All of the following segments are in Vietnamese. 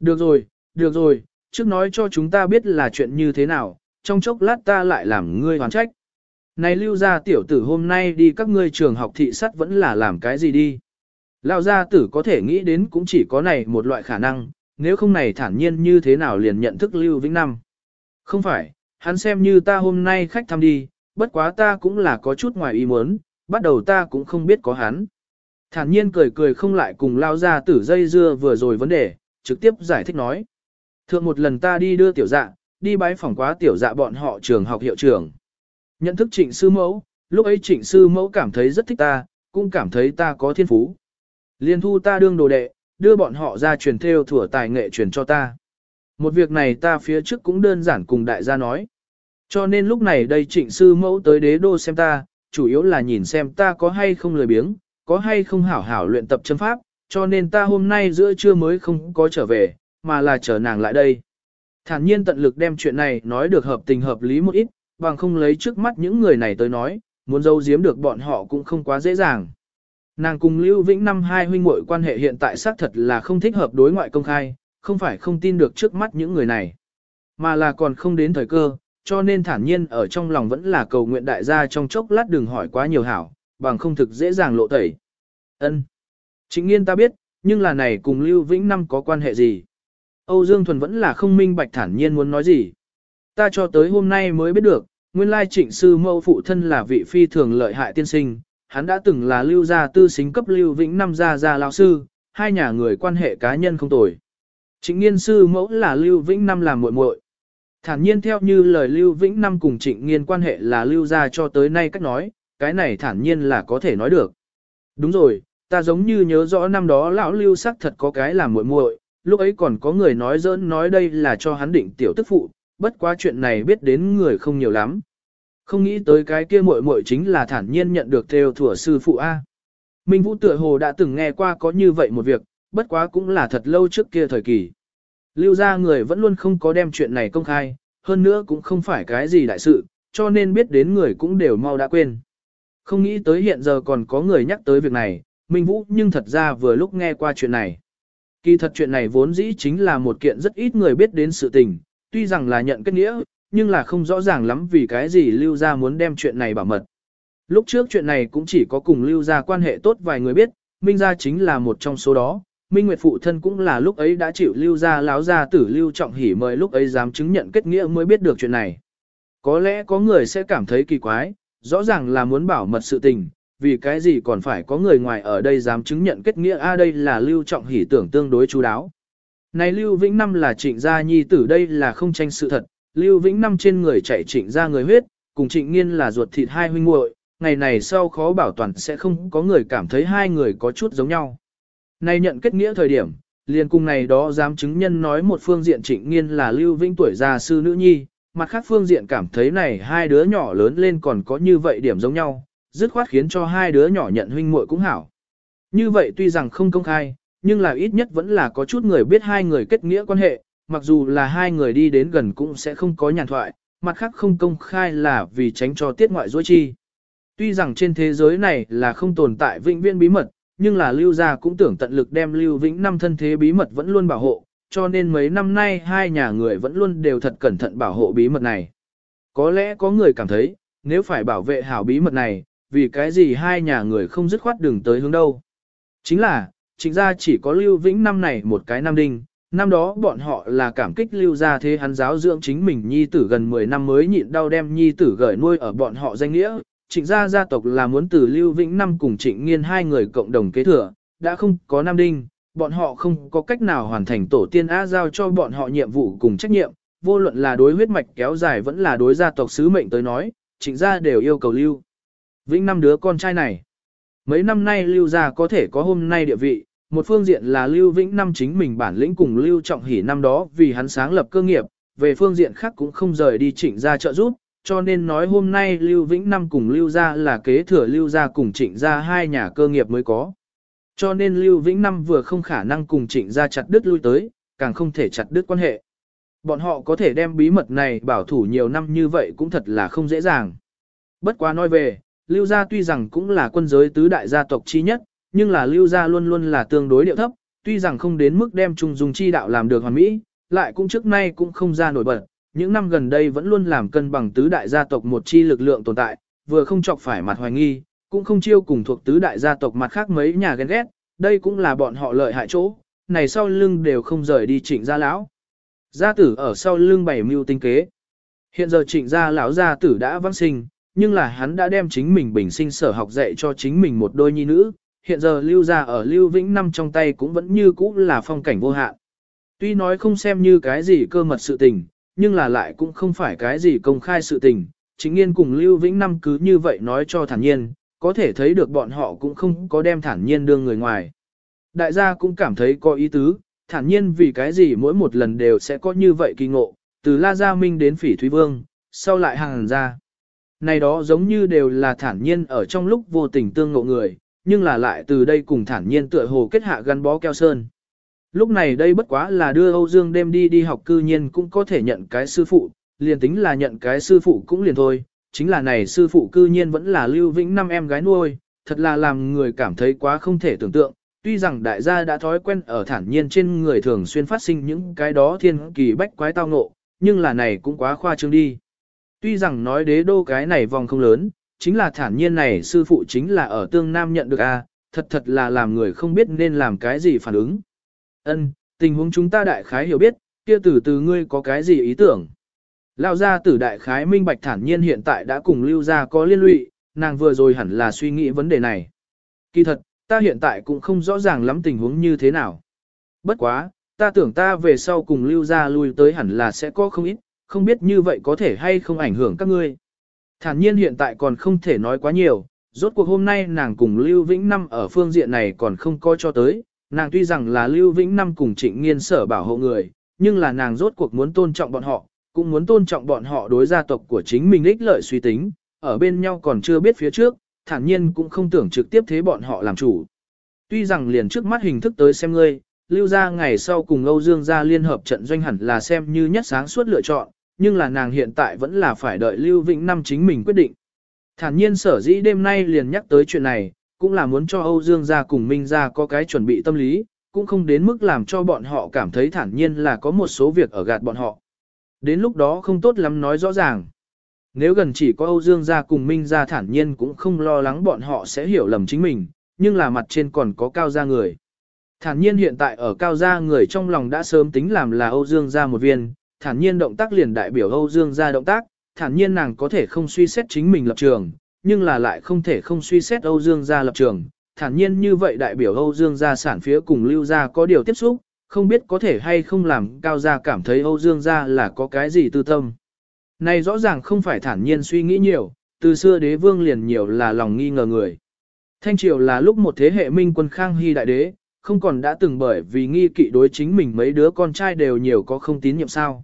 Được rồi, được rồi, trước nói cho chúng ta biết là chuyện như thế nào, trong chốc lát ta lại làm ngươi hoàn trách. Này lưu gia tiểu tử hôm nay đi các ngươi trường học thị sắt vẫn là làm cái gì đi. Lão gia tử có thể nghĩ đến cũng chỉ có này một loại khả năng, nếu không này thản nhiên như thế nào liền nhận thức Lưu Vĩnh Năm. Không phải, hắn xem như ta hôm nay khách thăm đi, bất quá ta cũng là có chút ngoài ý muốn, bắt đầu ta cũng không biết có hắn. Thản nhiên cười cười không lại cùng lao ra tử dây dưa vừa rồi vấn đề, trực tiếp giải thích nói. Thượng một lần ta đi đưa tiểu dạ, đi bái phỏng quá tiểu dạ bọn họ trường học hiệu trưởng. Nhận thức trịnh sư mẫu, lúc ấy trịnh sư mẫu cảm thấy rất thích ta, cũng cảm thấy ta có thiên phú. Liên thu ta đương đồ đệ, đưa bọn họ ra truyền theo thủa tài nghệ truyền cho ta. Một việc này ta phía trước cũng đơn giản cùng đại gia nói. Cho nên lúc này đây trịnh sư mẫu tới đế đô xem ta, chủ yếu là nhìn xem ta có hay không lười biếng, có hay không hảo hảo luyện tập chân pháp, cho nên ta hôm nay giữa trưa mới không có trở về, mà là chờ nàng lại đây. Thản nhiên tận lực đem chuyện này nói được hợp tình hợp lý một ít, bằng không lấy trước mắt những người này tới nói, muốn giấu giếm được bọn họ cũng không quá dễ dàng. Nàng cùng Lưu Vĩnh năm hai huynh muội quan hệ hiện tại xác thật là không thích hợp đối ngoại công khai, không phải không tin được trước mắt những người này, mà là còn không đến thời cơ, cho nên thản nhiên ở trong lòng vẫn là cầu nguyện đại gia trong chốc lát đừng hỏi quá nhiều hảo, bằng không thực dễ dàng lộ tẩy. Ân. Chính nghiên ta biết, nhưng là này cùng Lưu Vĩnh năm có quan hệ gì? Âu Dương Thuần vẫn là không minh bạch thản nhiên muốn nói gì. Ta cho tới hôm nay mới biết được, nguyên lai trịnh sư mẫu phụ thân là vị phi thường lợi hại tiên sinh, hắn đã từng là lưu gia tư xính cấp lưu vĩnh năm gia gia lão sư, hai nhà người quan hệ cá nhân không tồi. Trịnh nghiên sư mẫu là lưu vĩnh năm làm muội muội. Thản nhiên theo như lời lưu vĩnh năm cùng trịnh nghiên quan hệ là lưu gia cho tới nay cách nói, cái này thản nhiên là có thể nói được. Đúng rồi, ta giống như nhớ rõ năm đó lão lưu sắc thật có cái làm muội muội, lúc ấy còn có người nói dỡn nói đây là cho hắn định tiểu tức phụ, bất quá chuyện này biết đến người không nhiều lắm. Không nghĩ tới cái kia muội muội chính là thản nhiên nhận được theo thủa sư phụ A. Minh Vũ tựa hồ đã từng nghe qua có như vậy một việc, bất quá cũng là thật lâu trước kia thời kỳ. Lưu ra người vẫn luôn không có đem chuyện này công khai, hơn nữa cũng không phải cái gì đại sự, cho nên biết đến người cũng đều mau đã quên. Không nghĩ tới hiện giờ còn có người nhắc tới việc này, Minh Vũ nhưng thật ra vừa lúc nghe qua chuyện này. Kỳ thật chuyện này vốn dĩ chính là một kiện rất ít người biết đến sự tình, tuy rằng là nhận kết nghĩa, nhưng là không rõ ràng lắm vì cái gì Lưu Gia muốn đem chuyện này bảo mật. Lúc trước chuyện này cũng chỉ có cùng Lưu Gia quan hệ tốt vài người biết, Minh Gia chính là một trong số đó. Minh Nguyệt phụ thân cũng là lúc ấy đã chịu Lưu Gia láo gia tử Lưu Trọng Hỉ mời lúc ấy dám chứng nhận kết nghĩa mới biết được chuyện này. Có lẽ có người sẽ cảm thấy kỳ quái, rõ ràng là muốn bảo mật sự tình, vì cái gì còn phải có người ngoài ở đây dám chứng nhận kết nghĩa a đây là Lưu Trọng Hỉ tưởng tương đối chú đáo. Này Lưu Vĩnh Năm là trịnh gia nhi tử đây là không tranh sự thật, Lưu Vĩnh Năm trên người chạy trịnh gia người huyết, cùng trịnh nghiên là ruột thịt hai huynh muội ngày này sau khó bảo toàn sẽ không có người cảm thấy hai người có chút giống nhau. Này nhận kết nghĩa thời điểm, liền cùng này đó dám chứng nhân nói một phương diện trịnh nghiên là Lưu Vĩnh tuổi già sư nữ nhi, mặt khác phương diện cảm thấy này hai đứa nhỏ lớn lên còn có như vậy điểm giống nhau, dứt khoát khiến cho hai đứa nhỏ nhận huynh muội cũng hảo. Như vậy tuy rằng không công khai, nhưng là ít nhất vẫn là có chút người biết hai người kết nghĩa quan hệ, mặc dù là hai người đi đến gần cũng sẽ không có nhàn thoại, mặt khác không công khai là vì tránh cho tiết ngoại dối chi. Tuy rằng trên thế giới này là không tồn tại vĩnh viễn bí mật, nhưng là lưu gia cũng tưởng tận lực đem lưu vĩnh năm thân thế bí mật vẫn luôn bảo hộ, cho nên mấy năm nay hai nhà người vẫn luôn đều thật cẩn thận bảo hộ bí mật này. Có lẽ có người cảm thấy, nếu phải bảo vệ hảo bí mật này, vì cái gì hai nhà người không dứt khoát đường tới hướng đâu. Chính là, chính ra chỉ có lưu vĩnh năm này một cái nam đinh, năm đó bọn họ là cảm kích lưu ra thế hắn giáo dưỡng chính mình nhi tử gần 10 năm mới nhịn đau đem nhi tử gửi nuôi ở bọn họ danh nghĩa. Trịnh gia gia tộc là muốn từ lưu vĩnh năm cùng trịnh nghiên hai người cộng đồng kế thừa, đã không có nam đinh, bọn họ không có cách nào hoàn thành tổ tiên a giao cho bọn họ nhiệm vụ cùng trách nhiệm, vô luận là đối huyết mạch kéo dài vẫn là đối gia tộc sứ mệnh tới nói, trịnh gia đều yêu cầu lưu. Vĩnh năm đứa con trai này. Mấy năm nay lưu gia có thể có hôm nay địa vị, một phương diện là lưu vĩnh năm chính mình bản lĩnh cùng lưu trọng Hỷ năm đó vì hắn sáng lập cơ nghiệp, về phương diện khác cũng không rời đi trịnh gia trợ giúp, cho nên nói hôm nay lưu vĩnh năm cùng lưu gia là kế thừa lưu gia cùng trịnh gia hai nhà cơ nghiệp mới có. Cho nên lưu vĩnh năm vừa không khả năng cùng trịnh gia chặt đứt lui tới, càng không thể chặt đứt quan hệ. Bọn họ có thể đem bí mật này bảo thủ nhiều năm như vậy cũng thật là không dễ dàng. Bất quá nói về, Lưu gia tuy rằng cũng là quân giới tứ đại gia tộc chi nhất, nhưng là Lưu gia luôn luôn là tương đối điệu thấp, tuy rằng không đến mức đem trung dung chi đạo làm được hoàn mỹ, lại cũng trước nay cũng không ra nổi bật, những năm gần đây vẫn luôn làm cân bằng tứ đại gia tộc một chi lực lượng tồn tại, vừa không chọc phải mặt hoài nghi, cũng không chiêu cùng thuộc tứ đại gia tộc mặt khác mấy nhà ghen ghét, đây cũng là bọn họ lợi hại chỗ, này sau lưng đều không rời đi trịnh gia lão. Gia tử ở sau lưng bảy mưu tinh kế. Hiện giờ trịnh gia lão gia tử đã vãng sinh, nhưng là hắn đã đem chính mình bình sinh sở học dạy cho chính mình một đôi nhi nữ, hiện giờ lưu gia ở lưu vĩnh năm trong tay cũng vẫn như cũ là phong cảnh vô hạn. Tuy nói không xem như cái gì cơ mật sự tình, nhưng là lại cũng không phải cái gì công khai sự tình, chính nghiên cùng lưu vĩnh năm cứ như vậy nói cho thản nhiên, có thể thấy được bọn họ cũng không có đem thản nhiên đưa người ngoài. Đại gia cũng cảm thấy có ý tứ, thản nhiên vì cái gì mỗi một lần đều sẽ có như vậy kỳ ngộ, từ La Gia Minh đến Phỉ Thúy Vương, sau lại hàng ra. Này đó giống như đều là thản nhiên ở trong lúc vô tình tương ngộ người, nhưng là lại từ đây cùng thản nhiên tựa hồ kết hạ gắn bó keo sơn. Lúc này đây bất quá là đưa Âu Dương đêm đi đi học cư nhiên cũng có thể nhận cái sư phụ, liền tính là nhận cái sư phụ cũng liền thôi, chính là này sư phụ cư nhiên vẫn là Lưu Vĩnh năm em gái nuôi, thật là làm người cảm thấy quá không thể tưởng tượng. Tuy rằng đại gia đã thói quen ở thản nhiên trên người thường xuyên phát sinh những cái đó thiên kỳ bách quái tao ngộ, nhưng là này cũng quá khoa trương đi. Tuy rằng nói đế đô cái này vòng không lớn, chính là thản nhiên này sư phụ chính là ở tương nam nhận được a thật thật là làm người không biết nên làm cái gì phản ứng. Ân, tình huống chúng ta đại khái hiểu biết, kia từ từ ngươi có cái gì ý tưởng. Lão gia tử đại khái minh bạch thản nhiên hiện tại đã cùng lưu gia có liên lụy, nàng vừa rồi hẳn là suy nghĩ vấn đề này. Kỳ thật, ta hiện tại cũng không rõ ràng lắm tình huống như thế nào. Bất quá, ta tưởng ta về sau cùng lưu gia lui tới hẳn là sẽ có không ít, không biết như vậy có thể hay không ảnh hưởng các ngươi. Thản nhiên hiện tại còn không thể nói quá nhiều, rốt cuộc hôm nay nàng cùng Lưu Vĩnh Năm ở phương diện này còn không coi cho tới, nàng tuy rằng là Lưu Vĩnh Năm cùng trịnh nghiên sở bảo hộ người, nhưng là nàng rốt cuộc muốn tôn trọng bọn họ, cũng muốn tôn trọng bọn họ đối gia tộc của chính mình ích lợi suy tính, ở bên nhau còn chưa biết phía trước, thản nhiên cũng không tưởng trực tiếp thế bọn họ làm chủ. Tuy rằng liền trước mắt hình thức tới xem ngươi, lưu ra ngày sau cùng Âu Dương gia liên hợp trận doanh hẳn là xem như nhất sáng suốt lựa chọn, nhưng là nàng hiện tại vẫn là phải đợi Lưu Vĩnh Năm chính mình quyết định. Thản nhiên sở dĩ đêm nay liền nhắc tới chuyện này, cũng là muốn cho Âu Dương gia cùng Minh gia có cái chuẩn bị tâm lý, cũng không đến mức làm cho bọn họ cảm thấy thản nhiên là có một số việc ở gạt bọn họ. Đến lúc đó không tốt lắm nói rõ ràng. Nếu gần chỉ có Âu Dương gia cùng Minh gia thản nhiên cũng không lo lắng bọn họ sẽ hiểu lầm chính mình, nhưng là mặt trên còn có cao gia người. Thản nhiên hiện tại ở cao gia người trong lòng đã sớm tính làm là Âu Dương gia một viên, thản nhiên động tác liền đại biểu Âu Dương gia động tác, thản nhiên nàng có thể không suy xét chính mình lập trường, nhưng là lại không thể không suy xét Âu Dương gia lập trường. Thản nhiên như vậy đại biểu Âu Dương gia sản phía cùng lưu gia có điều tiếp xúc, không biết có thể hay không làm cao gia cảm thấy Âu Dương gia là có cái gì tư tâm. Này rõ ràng không phải thản nhiên suy nghĩ nhiều, từ xưa đế vương liền nhiều là lòng nghi ngờ người. Thanh triều là lúc một thế hệ minh quân khang hy đại đế, không còn đã từng bởi vì nghi kỵ đối chính mình mấy đứa con trai đều nhiều có không tín nhiệm sao.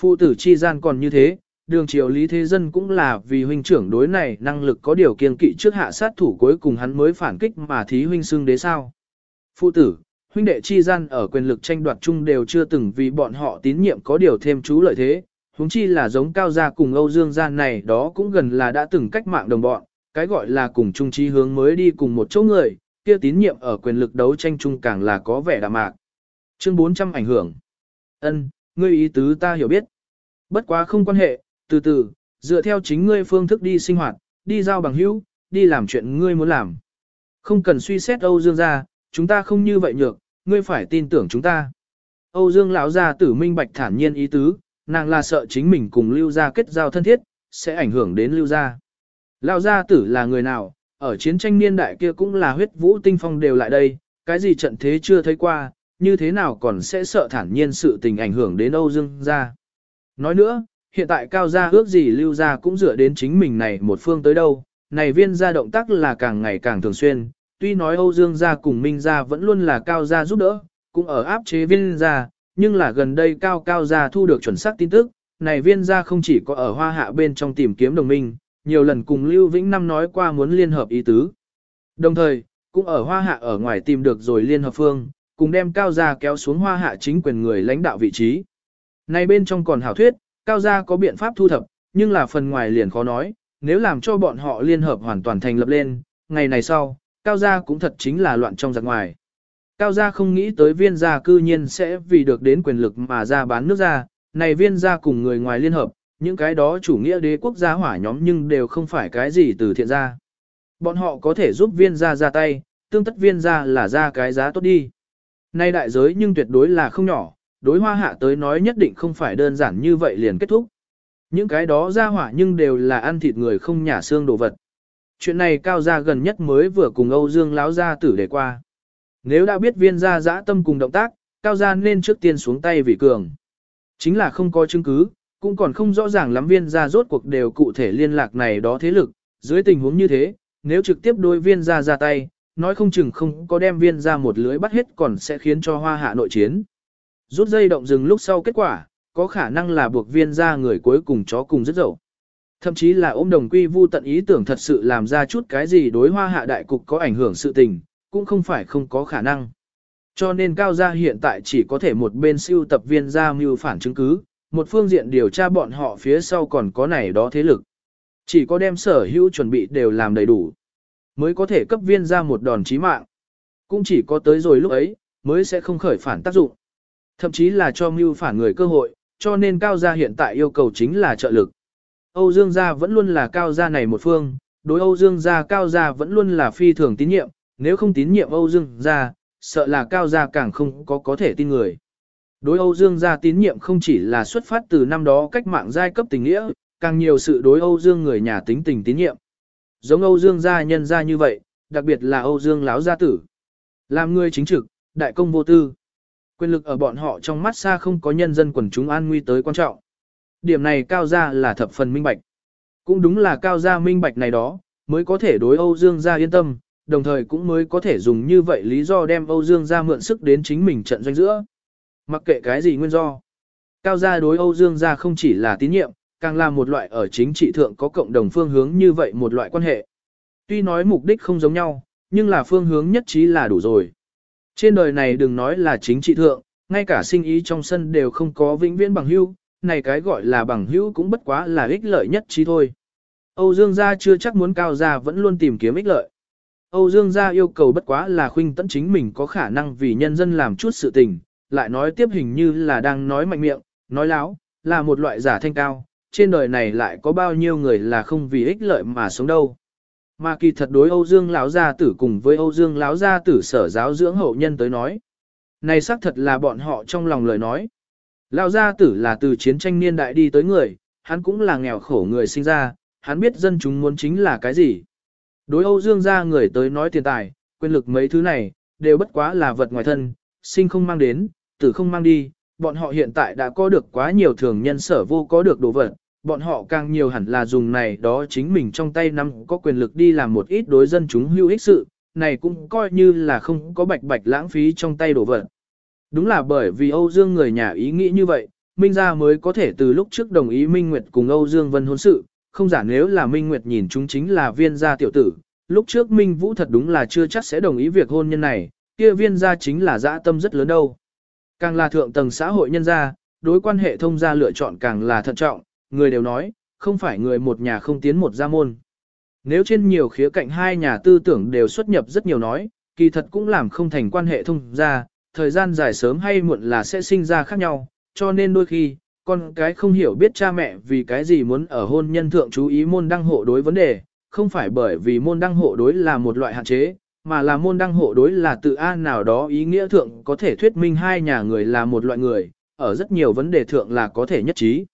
Phụ tử chi gian còn như thế, đường triều lý thế dân cũng là vì huynh trưởng đối này năng lực có điều kiên kỵ trước hạ sát thủ cuối cùng hắn mới phản kích mà thí huynh xưng đế sao. Phụ tử, huynh đệ chi gian ở quyền lực tranh đoạt chung đều chưa từng vì bọn họ tín nhiệm có điều thêm chú lợi thế, huống chi là giống cao gia cùng Âu Dương gia này đó cũng gần là đã từng cách mạng đồng bọn, cái gọi là cùng chung chí hướng mới đi cùng một chỗ người, kia tín nhiệm ở quyền lực đấu tranh chung càng là có vẻ đạm mạc. Chương 400 ảnh hưởng. Ân, ngươi ý tứ ta hiểu biết. Bất quá không quan hệ, từ từ, dựa theo chính ngươi phương thức đi sinh hoạt, đi giao bằng hữu, đi làm chuyện ngươi muốn làm. Không cần suy xét Âu Dương gia, chúng ta không như vậy nhược, ngươi phải tin tưởng chúng ta. Âu Dương lão gia tử minh bạch thản nhiên ý tứ, nàng là sợ chính mình cùng Lưu gia kết giao thân thiết, sẽ ảnh hưởng đến Lưu gia. Lão gia tử là người nào, ở chiến tranh niên đại kia cũng là huyết vũ tinh phong đều lại đây, cái gì trận thế chưa thấy qua, như thế nào còn sẽ sợ thản nhiên sự tình ảnh hưởng đến Âu Dương gia. Nói nữa, hiện tại cao gia ước gì lưu gia cũng dựa đến chính mình này một phương tới đâu, này viên gia động tác là càng ngày càng thường xuyên, tuy nói Âu Dương gia cùng Minh gia vẫn luôn là cao gia giúp đỡ, cũng ở áp chế viên gia, nhưng là gần đây cao cao gia thu được chuẩn xác tin tức, này viên gia không chỉ có ở hoa hạ bên trong tìm kiếm đồng minh, nhiều lần cùng Lưu Vĩnh Năm nói qua muốn liên hợp ý tứ. Đồng thời, cũng ở hoa hạ ở ngoài tìm được rồi liên hợp phương, cùng đem cao gia kéo xuống hoa hạ chính quyền người lãnh đạo vị trí. Này bên trong còn hảo thuyết, cao gia có biện pháp thu thập, nhưng là phần ngoài liền khó nói, nếu làm cho bọn họ liên hợp hoàn toàn thành lập lên, ngày này sau, cao gia cũng thật chính là loạn trong giặc ngoài. Cao gia không nghĩ tới viên gia cư nhiên sẽ vì được đến quyền lực mà ra bán nước ra, này viên gia cùng người ngoài liên hợp, những cái đó chủ nghĩa đế quốc gia hỏa nhóm nhưng đều không phải cái gì từ thiện gia. Bọn họ có thể giúp viên gia ra tay, tương tất viên gia là ra cái giá tốt đi. Nay đại giới nhưng tuyệt đối là không nhỏ, đối hoa hạ tới nói nhất định không phải đơn giản như vậy liền kết thúc. Những cái đó ra hỏa nhưng đều là ăn thịt người không nhả xương đồ vật. Chuyện này cao gia gần nhất mới vừa cùng Âu Dương láo gia tử để qua. Nếu đã biết viên gia dã tâm cùng động tác, cao gia nên trước tiên xuống tay vì cường. Chính là không có chứng cứ, cũng còn không rõ ràng lắm viên gia rốt cuộc đều cụ thể liên lạc này đó thế lực. Dưới tình huống như thế, nếu trực tiếp đối viên gia ra tay, nói không chừng không có đem viên ra một lưới bắt hết còn sẽ khiến cho hoa hạ nội chiến. Rút dây động rừng lúc sau kết quả, có khả năng là buộc viên ra người cuối cùng chó cùng rất dậu. Thậm chí là ôm đồng quy vu tận ý tưởng thật sự làm ra chút cái gì đối hoa hạ đại cục có ảnh hưởng sự tình, cũng không phải không có khả năng. Cho nên cao gia hiện tại chỉ có thể một bên siêu tập viên ra mưu phản chứng cứ, một phương diện điều tra bọn họ phía sau còn có này đó thế lực. Chỉ có đem sở hữu chuẩn bị đều làm đầy đủ, mới có thể cấp viên ra một đòn chí mạng. Cũng chỉ có tới rồi lúc ấy, mới sẽ không khởi phản tác dụng. Thậm chí là cho mưu phản người cơ hội, cho nên cao gia hiện tại yêu cầu chính là trợ lực. Âu Dương gia vẫn luôn là cao gia này một phương, đối Âu Dương gia cao gia vẫn luôn là phi thường tín nhiệm, nếu không tín nhiệm Âu Dương gia, sợ là cao gia càng không có có thể tin người. Đối Âu Dương gia tín nhiệm không chỉ là xuất phát từ năm đó cách mạng giai cấp tình nghĩa, càng nhiều sự đối Âu Dương người nhà tính tình tín nhiệm. Giống Âu Dương gia nhân gia như vậy, đặc biệt là Âu Dương láo gia tử. Làm người chính trực, đại công vô tư. Quyền lực ở bọn họ trong mắt xa không có nhân dân quần chúng an nguy tới quan trọng. Điểm này cao gia là thập phần minh bạch. Cũng đúng là cao gia minh bạch này đó, mới có thể đối Âu Dương gia yên tâm, đồng thời cũng mới có thể dùng như vậy lý do đem Âu Dương gia mượn sức đến chính mình trận doanh giữa. Mặc kệ cái gì nguyên do. Cao gia đối Âu Dương gia không chỉ là tín nhiệm, càng là một loại ở chính trị thượng có cộng đồng phương hướng như vậy một loại quan hệ. Tuy nói mục đích không giống nhau, nhưng là phương hướng nhất trí là đủ rồi. Trên đời này đừng nói là chính trị thượng, ngay cả sinh ý trong sân đều không có vĩnh viễn bằng hữu, này cái gọi là bằng hữu cũng bất quá là ích lợi nhất trí thôi. Âu Dương gia chưa chắc muốn cao gia vẫn luôn tìm kiếm ích lợi. Âu Dương gia yêu cầu bất quá là khuynh tấn chính mình có khả năng vì nhân dân làm chút sự tình, lại nói tiếp hình như là đang nói mạnh miệng, nói láo, là một loại giả thanh cao, trên đời này lại có bao nhiêu người là không vì ích lợi mà sống đâu. Mà kỳ thật đối Âu Dương lão gia tử cùng với Âu Dương lão gia tử sở giáo dưỡng hậu nhân tới nói. Này xác thật là bọn họ trong lòng lời nói. Lão gia tử là từ chiến tranh niên đại đi tới người, hắn cũng là nghèo khổ người sinh ra, hắn biết dân chúng muốn chính là cái gì. Đối Âu Dương gia người tới nói tiền tài, quyền lực mấy thứ này, đều bất quá là vật ngoài thân, sinh không mang đến, tử không mang đi, bọn họ hiện tại đã có được quá nhiều thường nhân sở vô có được đồ vật, bọn họ càng nhiều hẳn là dùng này đó chính mình trong tay nắm có quyền lực đi làm một ít đối dân chúng hữu ích sự, này cũng coi như là không có bạch bạch lãng phí trong tay đồ vật. Đúng là bởi vì Âu Dương người nhà ý nghĩ như vậy, Minh Gia mới có thể từ lúc trước đồng ý Minh Nguyệt cùng Âu Dương Vân hôn sự, không giả nếu là Minh Nguyệt nhìn chúng chính là viên gia tiểu tử, lúc trước Minh Vũ thật đúng là chưa chắc sẽ đồng ý việc hôn nhân này, kia viên gia chính là dã tâm rất lớn đâu. Càng là thượng tầng xã hội nhân gia, đối quan hệ thông gia lựa chọn càng là thận trọng, người đều nói, không phải người một nhà không tiến một gia môn. Nếu trên nhiều khía cạnh hai nhà tư tưởng đều xuất nhập rất nhiều nói, kỳ thật cũng làm không thành quan hệ thông gia, thời gian dài sớm hay muộn là sẽ sinh ra khác nhau, cho nên đôi khi, con cái không hiểu biết cha mẹ vì cái gì muốn ở hôn nhân thượng chú ý môn đăng hộ đối vấn đề, không phải bởi vì môn đăng hộ đối là một loại hạn chế, mà là môn đăng hộ đối là tự an nào đó ý nghĩa thượng có thể thuyết minh hai nhà người là một loại người, ở rất nhiều vấn đề thượng là có thể nhất trí.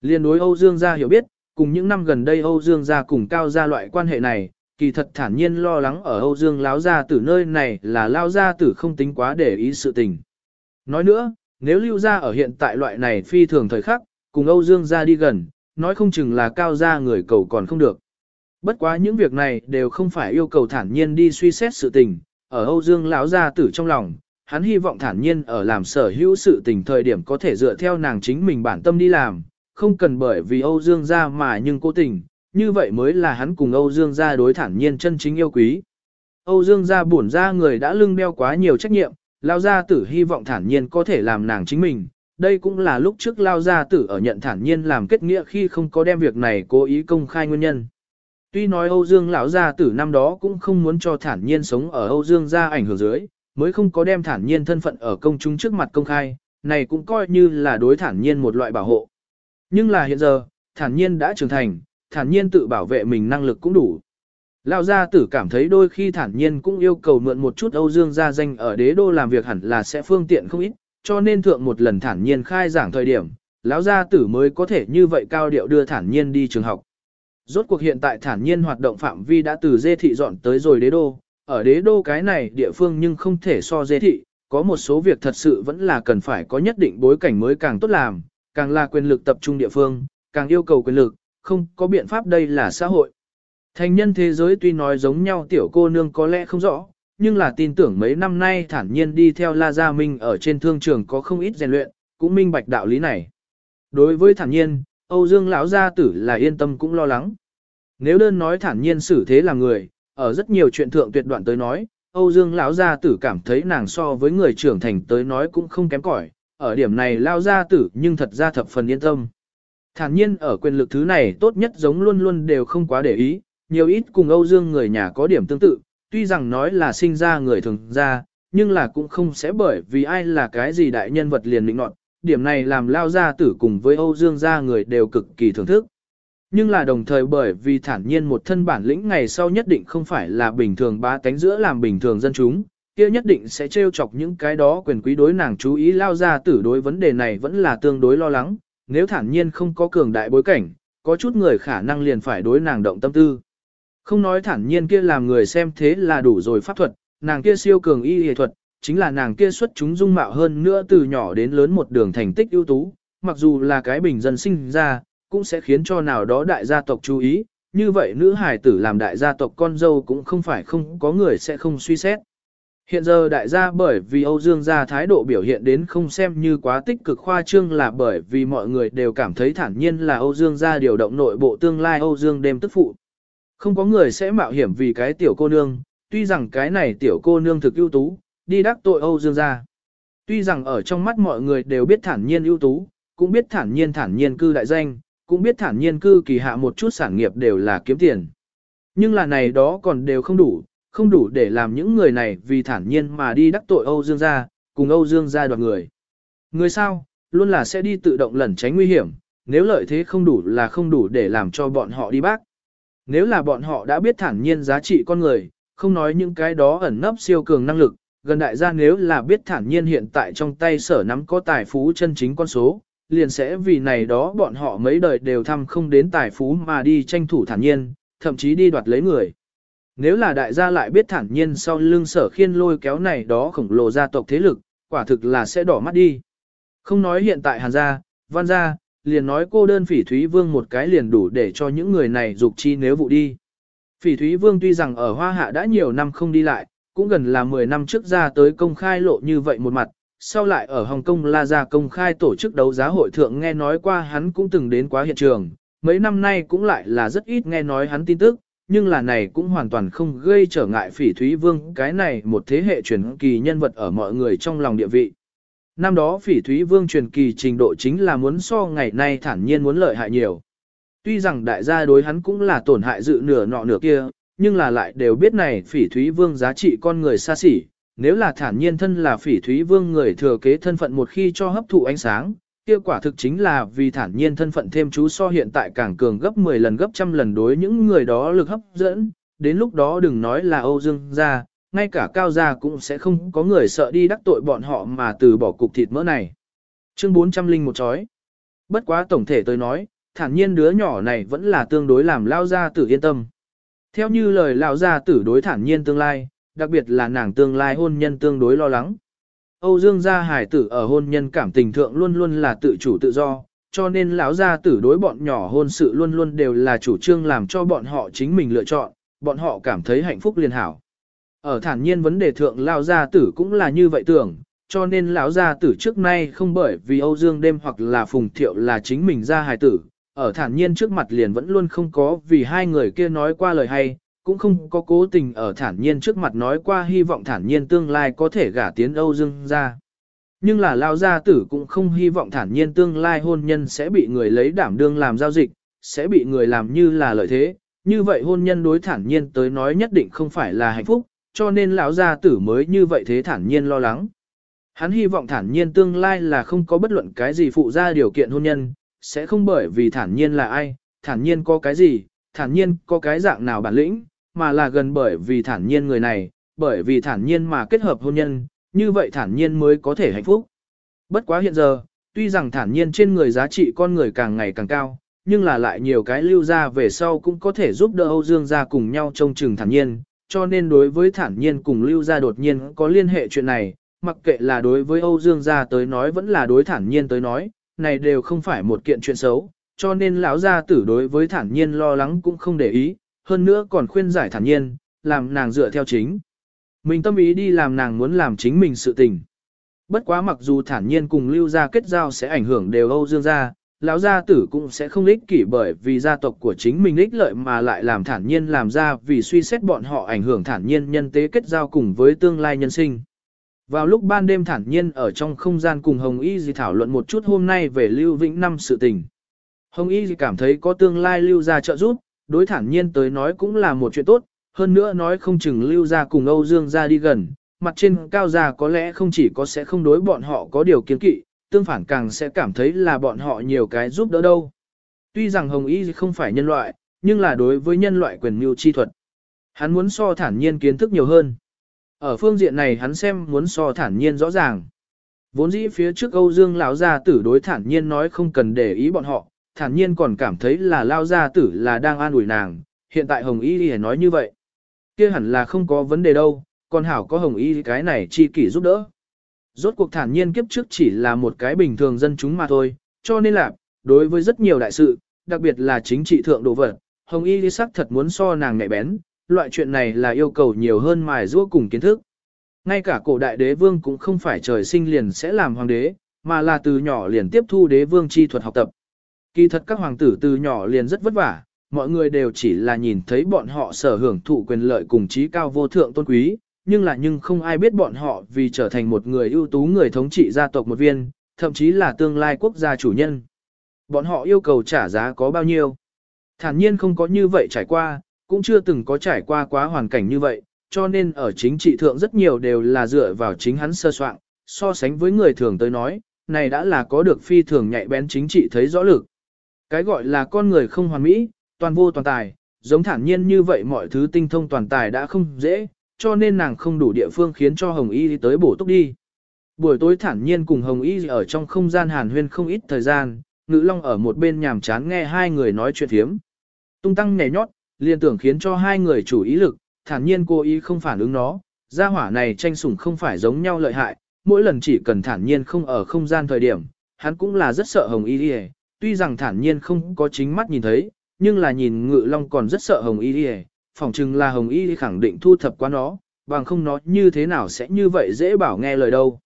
Liên đối Âu Dương gia hiểu biết, cùng những năm gần đây Âu Dương gia cùng cao gia loại quan hệ này, kỳ thật thản nhiên lo lắng ở Âu Dương láo gia tử nơi này là lao gia tử không tính quá để ý sự tình. Nói nữa, nếu lưu gia ở hiện tại loại này phi thường thời khắc, cùng Âu Dương gia đi gần, nói không chừng là cao gia người cầu còn không được. Bất quá những việc này đều không phải yêu cầu thản nhiên đi suy xét sự tình, ở Âu Dương lão gia tử trong lòng, hắn hy vọng thản nhiên ở làm sở hữu sự tình thời điểm có thể dựa theo nàng chính mình bản tâm đi làm, không cần bởi vì Âu Dương gia mà nhưng cố tình, như vậy mới là hắn cùng Âu Dương gia đối thản nhiên chân chính yêu quý. Âu Dương gia buồn ra người đã lưng đeo quá nhiều trách nhiệm, Lão gia tử hy vọng thản nhiên có thể làm nàng chính mình. Đây cũng là lúc trước Lão gia tử ở nhận thản nhiên làm kết nghĩa khi không có đem việc này cố ý công khai nguyên nhân. Tuy nói Âu Dương lão gia tử năm đó cũng không muốn cho thản nhiên sống ở Âu Dương gia ảnh hưởng dưới, mới không có đem thản nhiên thân phận ở công chúng trước mặt công khai, này cũng coi như là đối thản nhiên một loại bảo hộ. Nhưng là hiện giờ, thản nhiên đã trưởng thành, thản nhiên tự bảo vệ mình năng lực cũng đủ. Lão gia tử cảm thấy đôi khi thản nhiên cũng yêu cầu mượn một chút Âu Dương gia danh ở đế đô làm việc hẳn là sẽ phương tiện không ít, cho nên thượng một lần thản nhiên khai giảng thời điểm, lão gia tử mới có thể như vậy cao điệu đưa thản nhiên đi trường học. Rốt cuộc hiện tại thản nhiên hoạt động phạm vi đã từ dê thị dọn tới rồi đế đô, ở đế đô cái này địa phương nhưng không thể so dê thị, có một số việc thật sự vẫn là cần phải có nhất định bối cảnh mới càng tốt làm, càng là quyền lực tập trung địa phương, càng yêu cầu quyền lực, không có biện pháp đây là xã hội. Thành nhân thế giới tuy nói giống nhau tiểu cô nương có lẽ không rõ, nhưng là tin tưởng mấy năm nay thản nhiên đi theo La Gia Minh ở trên thương trường có không ít rèn luyện, cũng minh bạch đạo lý này. Đối với thản nhiên, Âu Dương lão gia tử là yên tâm cũng lo lắng. Nếu đơn nói thản nhiên xử thế là người, ở rất nhiều chuyện thượng tuyệt đoạn tới nói, Âu Dương lão gia tử cảm thấy nàng so với người trưởng thành tới nói cũng không kém cỏi, ở điểm này lao gia tử nhưng thật ra thập phần yên tâm. Thản nhiên ở quyền lực thứ này tốt nhất giống luôn luôn đều không quá để ý, nhiều ít cùng Âu Dương người nhà có điểm tương tự, tuy rằng nói là sinh ra người thường ra, nhưng là cũng không sẽ bởi vì ai là cái gì đại nhân vật liền định nọt, điểm này làm lao gia tử cùng với Âu Dương gia người đều cực kỳ thưởng thức. Nhưng là đồng thời bởi vì thản nhiên một thân bản lĩnh ngày sau nhất định không phải là bình thường ba tánh giữa làm bình thường dân chúng, kia nhất định sẽ trêu chọc những cái đó quyền quý đối nàng chú ý lao gia tử đối vấn đề này vẫn là tương đối lo lắng, nếu thản nhiên không có cường đại bối cảnh, có chút người khả năng liền phải đối nàng động tâm tư. Không nói thản nhiên kia làm người xem thế là đủ rồi pháp thuật, nàng kia siêu cường y y thuật, chính là nàng kia xuất chúng dung mạo hơn nữa từ nhỏ đến lớn một đường thành tích ưu tú, mặc dù là cái bình dân sinh ra, cũng sẽ khiến cho nào đó đại gia tộc chú ý, như vậy nữ hài tử làm đại gia tộc con dâu cũng không phải không có người sẽ không suy xét. Hiện giờ đại gia bởi vì Âu Dương gia thái độ biểu hiện đến không xem như quá tích cực khoa trương là bởi vì mọi người đều cảm thấy thản nhiên là Âu Dương gia điều động nội bộ tương lai Âu Dương đêm tức phụ. Không có người sẽ mạo hiểm vì cái tiểu cô nương, tuy rằng cái này tiểu cô nương thực ưu tú, đi đắc tội Âu Dương gia. Tuy rằng ở trong mắt mọi người đều biết thản nhiên ưu tú, cũng biết thản nhiên thản nhiên cư đại danh, cũng biết thản nhiên cư kỳ hạ một chút sản nghiệp đều là kiếm tiền. Nhưng là này đó còn đều không đủ, không đủ để làm những người này vì thản nhiên mà đi đắc tội Âu Dương gia, cùng Âu Dương gia đoạt người. Người sao, luôn là sẽ đi tự động lẩn tránh nguy hiểm, nếu lợi thế không đủ là không đủ để làm cho bọn họ đi bác. Nếu là bọn họ đã biết thản nhiên giá trị con người, không nói những cái đó ẩn nấp siêu cường năng lực, gần đại gia nếu là biết thản nhiên hiện tại trong tay sở nắm có tài phú chân chính con số, liền sẽ vì này đó bọn họ mấy đời đều thăm không đến tài phú mà đi tranh thủ thản nhiên, thậm chí đi đoạt lấy người. Nếu là đại gia lại biết thản nhiên sau lưng sở khiên lôi kéo này đó khổng lồ gia tộc thế lực, quả thực là sẽ đỏ mắt đi. Không nói hiện tại hàn gia, văn gia, liền nói cô đơn phỉ thúy vương một cái liền đủ để cho những người này dục chi nếu vụ đi. Phỉ thúy vương tuy rằng ở hoa hạ đã nhiều năm không đi lại, cũng gần là 10 năm trước ra tới công khai lộ như vậy một mặt, sau lại ở Hồng Kông La Gia công khai tổ chức đấu giá hội thượng nghe nói qua hắn cũng từng đến quá hiện trường, mấy năm nay cũng lại là rất ít nghe nói hắn tin tức, nhưng là này cũng hoàn toàn không gây trở ngại phỉ thúy vương cái này một thế hệ truyền kỳ nhân vật ở mọi người trong lòng địa vị. Năm đó phỉ thúy vương truyền kỳ trình độ chính là muốn so ngày nay thản nhiên muốn lợi hại nhiều. Tuy rằng đại gia đối hắn cũng là tổn hại dự nửa nọ nửa kia, nhưng là lại đều biết này phỉ thúy vương giá trị con người xa xỉ, nếu là thản nhiên thân là phỉ thúy vương người thừa kế thân phận một khi cho hấp thụ ánh sáng, kia quả thực chính là vì thản nhiên thân phận thêm chú so hiện tại càng cường gấp 10 lần gấp trăm lần đối những người đó lực hấp dẫn, đến lúc đó đừng nói là Âu Dương gia, ngay cả cao gia cũng sẽ không có người sợ đi đắc tội bọn họ mà từ bỏ cục thịt mỡ này. Chương 400 linh một chói. Bất quá tổng thể tôi nói, thản nhiên đứa nhỏ này vẫn là tương đối làm lao gia tử yên tâm. Theo như lời Lão gia tử đối thản nhiên tương lai, đặc biệt là nàng tương lai hôn nhân tương đối lo lắng. Âu Dương gia hải tử ở hôn nhân cảm tình thượng luôn luôn là tự chủ tự do, cho nên lão gia tử đối bọn nhỏ hôn sự luôn luôn đều là chủ trương làm cho bọn họ chính mình lựa chọn, bọn họ cảm thấy hạnh phúc liền hảo. Ở thản nhiên vấn đề thượng lão gia tử cũng là như vậy tưởng, cho nên lão gia tử trước nay không bởi vì Âu Dương đêm hoặc là Phùng Thiệu là chính mình gia hài tử, ở thản nhiên trước mặt liền vẫn luôn không có vì hai người kia nói qua lời hay, cũng không có cố tình ở thản nhiên trước mặt nói qua hy vọng thản nhiên tương lai có thể gả tiến Âu Dương ra. Nhưng là lao gia tử cũng không hy vọng thản nhiên tương lai hôn nhân sẽ bị người lấy đảm đương làm giao dịch, sẽ bị người làm như là lợi thế. Như vậy hôn nhân đối thản nhiên tới nói nhất định không phải là hạnh phúc, cho nên lão gia tử mới như vậy thế thản nhiên lo lắng. Hắn hy vọng thản nhiên tương lai là không có bất luận cái gì phụ ra điều kiện hôn nhân, sẽ không bởi vì thản nhiên là ai, thản nhiên có cái gì, thản nhiên có cái dạng nào bản lĩnh, mà là gần bởi vì thản nhiên người này, bởi vì thản nhiên mà kết hợp hôn nhân, như vậy thản nhiên mới có thể hạnh phúc. Bất quá hiện giờ, tuy rằng thản nhiên trên người giá trị con người càng ngày càng cao, nhưng là lại nhiều cái lưu ra về sau cũng có thể giúp đỡ Âu Dương gia cùng nhau trông chừng thản nhiên, cho nên đối với thản nhiên cùng lưu gia đột nhiên có liên hệ chuyện này, mặc kệ là đối với Âu Dương gia tới nói vẫn là đối thản nhiên tới nói, này đều không phải một kiện chuyện xấu, cho nên lão gia tử đối với thản nhiên lo lắng cũng không để ý, hơn nữa còn khuyên giải thản nhiên, làm nàng dựa theo chính. Mình tâm ý đi làm nàng muốn làm chính mình sự tình. Bất quá mặc dù thản nhiên cùng lưu gia kết giao sẽ ảnh hưởng đều Âu Dương gia, lão gia tử cũng sẽ không ích kỷ bởi vì gia tộc của chính mình ích lợi mà lại làm thản nhiên làm ra vì suy xét bọn họ ảnh hưởng thản nhiên nhân tế kết giao cùng với tương lai nhân sinh. Vào lúc ban đêm thản nhiên ở trong không gian cùng Hồng Y Dì thảo luận một chút hôm nay về Lưu Vĩnh năm sự tình. Hồng Y Dì cảm thấy có tương lai lưu gia trợ giúp, đối thản nhiên tới nói cũng là một chuyện tốt, hơn nữa nói không chừng lưu gia cùng Âu Dương gia đi gần, mặt trên cao gia có lẽ không chỉ có sẽ không đối bọn họ có điều kiến kỵ, tương phản càng sẽ cảm thấy là bọn họ nhiều cái giúp đỡ đâu. Tuy rằng Hồng Y không phải nhân loại, nhưng là đối với nhân loại quyền mưu chi thuật. Hắn muốn so thản nhiên kiến thức nhiều hơn. Ở phương diện này hắn xem muốn so thản nhiên rõ ràng. Vốn dĩ phía trước Âu Dương lão gia tử đối thản nhiên nói không cần để ý bọn họ, thản nhiên còn cảm thấy là Lão gia tử là đang an ủi nàng, hiện tại Hồng Y đi nói như vậy. kia hẳn là không có vấn đề đâu, còn hảo có Hồng Y cái này chi kỷ giúp đỡ. Rốt cuộc thản nhiên kiếp trước chỉ là một cái bình thường dân chúng mà thôi, cho nên là, đối với rất nhiều đại sự, đặc biệt là chính trị thượng đồ vật, Hồng Y xác sắc thật muốn so nàng nhạy bén, loại chuyện này là yêu cầu nhiều hơn mài giũa cùng kiến thức. Ngay cả cổ đại đế vương cũng không phải trời sinh liền sẽ làm hoàng đế, mà là từ nhỏ liền tiếp thu đế vương chi thuật học tập. Kỳ thật các hoàng tử từ nhỏ liền rất vất vả, mọi người đều chỉ là nhìn thấy bọn họ sở hưởng thụ quyền lợi cùng trí cao vô thượng tôn quý, nhưng là nhưng không ai biết bọn họ vì trở thành một người ưu tú người thống trị gia tộc một viên, thậm chí là tương lai quốc gia chủ nhân. Bọn họ yêu cầu trả giá có bao nhiêu? Thản nhiên không có như vậy trải qua, cũng chưa từng có trải qua quá hoàn cảnh như vậy, cho nên ở chính trị thượng rất nhiều đều là dựa vào chính hắn sơ soạn, so sánh với người thường tới nói, này đã là có được phi thường nhạy bén chính trị thấy rõ lực. Cái gọi là con người không hoàn mỹ, toàn vô toàn tài, giống thản nhiên như vậy mọi thứ tinh thông toàn tài đã không dễ, cho nên nàng không đủ địa phương khiến cho Hồng Y tới bổ túc đi. Buổi tối thản nhiên cùng Hồng Y ở trong không gian hàn huyên không ít thời gian, Ngữ Long ở một bên nhàm chán nghe hai người nói chuyện thiếm. Tung tăng nhảy nhót, liền tưởng khiến cho hai người chủ ý lực, thản nhiên cô ý không phản ứng nó, gia hỏa này tranh sủng không phải giống nhau lợi hại, mỗi lần chỉ cần thản nhiên không ở không gian thời điểm, hắn cũng là rất sợ Hồng Y đi tuy rằng thản nhiên không có chính mắt nhìn thấy, nhưng là nhìn Ngự Long còn rất sợ Hồng Y đi phỏng chừng là Hồng Y khẳng định thu thập qua nó, bằng không nó như thế nào sẽ như vậy dễ bảo nghe lời đâu.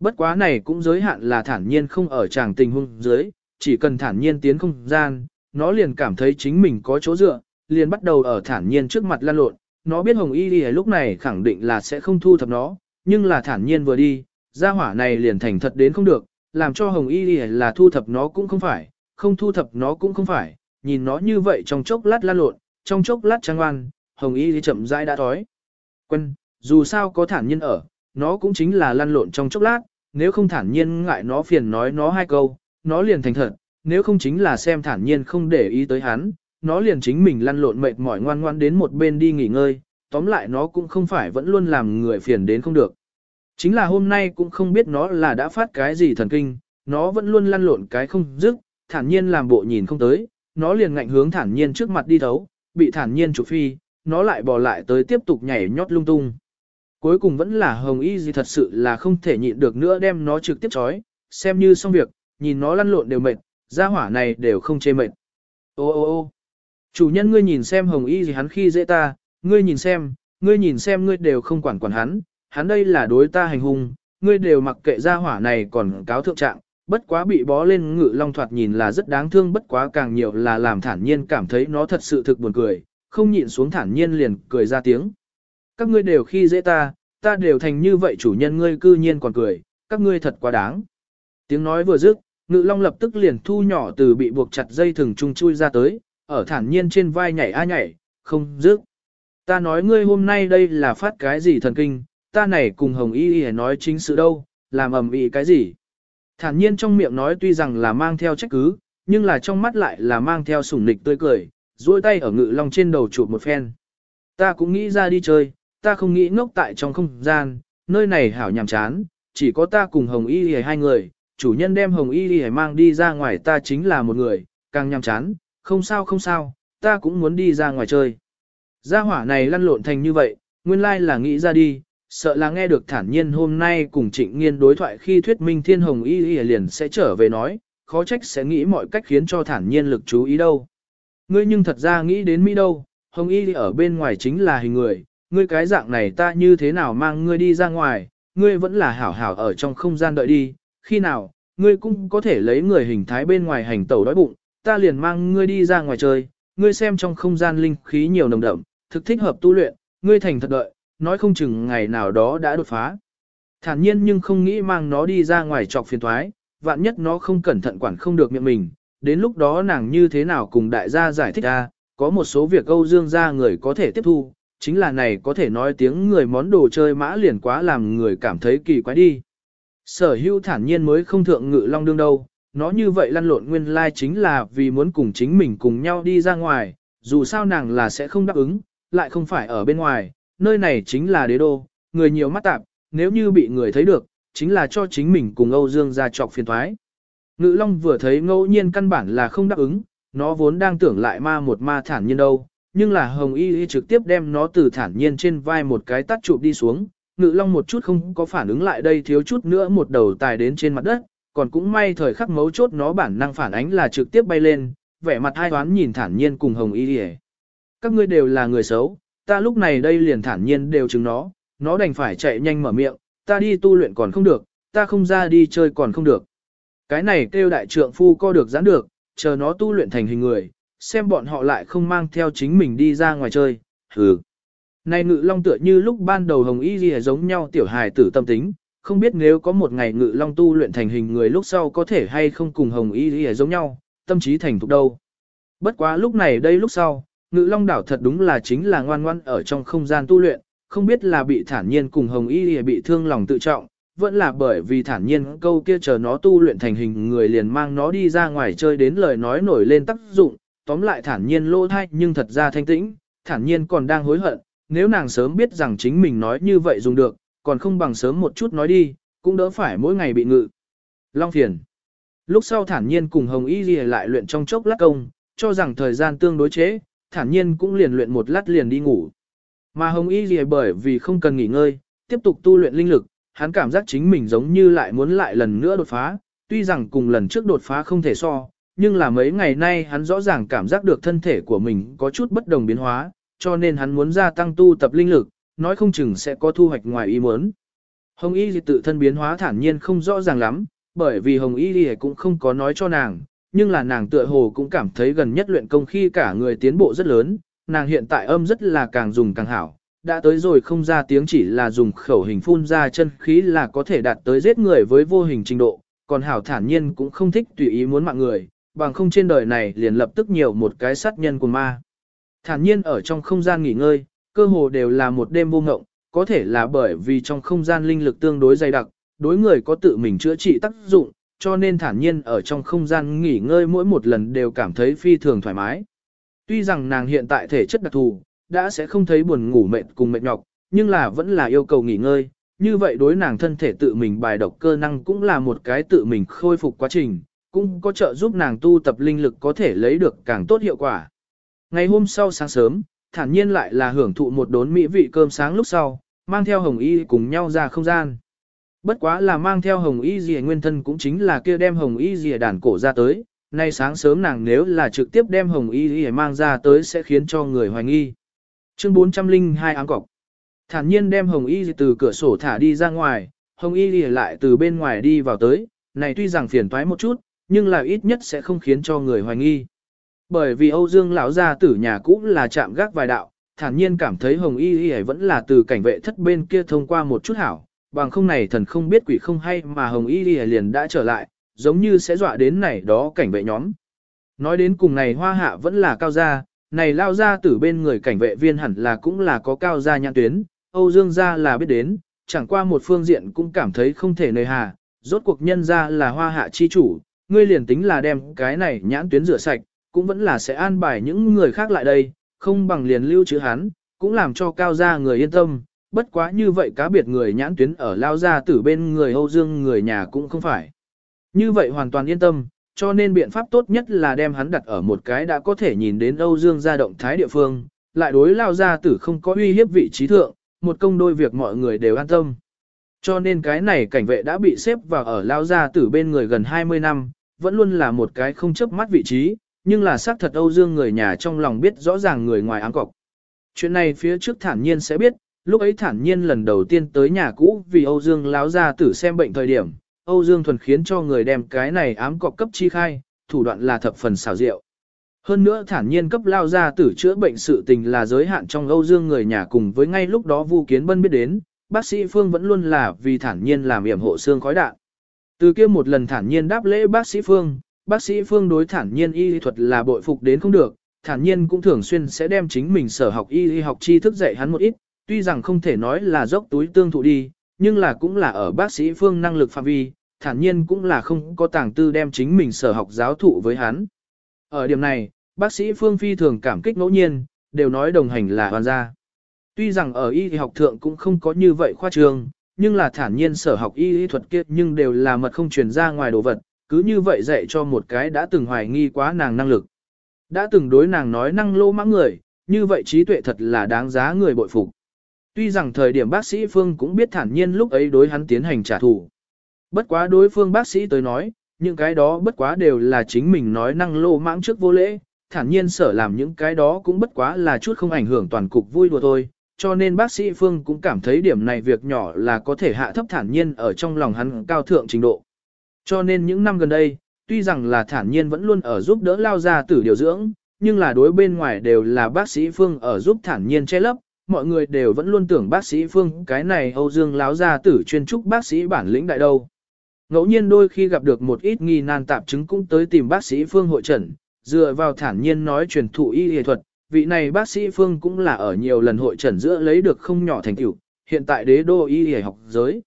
Bất quá này cũng giới hạn là thản nhiên không ở tràng tình huống dưới, chỉ cần thản nhiên tiến không gian, nó liền cảm thấy chính mình có chỗ dựa, liền bắt đầu ở thản nhiên trước mặt lan lộn, nó biết Hồng Y đi lúc này khẳng định là sẽ không thu thập nó, nhưng là thản nhiên vừa đi, gia hỏa này liền thành thật đến không được, làm cho Hồng Y đi là thu thập nó cũng không phải, không thu thập nó cũng không phải, nhìn nó như vậy trong chốc lát lan lộn, trong chốc lát trăng oan, hồng y đi chậm rãi đã thói. Quân, dù sao có thản nhiên ở, nó cũng chính là lan lộn trong chốc lát, nếu không thản nhiên ngại nó phiền nói nó hai câu, nó liền thành thật, nếu không chính là xem thản nhiên không để ý tới hắn, nó liền chính mình lăn lộn mệt mỏi ngoan ngoan đến một bên đi nghỉ ngơi, tóm lại nó cũng không phải vẫn luôn làm người phiền đến không được. Chính là hôm nay cũng không biết nó là đã phát cái gì thần kinh, nó vẫn luôn lăn lộn cái không dứt, thản nhiên làm bộ nhìn không tới, nó liền ngạnh hướng thản nhiên trước mặt đi thấu, bị thản nhiên chủ phi, nó lại bò lại tới tiếp tục nhảy nhót lung tung. Cuối cùng vẫn là hồng y gì thật sự là không thể nhịn được nữa đem nó trực tiếp chói, xem như xong việc, nhìn nó lăn lộn đều mệt, gia hỏa này đều không chê mệt. Ô ô ô chủ nhân ngươi nhìn xem hồng y gì hắn khi dễ ta, ngươi nhìn xem, ngươi nhìn xem ngươi đều không quản quản hắn, hắn đây là đối ta hành hung, ngươi đều mặc kệ gia hỏa này còn cáo thượng trạng, bất quá bị bó lên ngự long thoạt nhìn là rất đáng thương bất quá càng nhiều là làm thản nhiên cảm thấy nó thật sự thực buồn cười, không nhịn xuống thản nhiên liền cười ra tiếng. Các ngươi đều khi dễ ta, ta đều thành như vậy chủ nhân ngươi cư nhiên còn cười, các ngươi thật quá đáng. Tiếng nói vừa dứt, ngự long lập tức liền thu nhỏ từ bị buộc chặt dây thừng trung chui ra tới, ở thản nhiên trên vai nhảy a nhảy, không dứt. Ta nói ngươi hôm nay đây là phát cái gì thần kinh, ta này cùng Hồng Y Y nói chính sự đâu, làm ầm ĩ cái gì. Thản nhiên trong miệng nói tuy rằng là mang theo trách cứ, nhưng là trong mắt lại là mang theo sủng nịch tươi cười, duỗi tay ở ngự long trên đầu chụp một phen. Ta cũng nghĩ ra đi chơi, ta không nghĩ ngốc tại trong không gian, nơi này hảo nhàm chán, chỉ có ta cùng Hồng Y Y hai người, chủ nhân đem Hồng Y Y mang đi ra ngoài ta chính là một người, càng nhàm chán, không sao không sao, ta cũng muốn đi ra ngoài chơi. Gia hỏa này lăn lộn thành như vậy, nguyên lai là nghĩ ra đi, sợ là nghe được thản nhiên hôm nay cùng trịnh nghiên đối thoại khi thuyết minh thiên hồng y y liền sẽ trở về nói, khó trách sẽ nghĩ mọi cách khiến cho thản nhiên lực chú ý đâu. Ngươi nhưng thật ra nghĩ đến Mỹ đâu, hồng y ở bên ngoài chính là hình người, ngươi cái dạng này ta như thế nào mang ngươi đi ra ngoài, ngươi vẫn là hảo hảo ở trong không gian đợi đi, khi nào, ngươi cũng có thể lấy người hình thái bên ngoài hành tẩu đói bụng, ta liền mang ngươi đi ra ngoài chơi, ngươi xem trong không gian linh khí nhiều nồng đậm, thực thích hợp tu luyện, ngươi thành thật đợi, nói không chừng ngày nào đó đã đột phá. Thản nhiên nhưng không nghĩ mang nó đi ra ngoài trọc phiền toái, vạn nhất nó không cẩn thận quản không được miệng mình, đến lúc đó nàng như thế nào cùng đại gia giải thích ra, có một số việc Âu Dương gia người có thể tiếp thu, chính là này có thể nói tiếng người món đồ chơi mã liền quá làm người cảm thấy kỳ quái đi. Sở hữu thản nhiên mới không thượng ngự long đương đâu, nó như vậy lăn lộn nguyên lai chính là vì muốn cùng chính mình cùng nhau đi ra ngoài, dù sao nàng là sẽ không đáp ứng, lại không phải ở bên ngoài, nơi này chính là đế đô, người nhiều mắt tạp, nếu như bị người thấy được, chính là cho chính mình cùng Âu Dương ra trọc phiền thoái. Ngự Long vừa thấy ngẫu nhiên căn bản là không đáp ứng, nó vốn đang tưởng lại ma một ma thản nhiên đâu, nhưng là Hồng Y Y trực tiếp đem nó từ thản nhiên trên vai một cái tắt chụp đi xuống, Ngự Long một chút không có phản ứng lại đây thiếu chút nữa một đầu tài đến trên mặt đất, còn cũng may thời khắc mấu chốt nó bản năng phản ánh là trực tiếp bay lên, vẻ mặt hai toán nhìn thản nhiên cùng Hồng Y Y. Các ngươi đều là người xấu, ta lúc này đây liền thản nhiên đều chứng nó, nó đành phải chạy nhanh mở miệng, ta đi tu luyện còn không được, ta không ra đi chơi còn không được. Cái này kêu đại trượng phu co được giãn được, chờ nó tu luyện thành hình người, xem bọn họ lại không mang theo chính mình đi ra ngoài chơi, hừ. Này ngự long tựa như lúc ban đầu hồng y gì giống nhau tiểu hài tử tâm tính, không biết nếu có một ngày ngự long tu luyện thành hình người lúc sau có thể hay không cùng hồng y y giống nhau, tâm trí thành thục đâu. Bất quá lúc này đây lúc sau, ngự long đảo thật đúng là chính là ngoan ngoan ở trong không gian tu luyện, không biết là bị thản nhiên cùng hồng y y bị thương lòng tự trọng, vẫn là bởi vì thản nhiên câu kia chờ nó tu luyện thành hình người liền mang nó đi ra ngoài chơi đến lời nói nổi lên tác dụng, tóm lại thản nhiên lỗ thai nhưng thật ra thanh tĩnh, thản nhiên còn đang hối hận, nếu nàng sớm biết rằng chính mình nói như vậy dùng được, còn không bằng sớm một chút nói đi, cũng đỡ phải mỗi ngày bị ngự. Long phiền. Lúc sau thản nhiên cùng Hồng Y Ghi lại luyện trong chốc lát công, cho rằng thời gian tương đối chế, thản nhiên cũng liền luyện một lát liền đi ngủ. Mà Hồng Y Ghi bởi vì không cần nghỉ ngơi, tiếp tục tu luyện linh lực, hắn cảm giác chính mình giống như lại muốn lại lần nữa đột phá, tuy rằng cùng lần trước đột phá không thể so, nhưng là mấy ngày nay hắn rõ ràng cảm giác được thân thể của mình có chút bất đồng biến hóa, cho nên hắn muốn gia tăng tu tập linh lực, nói không chừng sẽ có thu hoạch ngoài ý muốn. Hồng Y tự thân biến hóa thản nhiên không rõ ràng lắm, bởi vì Hồng Y cũng không có nói cho nàng, nhưng là nàng tựa hồ cũng cảm thấy gần nhất luyện công khi cả người tiến bộ rất lớn, nàng hiện tại âm rất là càng dùng càng hảo, đã tới rồi không ra tiếng chỉ là dùng khẩu hình phun ra chân khí là có thể đạt tới giết người với vô hình trình độ, còn hảo thản nhiên cũng không thích tùy ý muốn mạng người, bằng không trên đời này liền lập tức nhiều một cái sát nhân của ma. Thản nhiên ở trong không gian nghỉ ngơi, cơ hồ đều là một đêm vô ngộng, có thể là bởi vì trong không gian linh lực tương đối dày đặc, đối người có tự mình chữa trị tác dụng, cho nên thản nhiên ở trong không gian nghỉ ngơi mỗi một lần đều cảm thấy phi thường thoải mái. Tuy rằng nàng hiện tại thể chất đặc thù, đã sẽ không thấy buồn ngủ mệt cùng mệt nhọc, nhưng là vẫn là yêu cầu nghỉ ngơi, như vậy đối nàng thân thể tự mình bài độc cơ năng cũng là một cái tự mình khôi phục quá trình, cũng có trợ giúp nàng tu tập linh lực có thể lấy được càng tốt hiệu quả. Ngày hôm sau sáng sớm, thản nhiên lại là hưởng thụ một đốn mỹ vị cơm sáng lúc sau, mang theo hồng y cùng nhau ra không gian. Bất quá là mang theo hồng y dìa nguyên thân cũng chính là kia đem hồng y dìa đàn cổ ra tới, nay sáng sớm nàng nếu là trực tiếp đem hồng y dìa mang ra tới sẽ khiến cho người hoài nghi. Chương 402 áng cọc. Thản nhiên đem hồng y từ cửa sổ thả đi ra ngoài, hồng y dìa lại từ bên ngoài đi vào tới, này tuy rằng phiền toái một chút, nhưng là ít nhất sẽ không khiến cho người hoài nghi. Bởi vì Âu Dương lão gia tử nhà cũ là chạm gác vài đạo, thản nhiên cảm thấy Hồng Y Y vẫn là từ cảnh vệ thất bên kia thông qua một chút hảo, bằng không này thần không biết quỷ không hay mà Hồng Y Y liền đã trở lại, giống như sẽ dọa đến này đó cảnh vệ nhóm. Nói đến cùng này hoa hạ vẫn là cao gia, này lao gia tử bên người cảnh vệ viên hẳn là cũng là có cao gia nhãn tuyến, Âu Dương gia là biết đến, chẳng qua một phương diện cũng cảm thấy không thể nơi hà, rốt cuộc nhân gia là hoa hạ chi chủ, ngươi liền tính là đem cái này nhãn tuyến rửa sạch, cũng vẫn là sẽ an bài những người khác lại đây, không bằng liền lưu trữ hắn, cũng làm cho cao gia người yên tâm, bất quá như vậy cá biệt người nhãn tuyến ở lao gia tử bên người Âu Dương người nhà cũng không phải. Như vậy hoàn toàn yên tâm, cho nên biện pháp tốt nhất là đem hắn đặt ở một cái đã có thể nhìn đến Âu Dương gia động thái địa phương, lại đối lao gia tử không có uy hiếp vị trí thượng, một công đôi việc mọi người đều an tâm. Cho nên cái này cảnh vệ đã bị xếp vào ở lao gia tử bên người gần 20 năm, vẫn luôn là một cái không chấp mắt vị trí, nhưng là xác thật Âu Dương người nhà trong lòng biết rõ ràng người ngoài áng cọc. Chuyện này phía trước thản nhiên sẽ biết, lúc ấy thản nhiên lần đầu tiên tới nhà cũ vì Âu Dương láo ra tử xem bệnh thời điểm, Âu Dương thuần khiến cho người đem cái này ám cọc cấp chi khai, thủ đoạn là thập phần xảo diệu. Hơn nữa thản nhiên cấp lao ra tử chữa bệnh sự tình là giới hạn trong Âu Dương người nhà cùng với ngay lúc đó Vu Kiến Bân biết đến, bác sĩ Phương vẫn luôn là vì thản nhiên làm yểm hộ xương khói đạn. Từ kia một lần thản nhiên đáp lễ bác sĩ Phương, bác sĩ Phương đối thản nhiên y thuật là bội phục đến không được, thản nhiên cũng thường xuyên sẽ đem chính mình sở học y học tri thức dạy hắn một ít, tuy rằng không thể nói là dốc túi tương thụ đi, nhưng là cũng là ở bác sĩ Phương năng lực phạm vi, thản nhiên cũng là không có tàng tư đem chính mình sở học giáo thụ với hắn. Ở điểm này, bác sĩ Phương phi thường cảm kích ngẫu nhiên, đều nói đồng hành là hoàn gia. Tuy rằng ở y học thượng cũng không có như vậy khoa trương, nhưng là thản nhiên sở học y y thuật kia nhưng đều là mật không truyền ra ngoài đồ vật, cứ như vậy dạy cho một cái đã từng hoài nghi quá nàng năng lực. Đã từng đối nàng nói năng lô mãng người, như vậy trí tuệ thật là đáng giá người bội phục. Tuy rằng thời điểm bác sĩ Phương cũng biết thản nhiên lúc ấy đối hắn tiến hành trả thù. Bất quá đối phương bác sĩ tới nói, những cái đó bất quá đều là chính mình nói năng lô mãng trước vô lễ, thản nhiên sở làm những cái đó cũng bất quá là chút không ảnh hưởng toàn cục vui đùa thôi, cho nên bác sĩ Phương cũng cảm thấy điểm này việc nhỏ là có thể hạ thấp thản nhiên ở trong lòng hắn cao thượng trình độ. Cho nên những năm gần đây, tuy rằng là thản nhiên vẫn luôn ở giúp đỡ lao gia tử điều dưỡng, nhưng là đối bên ngoài đều là bác sĩ Phương ở giúp thản nhiên che lấp, mọi người đều vẫn luôn tưởng bác sĩ Phương cái này Âu Dương láo gia tử chuyên trúc bác sĩ bản lĩnh đại đâu. Ngẫu nhiên đôi khi gặp được một ít nghi nan tạp chứng cũng tới tìm bác sĩ Phương hội trần, dựa vào thản nhiên nói truyền thụ y y thuật, vị này bác sĩ Phương cũng là ở nhiều lần hội trần giữa lấy được không nhỏ thành tựu, hiện tại đế đô y y học giới.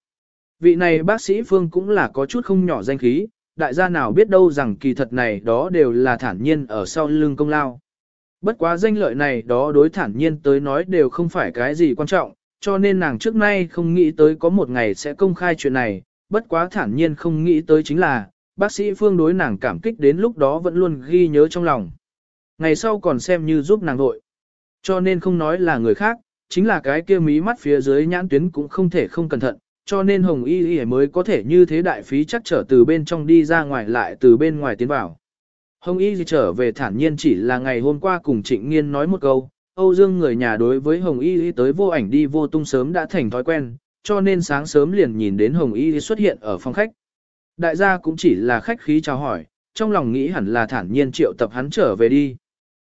Vị này bác sĩ Phương cũng là có chút không nhỏ danh khí, đại gia nào biết đâu rằng kỳ thật này đó đều là thản nhiên ở sau lưng công lao. Bất quá danh lợi này đó đối thản nhiên tới nói đều không phải cái gì quan trọng, cho nên nàng trước nay không nghĩ tới có một ngày sẽ công khai chuyện này, bất quá thản nhiên không nghĩ tới chính là, bác sĩ Phương đối nàng cảm kích đến lúc đó vẫn luôn ghi nhớ trong lòng. Ngày sau còn xem như giúp nàng nội. Cho nên không nói là người khác, chính là cái kia mí mắt phía dưới nhãn tuyến cũng không thể không cẩn thận, cho nên Hồng Y Y mới có thể như thế đại phí chắc trở từ bên trong đi ra ngoài lại từ bên ngoài tiến vào. Hồng Y Y trở về thản nhiên chỉ là ngày hôm qua cùng Trịnh Nghiên nói một câu, Âu Dương người nhà đối với Hồng Y Y tới vô ảnh đi vô tung sớm đã thành thói quen, cho nên sáng sớm liền nhìn đến Hồng Y Y xuất hiện ở phòng khách. Đại gia cũng chỉ là khách khí chào hỏi, trong lòng nghĩ hẳn là thản nhiên triệu tập hắn trở về đi.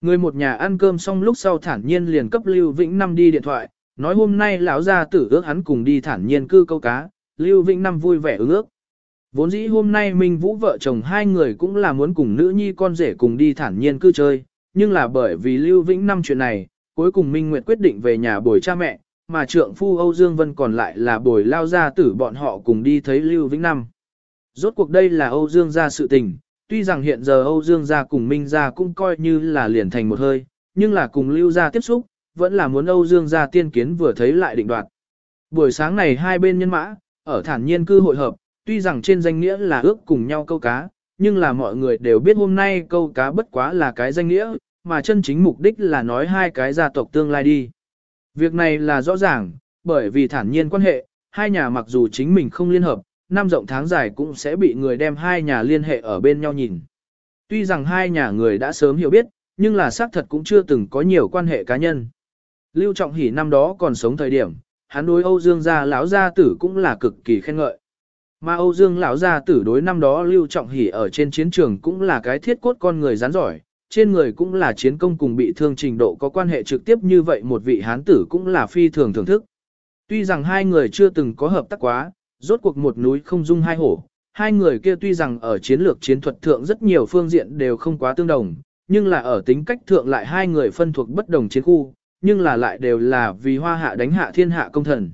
Người một nhà ăn cơm xong lúc sau thản nhiên liền cấp Lưu Vĩnh Năm đi điện thoại, Nói hôm nay lão gia tử ước hắn cùng đi thản nhiên cư câu cá, Lưu Vĩnh Năm vui vẻ ứng ước. Vốn dĩ hôm nay Minh Vũ vợ chồng hai người cũng là muốn cùng nữ nhi con rể cùng đi thản nhiên cư chơi, nhưng là bởi vì Lưu Vĩnh Năm chuyện này, cuối cùng Minh Nguyệt quyết định về nhà bồi cha mẹ, mà trượng phu Âu Dương Vân còn lại là bồi lao gia tử bọn họ cùng đi thấy Lưu Vĩnh Năm. Rốt cuộc đây là Âu Dương gia sự tình, tuy rằng hiện giờ Âu Dương gia cùng Minh gia cũng coi như là liền thành một hơi, nhưng là cùng Lưu gia tiếp xúc, vẫn là muốn Âu Dương gia tiên kiến vừa thấy lại định đoạt. Buổi sáng này hai bên nhân mã, ở thản nhiên cư hội hợp, tuy rằng trên danh nghĩa là ước cùng nhau câu cá, nhưng là mọi người đều biết hôm nay câu cá bất quá là cái danh nghĩa, mà chân chính mục đích là nói hai cái gia tộc tương lai đi. Việc này là rõ ràng, bởi vì thản nhiên quan hệ, hai nhà mặc dù chính mình không liên hợp, năm rộng tháng dài cũng sẽ bị người đem hai nhà liên hệ ở bên nhau nhìn. Tuy rằng hai nhà người đã sớm hiểu biết, nhưng là xác thật cũng chưa từng có nhiều quan hệ cá nhân. Lưu Trọng Hỷ năm đó còn sống thời điểm, hắn đối Âu Dương gia lão gia tử cũng là cực kỳ khen ngợi. Mà Âu Dương lão gia tử đối năm đó Lưu Trọng Hỷ ở trên chiến trường cũng là cái thiết cốt con người rắn giỏi, trên người cũng là chiến công cùng bị thương trình độ có quan hệ trực tiếp như vậy một vị hán tử cũng là phi thường thưởng thức. Tuy rằng hai người chưa từng có hợp tác quá, rốt cuộc một núi không dung hai hổ, hai người kia tuy rằng ở chiến lược chiến thuật thượng rất nhiều phương diện đều không quá tương đồng, nhưng là ở tính cách thượng lại hai người phân thuộc bất đồng chiến khu, nhưng là lại đều là vì hoa hạ đánh hạ thiên hạ công thần.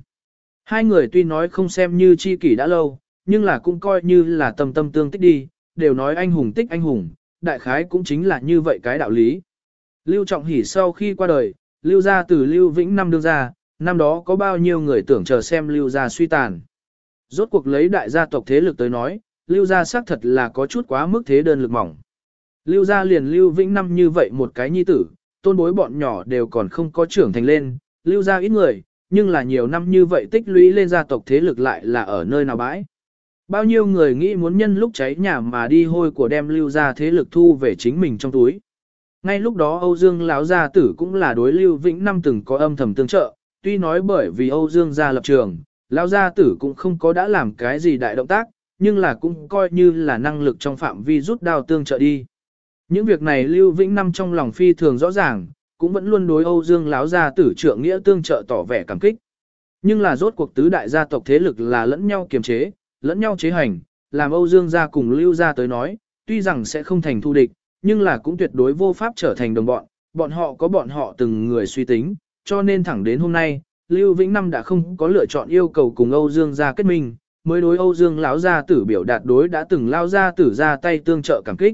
Hai người tuy nói không xem như chi kỷ đã lâu, nhưng là cũng coi như là tâm tâm tương tích đi, đều nói anh hùng tích anh hùng, đại khái cũng chính là như vậy cái đạo lý. Lưu Trọng Hỷ sau khi qua đời, Lưu gia từ Lưu Vĩnh năm đương ra, năm đó có bao nhiêu người tưởng chờ xem Lưu gia suy tàn. Rốt cuộc lấy đại gia tộc thế lực tới nói, Lưu gia xác thật là có chút quá mức thế đơn lực mỏng. Lưu gia liền Lưu Vĩnh năm như vậy một cái nhi tử, tôn bối bọn nhỏ đều còn không có trưởng thành lên, Lưu gia ít người, nhưng là nhiều năm như vậy tích lũy lên gia tộc thế lực lại là ở nơi nào bãi. Bao nhiêu người nghĩ muốn nhân lúc cháy nhà mà đi hôi của đem lưu ra thế lực thu về chính mình trong túi. Ngay lúc đó Âu Dương lão gia tử cũng là đối Lưu Vĩnh Năm từng có âm thầm tương trợ, tuy nói bởi vì Âu Dương gia lập trường, lão gia tử cũng không có đã làm cái gì đại động tác, nhưng là cũng coi như là năng lực trong phạm vi rút đao tương trợ đi. Những việc này Lưu Vĩnh Năm trong lòng phi thường rõ ràng, cũng vẫn luôn đối Âu Dương lão gia tử trượng nghĩa tương trợ tỏ vẻ cảm kích. Nhưng là rốt cuộc tứ đại gia tộc thế lực là lẫn nhau kiềm chế, lẫn nhau chế hành, làm Âu Dương gia cùng Lưu gia tới nói, tuy rằng sẽ không thành thù địch, nhưng là cũng tuyệt đối vô pháp trở thành đồng bọn, bọn họ có bọn họ từng người suy tính, cho nên thẳng đến hôm nay, Lưu Vĩnh Năm đã không có lựa chọn yêu cầu cùng Âu Dương gia kết minh, mới đối Âu Dương lão gia tử biểu đạt đối đã từng lao gia tử ra tay tương trợ cảm kích.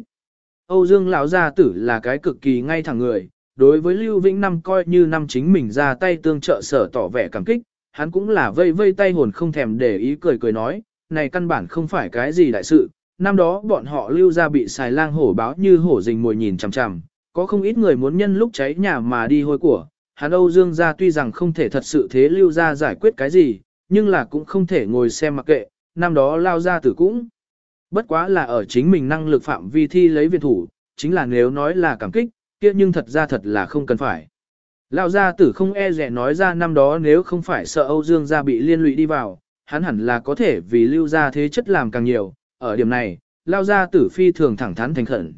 Âu Dương lão gia tử là cái cực kỳ ngay thẳng người, đối với Lưu Vĩnh Năm coi như năm chính mình ra tay tương trợ sở tỏ vẻ cảm kích, hắn cũng là vây vây tay hồn không thèm để ý cười cười nói, này căn bản không phải cái gì đại sự, năm đó bọn họ lưu gia bị xài lang hổ báo như hổ rình mồi nhìn chằm chằm, có không ít người muốn nhân lúc cháy nhà mà đi hôi của, hắn Âu Dương gia tuy rằng không thể thật sự thế lưu gia giải quyết cái gì, nhưng là cũng không thể ngồi xem mặc kệ, năm đó lao gia tử cũng. Bất quá là ở chính mình năng lực phạm vi thi lấy viện thủ, chính là nếu nói là cảm kích, kia nhưng thật ra thật là không cần phải. Lão gia tử không e rẻ nói ra năm đó nếu không phải sợ Âu Dương gia bị liên lụy đi vào, hắn hẳn là có thể vì lưu gia thế chất làm càng nhiều, ở điểm này, Lão gia tử phi thường thẳng thắn thành khẩn.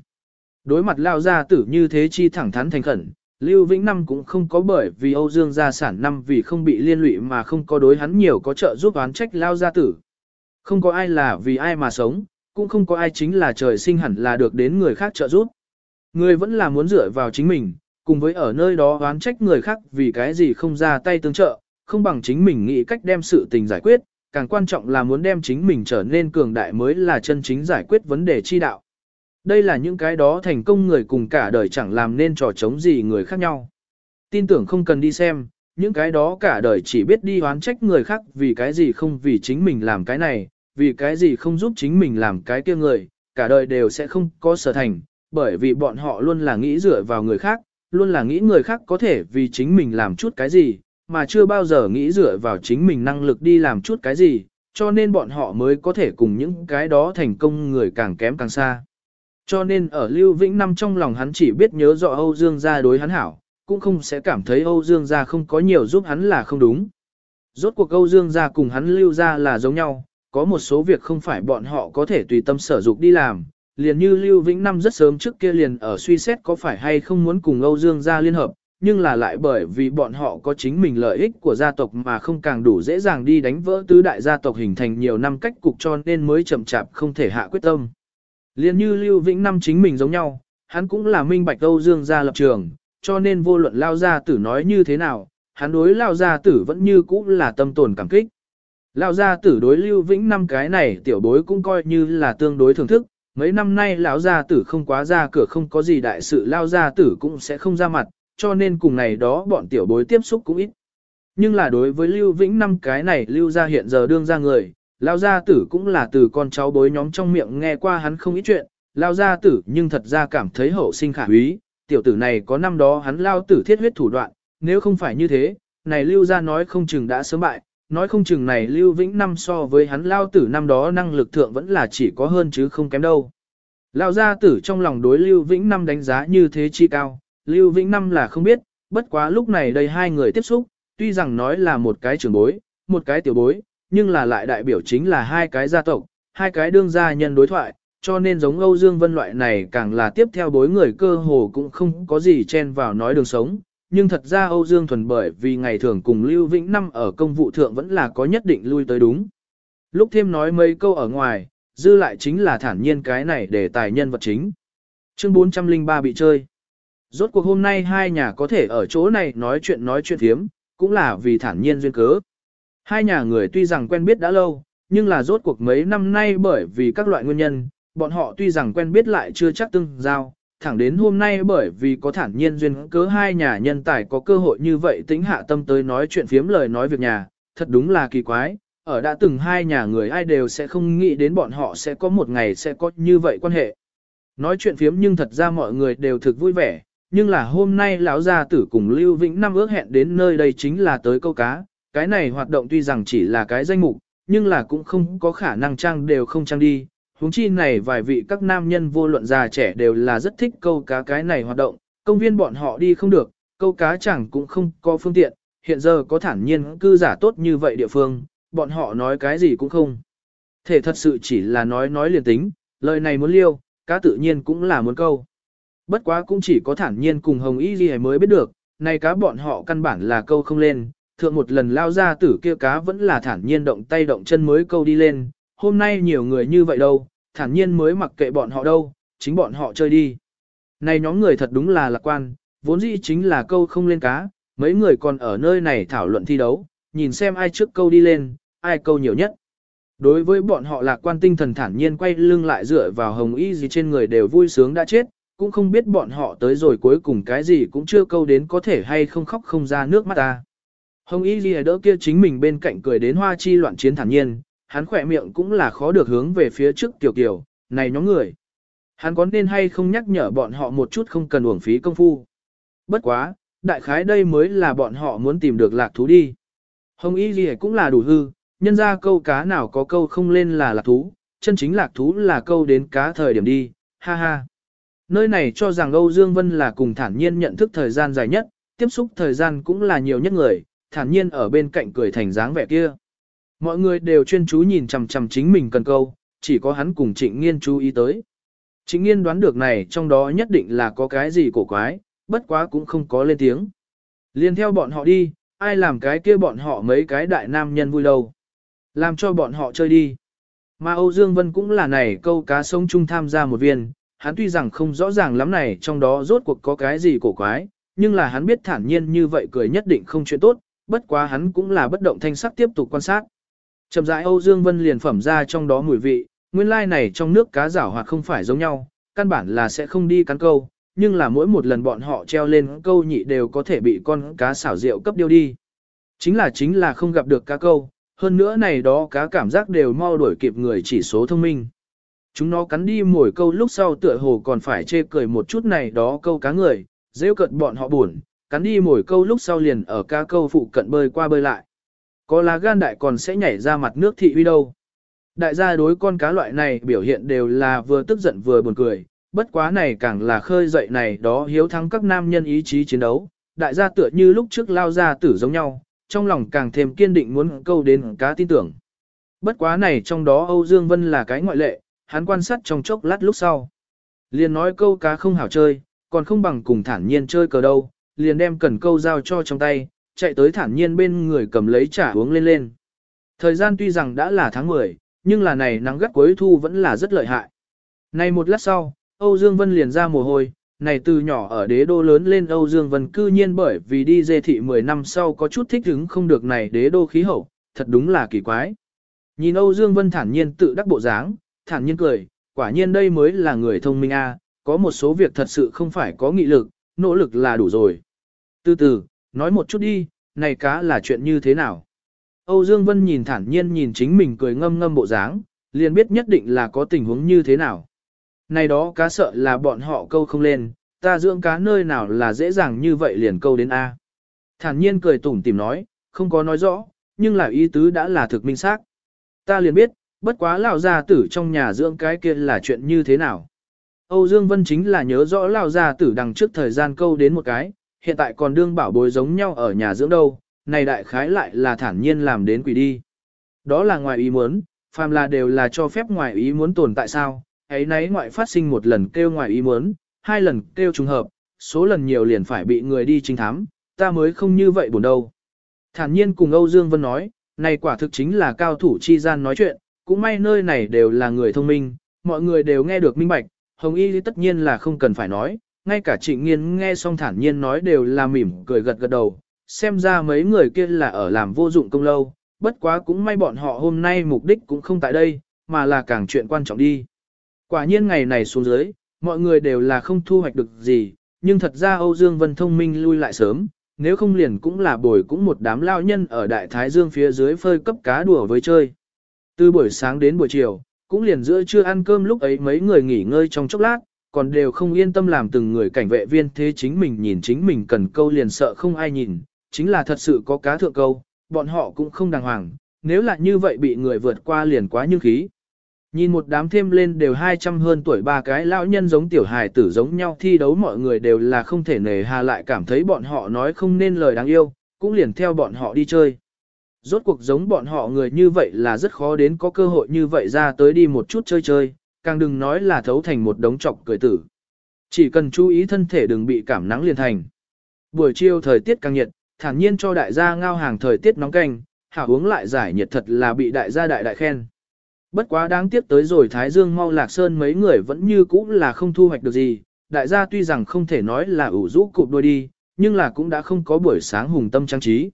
Đối mặt Lão gia tử như thế chi thẳng thắn thành khẩn, Lưu Vĩnh Năm cũng không có bởi vì Âu Dương gia sản năm vì không bị liên lụy mà không có đối hắn nhiều có trợ giúp oán trách Lão gia tử. Không có ai là vì ai mà sống, cũng không có ai chính là trời sinh hẳn là được đến người khác trợ giúp. Người vẫn là muốn dựa vào chính mình, cùng với ở nơi đó oán trách người khác vì cái gì không ra tay tương trợ, không bằng chính mình nghĩ cách đem sự tình giải quyết, càng quan trọng là muốn đem chính mình trở nên cường đại mới là chân chính giải quyết vấn đề chi đạo. Đây là những cái đó thành công người cùng cả đời chẳng làm nên trò chống gì người khác nhau. Tin tưởng không cần đi xem, những cái đó cả đời chỉ biết đi oán trách người khác vì cái gì không vì chính mình làm cái này, vì cái gì không giúp chính mình làm cái kia người, cả đời đều sẽ không có sở thành, bởi vì bọn họ luôn là nghĩ dựa vào người khác, luôn là nghĩ người khác có thể vì chính mình làm chút cái gì, mà chưa bao giờ nghĩ dựa vào chính mình năng lực đi làm chút cái gì, cho nên bọn họ mới có thể cùng những cái đó thành công người càng kém càng xa. Cho nên ở Lưu Vĩnh Năm trong lòng hắn chỉ biết nhớ rõ Âu Dương gia đối hắn hảo, cũng không sẽ cảm thấy Âu Dương gia không có nhiều giúp hắn là không đúng. Rốt cuộc Âu Dương gia cùng hắn Lưu gia là giống nhau, có một số việc không phải bọn họ có thể tùy tâm sở dục đi làm, liền như Lưu Vĩnh Năm rất sớm trước kia liền ở suy xét có phải hay không muốn cùng Âu Dương gia liên hợp, nhưng là lại bởi vì bọn họ có chính mình lợi ích của gia tộc mà không càng đủ dễ dàng đi đánh vỡ tứ đại gia tộc hình thành nhiều năm cách cục cho nên mới chậm chạp không thể hạ quyết tâm. Liên như Lưu Vĩnh Năm chính mình giống nhau, hắn cũng là minh bạch Âu Dương gia lập trường, cho nên vô luận Lao Gia Tử nói như thế nào, hắn đối Lao Gia Tử vẫn như cũ là tâm tồn cảm kích. Lão Gia Tử đối Lưu Vĩnh Năm cái này tiểu bối cũng coi như là tương đối thưởng thức, mấy năm nay lão gia tử không quá ra cửa không có gì đại sự lão Gia Tử cũng sẽ không ra mặt, cho nên cùng này đó bọn tiểu bối tiếp xúc cũng ít. Nhưng là đối với Lưu Vĩnh năm cái này Lưu gia hiện giờ đương ra người, lão gia tử cũng là từ con cháu bối nhóm trong miệng nghe qua hắn không ít chuyện, lão gia tử nhưng thật ra cảm thấy hậu sinh khả úy, tiểu tử này có năm đó hắn Lao tử thiết huyết thủ đoạn, nếu không phải như thế, này Lưu gia nói không chừng đã sớm bại, nói không chừng này Lưu Vĩnh năm so với hắn Lao tử năm đó năng lực thượng vẫn là chỉ có hơn chứ không kém đâu. Lao gia tử trong lòng đối Lưu Vĩnh năm đánh giá như thế chi cao, Lưu Vĩnh Năm là không biết, bất quá lúc này đây hai người tiếp xúc, tuy rằng nói là một cái trưởng bối, một cái tiểu bối, nhưng là lại đại biểu chính là hai cái gia tộc, hai cái đương gia nhân đối thoại, cho nên giống Âu Dương Vân loại này càng là tiếp theo bối người cơ hồ cũng không có gì chen vào nói đường sống. Nhưng thật ra Âu Dương Thuần bởi vì ngày thường cùng Lưu Vĩnh Năm ở công vụ thượng vẫn là có nhất định lui tới đúng. Lúc thêm nói mấy câu ở ngoài, dư lại chính là thản nhiên cái này để tài nhân vật chính. Chương 403 bị chơi. rốt cuộc hôm nay hai nhà có thể ở chỗ này nói chuyện nói chuyện thiếm, cũng là vì thản nhiên duyên cớ. Hai nhà người tuy rằng quen biết đã lâu, nhưng là rốt cuộc mấy năm nay bởi vì các loại nguyên nhân, bọn họ tuy rằng quen biết lại chưa chắc tương giao, thẳng đến hôm nay bởi vì có thản nhiên duyên cớ hai nhà nhân tài có cơ hội như vậy tính hạ tâm tới nói chuyện phiếm lời nói việc nhà, thật đúng là kỳ quái, ở đã từng hai nhà người ai đều sẽ không nghĩ đến bọn họ sẽ có một ngày sẽ có như vậy quan hệ. Nói chuyện phiếm nhưng thật ra mọi người đều thực vui vẻ, nhưng là hôm nay lão gia tử cùng Lưu Vĩnh Năm ước hẹn đến nơi đây chính là tới câu cá, cái này hoạt động tuy rằng chỉ là cái danh mục, nhưng là cũng không có khả năng trang đều không trang đi. Huống chi này vài vị các nam nhân vô luận già trẻ đều là rất thích câu cá cái này hoạt động, công viên bọn họ đi không được, câu cá chẳng cũng không có phương tiện, hiện giờ có thản nhiên cư giả tốt như vậy địa phương, bọn họ nói cái gì cũng không. Thể thật sự chỉ là nói nói liền tính, lời này muốn liêu, cá tự nhiên cũng là muốn câu. Bất quá cũng chỉ có thản nhiên cùng Hồng Y ghi mới biết được, này cá bọn họ căn bản là câu không lên, thượng một lần lao ra tử kia cá vẫn là thản nhiên động tay động chân mới câu đi lên, hôm nay nhiều người như vậy đâu, thản nhiên mới mặc kệ bọn họ đâu, chính bọn họ chơi đi. Này nhóm người thật đúng là lạc quan, vốn dĩ chính là câu không lên cá, mấy người còn ở nơi này thảo luận thi đấu, nhìn xem ai trước câu đi lên, ai câu nhiều nhất. Đối với bọn họ lạc quan tinh thần thản nhiên quay lưng lại dựa vào hồng y gì trên người đều vui sướng đã chết, cũng không biết bọn họ tới rồi cuối cùng cái gì cũng chưa câu đến có thể hay không khóc không ra nước mắt ta. Hồng y gì đỡ kia chính mình bên cạnh cười đến hoa chi loạn chiến thản nhiên, hắn khỏe miệng cũng là khó được hướng về phía trước tiểu kiểu, này nhóm người. Hắn có nên hay không nhắc nhở bọn họ một chút không cần uổng phí công phu. Bất quá, đại khái đây mới là bọn họ muốn tìm được lạc thú đi. Hồng y gì cũng là đủ hư, nhân ra câu cá nào có câu không lên là lạc thú, chân chính lạc thú là câu đến cá thời điểm đi, ha ha. Nơi này cho rằng Âu Dương Vân là cùng thản nhiên nhận thức thời gian dài nhất, tiếp xúc thời gian cũng là nhiều nhất người, thản nhiên ở bên cạnh cười thành dáng vẻ kia. Mọi người đều chuyên chú nhìn chằm chằm chính mình cần câu, chỉ có hắn cùng trịnh nghiên chú ý tới. Trịnh nghiên đoán được này trong đó nhất định là có cái gì cổ quái, bất quá cũng không có lên tiếng. Liên theo bọn họ đi, ai làm cái kia bọn họ mấy cái đại nam nhân vui đâu. Làm cho bọn họ chơi đi. Mà Âu Dương Vân cũng là này câu cá sông chung tham gia một viên, hắn tuy rằng không rõ ràng lắm này trong đó rốt cuộc có cái gì cổ quái, nhưng là hắn biết thản nhiên như vậy cười nhất định không chuyện tốt, bất quá hắn cũng là bất động thanh sắc tiếp tục quan sát. Chậm rãi Âu Dương Vân liền phẩm ra trong đó mùi vị, nguyên lai này trong nước cá rảo hoặc không phải giống nhau, căn bản là sẽ không đi cắn câu, nhưng là mỗi một lần bọn họ treo lên câu nhị đều có thể bị con cá xảo rượu cấp điêu đi. Chính là chính là không gặp được cá câu, hơn nữa này đó cá cảm giác đều mau đuổi kịp người chỉ số thông minh. Chúng nó cắn đi mồi câu lúc sau tựa hồ còn phải chê cười một chút này đó câu cá người, rêu cận bọn họ buồn, cắn đi mồi câu lúc sau liền ở cá câu phụ cận bơi qua bơi lại. Có lá gan đại còn sẽ nhảy ra mặt nước thị uy đâu. Đại gia đối con cá loại này biểu hiện đều là vừa tức giận vừa buồn cười, bất quá này càng là khơi dậy này đó hiếu thắng các nam nhân ý chí chiến đấu. Đại gia tựa như lúc trước lao ra tử giống nhau, trong lòng càng thêm kiên định muốn câu đến cá tin tưởng. Bất quá này trong đó Âu Dương Vân là cái ngoại lệ, hắn quan sát trong chốc lát lúc sau. Liền nói câu cá không hảo chơi, còn không bằng cùng thản nhiên chơi cờ đâu, liền đem cần câu giao cho trong tay, chạy tới thản nhiên bên người cầm lấy trà uống lên lên. Thời gian tuy rằng đã là tháng 10, nhưng là này nắng gắt cuối thu vẫn là rất lợi hại. Này một lát sau, Âu Dương Vân liền ra mồ hôi, này từ nhỏ ở đế đô lớn lên Âu Dương Vân cư nhiên bởi vì đi dê thị 10 năm sau có chút thích hứng không được này đế đô khí hậu, thật đúng là kỳ quái. Nhìn Âu Dương Vân thản nhiên tự đắc bộ dáng, thản nhiên cười, quả nhiên đây mới là người thông minh a, có một số việc thật sự không phải có nghị lực, nỗ lực là đủ rồi. Từ từ, nói một chút đi, này cá là chuyện như thế nào? Âu Dương Vân nhìn thản nhiên nhìn chính mình cười ngâm ngâm bộ dáng, liền biết nhất định là có tình huống như thế nào. Này đó cá sợ là bọn họ câu không lên, ta dưỡng cá nơi nào là dễ dàng như vậy liền câu đến A. Thản nhiên cười tủm tìm nói, không có nói rõ, nhưng là ý tứ đã là thực minh xác. Ta liền biết, bất quá lão gia tử trong nhà dưỡng cái kia là chuyện như thế nào. Âu Dương Vân chính là nhớ rõ lão gia tử đằng trước thời gian câu đến một cái, hiện tại còn đương bảo bối giống nhau ở nhà dưỡng đâu, này đại khái lại là thản nhiên làm đến quỷ đi. Đó là ngoài ý muốn, phàm là đều là cho phép ngoài ý muốn tồn tại sao, ấy nấy ngoại phát sinh một lần kêu ngoài ý muốn, hai lần kêu trùng hợp, số lần nhiều liền phải bị người đi trinh thám, ta mới không như vậy buồn đâu. Thản nhiên cùng Âu Dương Vân nói, này quả thực chính là cao thủ chi gian nói chuyện, cũng may nơi này đều là người thông minh, mọi người đều nghe được minh bạch, Hồng Y tất nhiên là không cần phải nói, ngay cả trịnh nghiên nghe xong thản nhiên nói đều là mỉm cười gật gật đầu, xem ra mấy người kia là ở làm vô dụng công lâu, bất quá cũng may bọn họ hôm nay mục đích cũng không tại đây, mà là càng chuyện quan trọng đi. Quả nhiên ngày này xuống dưới, mọi người đều là không thu hoạch được gì, nhưng thật ra Âu Dương Vân thông minh lui lại sớm, nếu không liền cũng là bồi cũng một đám lao nhân ở Đại Thái Dương phía dưới phơi cấp cá đùa với chơi. Từ buổi sáng đến buổi chiều, cũng liền giữa trưa ăn cơm lúc ấy mấy người nghỉ ngơi trong chốc lát, còn đều không yên tâm làm từng người cảnh vệ viên thế chính mình nhìn chính mình cần câu liền sợ không ai nhìn, chính là thật sự có cá thượng câu, bọn họ cũng không đàng hoàng, nếu là như vậy bị người vượt qua liền quá như khí. Nhìn một đám thêm lên đều 200 hơn tuổi ba cái lão nhân giống tiểu hài tử giống nhau thi đấu mọi người đều là không thể nề hà lại cảm thấy bọn họ nói không nên lời đáng yêu, cũng liền theo bọn họ đi chơi. Rốt cuộc giống bọn họ người như vậy là rất khó đến có cơ hội như vậy ra tới đi một chút chơi chơi, càng đừng nói là thấu thành một đống trọc cười tử. Chỉ cần chú ý thân thể đừng bị cảm nắng liền thành. Buổi chiều thời tiết càng nhiệt, thản nhiên cho đại gia ngao hàng thời tiết nóng canh, hảo uống lại giải nhiệt thật là bị đại gia đại đại khen. Bất quá đáng tiếc tới rồi Thái Dương mau lạc sơn mấy người vẫn như cũ là không thu hoạch được gì, đại gia tuy rằng không thể nói là ủ rũ cụp đôi đi, nhưng là cũng đã không có buổi sáng hùng tâm trang trí.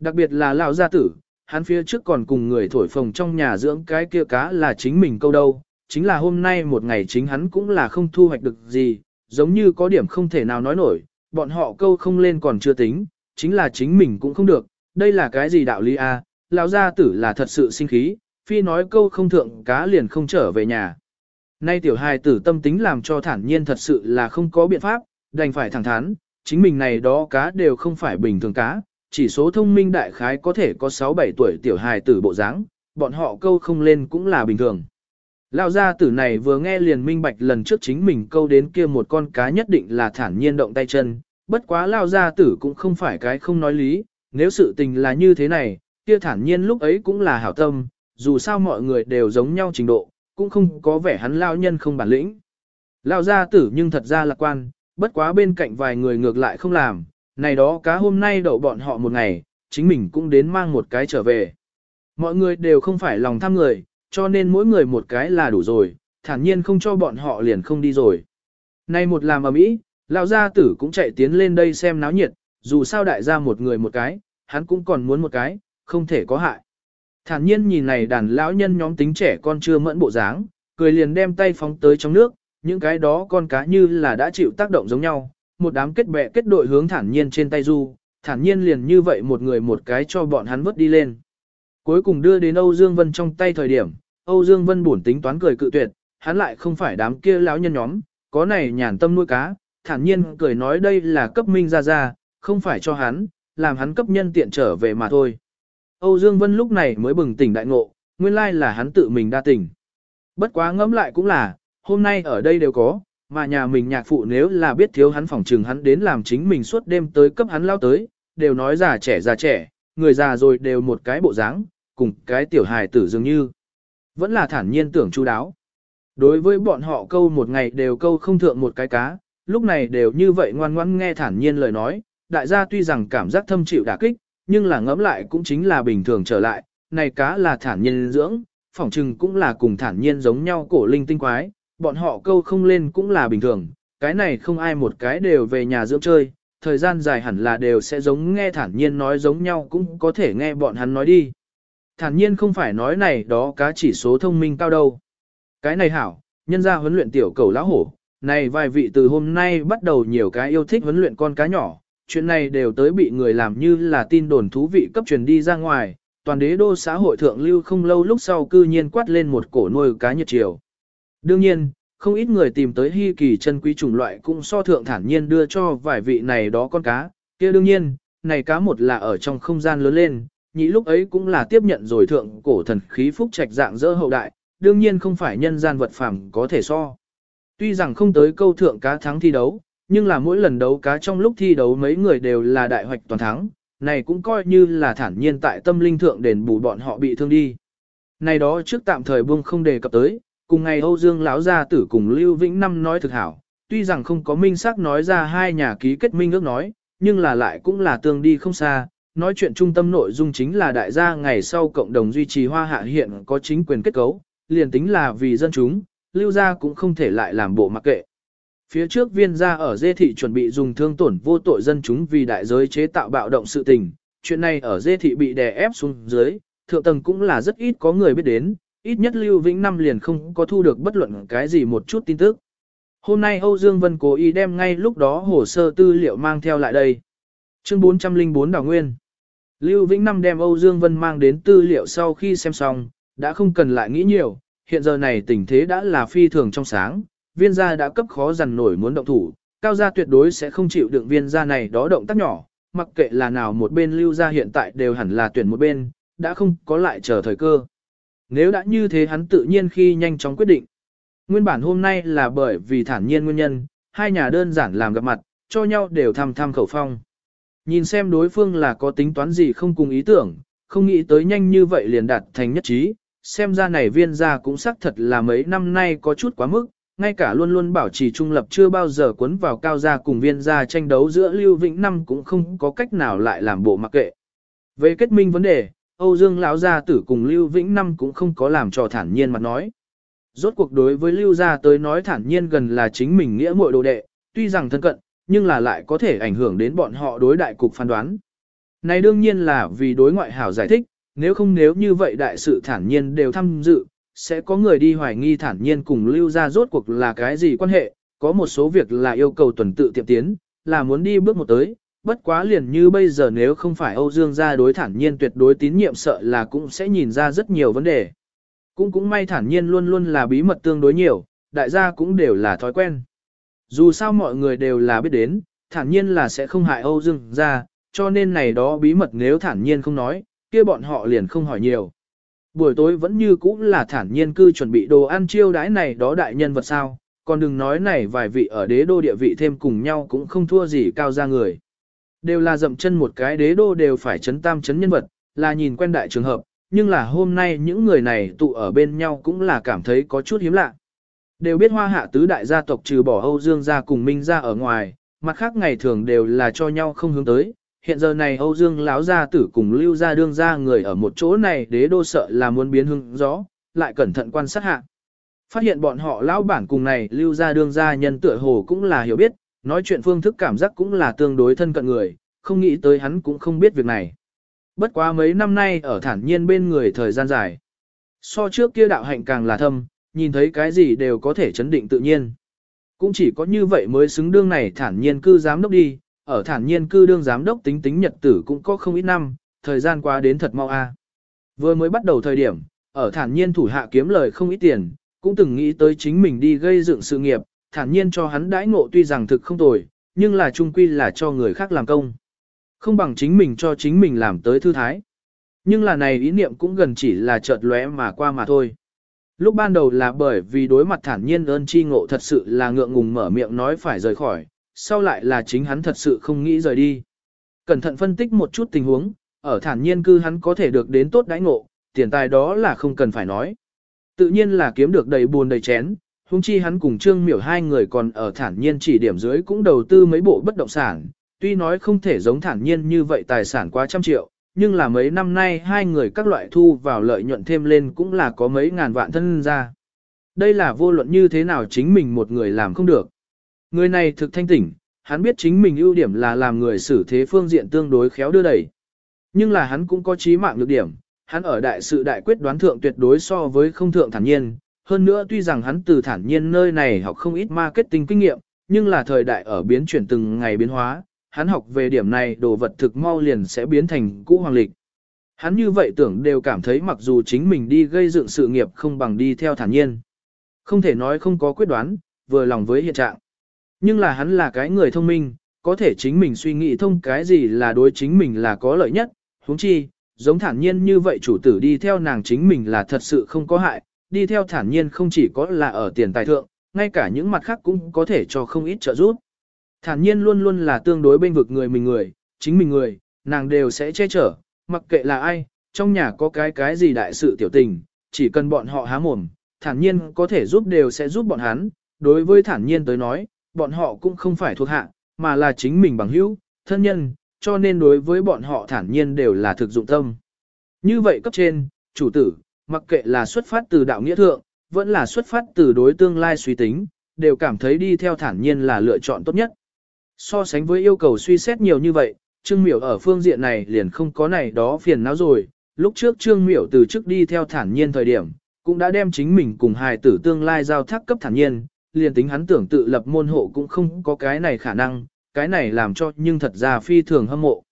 Đặc biệt là lão gia tử, hắn phía trước còn cùng người thổi phồng trong nhà dưỡng cái kia cá là chính mình câu đâu, chính là hôm nay một ngày chính hắn cũng là không thu hoạch được gì, giống như có điểm không thể nào nói nổi, bọn họ câu không lên còn chưa tính, chính là chính mình cũng không được, đây là cái gì đạo lý a? À? lão gia tử là thật sự sinh khí, phi nói câu không thượng cá liền không trở về nhà. Nay tiểu hài tử tâm tính làm cho thản nhiên thật sự là không có biện pháp, đành phải thẳng thắn, chính mình này đó cá đều không phải bình thường cá, chỉ số thông minh đại khái có thể có 6-7 tuổi tiểu hài tử bộ dáng, bọn họ câu không lên cũng là bình thường. Lão gia tử này vừa nghe liền minh bạch lần trước chính mình câu đến kia một con cá nhất định là thản nhiên động tay chân, bất quá lão gia tử cũng không phải cái không nói lý, nếu sự tình là như thế này, kia thản nhiên lúc ấy cũng là hảo tâm, dù sao mọi người đều giống nhau trình độ, cũng không có vẻ hắn lao nhân không bản lĩnh. Lao gia tử nhưng thật ra lạc quan, bất quá bên cạnh vài người ngược lại không làm, này đó cá hôm nay đậu bọn họ một ngày, chính mình cũng đến mang một cái trở về. Mọi người đều không phải lòng tham người, cho nên mỗi người một cái là đủ rồi, thản nhiên không cho bọn họ liền không đi rồi. Nay một làm ở mỹ, lão gia tử cũng chạy tiến lên đây xem náo nhiệt, dù sao đại gia một người một cái, hắn cũng còn muốn một cái, không thể có hại. Thản nhiên nhìn này đàn lão nhân nhóm tính trẻ con chưa mẫn bộ dáng, cười liền đem tay phóng tới trong nước, những cái đó con cá như là đã chịu tác động giống nhau, một đám kết bè kết đội hướng thản nhiên trên tay du, thản nhiên liền như vậy một người một cái cho bọn hắn vớt đi lên. Cuối cùng đưa đến Âu Dương Vân trong tay thời điểm, Âu Dương Vân buồn tính toán cười cự tuyệt, hắn lại không phải đám kia lão nhân nhóm, có này nhàn tâm nuôi cá, thản nhiên cười nói đây là cấp minh ra ra, không phải cho hắn, làm hắn cấp nhân tiện trở về mà thôi. Âu Dương Vân lúc này mới bừng tỉnh đại ngộ, nguyên lai là hắn tự mình đa tỉnh. Bất quá ngẫm lại cũng là, hôm nay ở đây đều có, mà nhà mình nhạc phụ nếu là biết thiếu hắn phòng trừng hắn đến làm chính mình suốt đêm tới cấp hắn lao tới, đều nói già trẻ già trẻ, người già rồi đều một cái bộ dáng, cùng cái tiểu hài tử dường như. Vẫn là thản nhiên tưởng chu đáo. Đối với bọn họ câu một ngày đều câu không thượng một cái cá, lúc này đều như vậy ngoan ngoãn nghe thản nhiên lời nói, đại gia tuy rằng cảm giác thâm chịu đả kích, nhưng là ngẫm lại cũng chính là bình thường trở lại, này cá là thản nhiên dưỡng, phỏng trừng cũng là cùng thản nhiên giống nhau cổ linh tinh quái, bọn họ câu không lên cũng là bình thường, cái này không ai một cái đều về nhà dưỡng chơi, thời gian dài hẳn là đều sẽ giống nghe thản nhiên nói giống nhau cũng có thể nghe bọn hắn nói đi. Thản nhiên không phải nói này đó cá chỉ số thông minh cao đâu. Cái này hảo, nhân ra huấn luyện tiểu cầu lão hổ, này vài vị từ hôm nay bắt đầu nhiều cái yêu thích huấn luyện con cá nhỏ, chuyện này đều tới bị người làm như là tin đồn thú vị cấp truyền đi ra ngoài, toàn đế đô xã hội thượng lưu không lâu lúc sau cư nhiên quát lên một cổ nuôi cá nhiệt chiều. Đương nhiên, không ít người tìm tới hy kỳ chân quý chủng loại cũng so thượng thản nhiên đưa cho vài vị này đó con cá, kia đương nhiên, này cá một là ở trong không gian lớn lên, nhị lúc ấy cũng là tiếp nhận rồi thượng cổ thần khí phúc trạch dạng dỡ hậu đại, đương nhiên không phải nhân gian vật phẩm có thể so. Tuy rằng không tới câu thượng cá thắng thi đấu, nhưng là mỗi lần đấu cá trong lúc thi đấu mấy người đều là đại hoạch toàn thắng, này cũng coi như là thản nhiên tại tâm linh thượng đền bù bọn họ bị thương đi. Này đó trước tạm thời buông không đề cập tới, cùng ngày Âu Dương lão gia tử cùng Lưu Vĩnh Năm nói thực hảo, tuy rằng không có minh xác nói ra hai nhà ký kết minh ước nói, nhưng là lại cũng là tương đi không xa, nói chuyện trung tâm nội dung chính là đại gia ngày sau cộng đồng duy trì hoa hạ hiện có chính quyền kết cấu, liền tính là vì dân chúng, lưu gia cũng không thể lại làm bộ mặc kệ. Phía trước viên gia ở dê thị chuẩn bị dùng thương tổn vô tội dân chúng vì đại giới chế tạo bạo động sự tình, chuyện này ở dê thị bị đè ép xuống dưới, thượng tầng cũng là rất ít có người biết đến, ít nhất Lưu Vĩnh Năm liền không có thu được bất luận cái gì một chút tin tức. Hôm nay Âu Dương Vân cố ý đem ngay lúc đó hồ sơ tư liệu mang theo lại đây. Chương 404 Đào Nguyên Lưu Vĩnh Năm đem Âu Dương Vân mang đến tư liệu sau khi xem xong, đã không cần lại nghĩ nhiều, hiện giờ này tình thế đã là phi thường trong sáng, viên gia đã cấp khó dằn nổi muốn động thủ, cao gia tuyệt đối sẽ không chịu đựng viên gia này đó động tác nhỏ, mặc kệ là nào một bên lưu gia hiện tại đều hẳn là tuyển một bên, đã không có lại chờ thời cơ. Nếu đã như thế hắn tự nhiên khi nhanh chóng quyết định. Nguyên bản hôm nay là bởi vì thản nhiên nguyên nhân, hai nhà đơn giản làm gặp mặt, cho nhau đều thăm thăm khẩu phong. Nhìn xem đối phương là có tính toán gì không cùng ý tưởng, không nghĩ tới nhanh như vậy liền đạt thành nhất trí, xem ra này viên gia cũng xác thật là mấy năm nay có chút quá mức, ngay cả luôn luôn bảo trì trung lập chưa bao giờ cuốn vào cao gia cùng viên gia tranh đấu giữa Lưu Vĩnh Năm cũng không có cách nào lại làm bộ mặc kệ. Về kết minh vấn đề, Âu Dương lão gia tử cùng Lưu Vĩnh Năm cũng không có làm cho thản nhiên mặt nói. Rốt cuộc đối với Lưu gia tới nói thản nhiên gần là chính mình nghĩa muội đồ đệ, tuy rằng thân cận, nhưng là lại có thể ảnh hưởng đến bọn họ đối đại cục phán đoán. Này đương nhiên là vì đối ngoại hảo giải thích, nếu không nếu như vậy đại sự thản nhiên đều tham dự, sẽ có người đi hoài nghi thản nhiên cùng lưu ra rốt cuộc là cái gì quan hệ, có một số việc là yêu cầu tuần tự tiệm tiến, là muốn đi bước một tới, bất quá liền như bây giờ nếu không phải Âu Dương gia đối thản nhiên tuyệt đối tín nhiệm sợ là cũng sẽ nhìn ra rất nhiều vấn đề. Cũng cũng may thản nhiên luôn luôn là bí mật tương đối nhiều, đại gia cũng đều là thói quen. Dù sao mọi người đều là biết đến, thản nhiên là sẽ không hại Âu Dương gia, cho nên này đó bí mật nếu thản nhiên không nói, kia bọn họ liền không hỏi nhiều. Buổi tối vẫn như cũ là thản nhiên cư chuẩn bị đồ ăn chiêu đãi này đó đại nhân vật sao, còn đừng nói này vài vị ở đế đô địa vị thêm cùng nhau cũng không thua gì cao ra người. Đều là dậm chân một cái đế đô đều phải chấn tam chấn nhân vật, là nhìn quen đại trường hợp, nhưng là hôm nay những người này tụ ở bên nhau cũng là cảm thấy có chút hiếm lạ. Đều biết hoa hạ tứ đại gia tộc trừ bỏ Âu Dương gia cùng Minh gia ở ngoài, mặt khác ngày thường đều là cho nhau không hướng tới, hiện giờ này Âu Dương lão gia tử cùng Lưu gia đương gia người ở một chỗ này đế đô sợ là muốn biến hưng gió, lại cẩn thận quan sát hạ. Phát hiện bọn họ lão bản cùng này Lưu gia đương gia nhân tựa hồ cũng là hiểu biết, nói chuyện phương thức cảm giác cũng là tương đối thân cận người, không nghĩ tới hắn cũng không biết việc này. Bất quá mấy năm nay ở thản nhiên bên người thời gian dài. So trước kia đạo hạnh càng là thâm, nhìn thấy cái gì đều có thể chấn định tự nhiên. Cũng chỉ có như vậy mới xứng đương này thản nhiên cư giám đốc đi, ở thản nhiên cư đương giám đốc tính tính nhật tử cũng có không ít năm, thời gian qua đến thật mau a. Vừa mới bắt đầu thời điểm, ở thản nhiên thủ hạ kiếm lời không ít tiền, cũng từng nghĩ tới chính mình đi gây dựng sự nghiệp, thản nhiên cho hắn đãi ngộ tuy rằng thực không tồi, nhưng là trung quy là cho người khác làm công. Không bằng chính mình cho chính mình làm tới thư thái. Nhưng là này ý niệm cũng gần chỉ là chợt lóe mà qua mà thôi. Lúc ban đầu là bởi vì đối mặt thản nhiên ơn chi ngộ thật sự là ngượng ngùng mở miệng nói phải rời khỏi, sau lại là chính hắn thật sự không nghĩ rời đi. Cẩn thận phân tích một chút tình huống, ở thản nhiên cư hắn có thể được đến tốt đãi ngộ, tiền tài đó là không cần phải nói. Tự nhiên là kiếm được đầy buồn đầy chén, huống chi hắn cùng Trương Miểu hai người còn ở thản nhiên chỉ điểm dưới cũng đầu tư mấy bộ bất động sản, tuy nói không thể giống thản nhiên như vậy tài sản quá trăm triệu, nhưng là mấy năm nay hai người các loại thu vào lợi nhuận thêm lên cũng là có mấy ngàn vạn thân ra. Đây là vô luận như thế nào chính mình một người làm không được. Người này thực thanh tỉnh, hắn biết chính mình ưu điểm là làm người xử thế phương diện tương đối khéo đưa đẩy. Nhưng là hắn cũng có trí mạng nhược điểm, hắn ở đại sự đại quyết đoán thượng tuyệt đối so với không thượng thản nhiên. Hơn nữa tuy rằng hắn từ thản nhiên nơi này học không ít marketing kinh nghiệm, nhưng là thời đại ở biến chuyển từng ngày biến hóa, hắn học về điểm này đồ vật thực mau liền sẽ biến thành cũ hoàng lịch. Hắn như vậy tưởng đều cảm thấy mặc dù chính mình đi gây dựng sự nghiệp không bằng đi theo thản nhiên. Không thể nói không có quyết đoán, vừa lòng với hiện trạng. Nhưng là hắn là cái người thông minh, có thể chính mình suy nghĩ thông cái gì là đối chính mình là có lợi nhất, huống chi, giống thản nhiên như vậy chủ tử đi theo nàng chính mình là thật sự không có hại, đi theo thản nhiên không chỉ có là ở tiền tài thượng, ngay cả những mặt khác cũng có thể cho không ít trợ giúp. Thản nhiên luôn luôn là tương đối bên vực người mình người, chính mình người, nàng đều sẽ che chở, mặc kệ là ai, trong nhà có cái cái gì đại sự tiểu tình, chỉ cần bọn họ há mồm, thản nhiên có thể giúp đều sẽ giúp bọn hắn, đối với thản nhiên tới nói, bọn họ cũng không phải thuộc hạ, mà là chính mình bằng hữu, thân nhân, cho nên đối với bọn họ thản nhiên đều là thực dụng tâm. Như vậy cấp trên, chủ tử, mặc kệ là xuất phát từ đạo nghĩa thượng, vẫn là xuất phát từ đối tương lai suy tính, đều cảm thấy đi theo thản nhiên là lựa chọn tốt nhất. So sánh với yêu cầu suy xét nhiều như vậy, Trương Miểu ở phương diện này liền không có này đó phiền não rồi. Lúc trước Trương Miểu từ trước đi theo thản nhiên thời điểm, cũng đã đem chính mình cùng hài tử tương lai giao thác cấp thản nhiên, liền tính hắn tưởng tự lập môn hộ cũng không có cái này khả năng, cái này làm cho nhưng thật ra phi thường hâm mộ.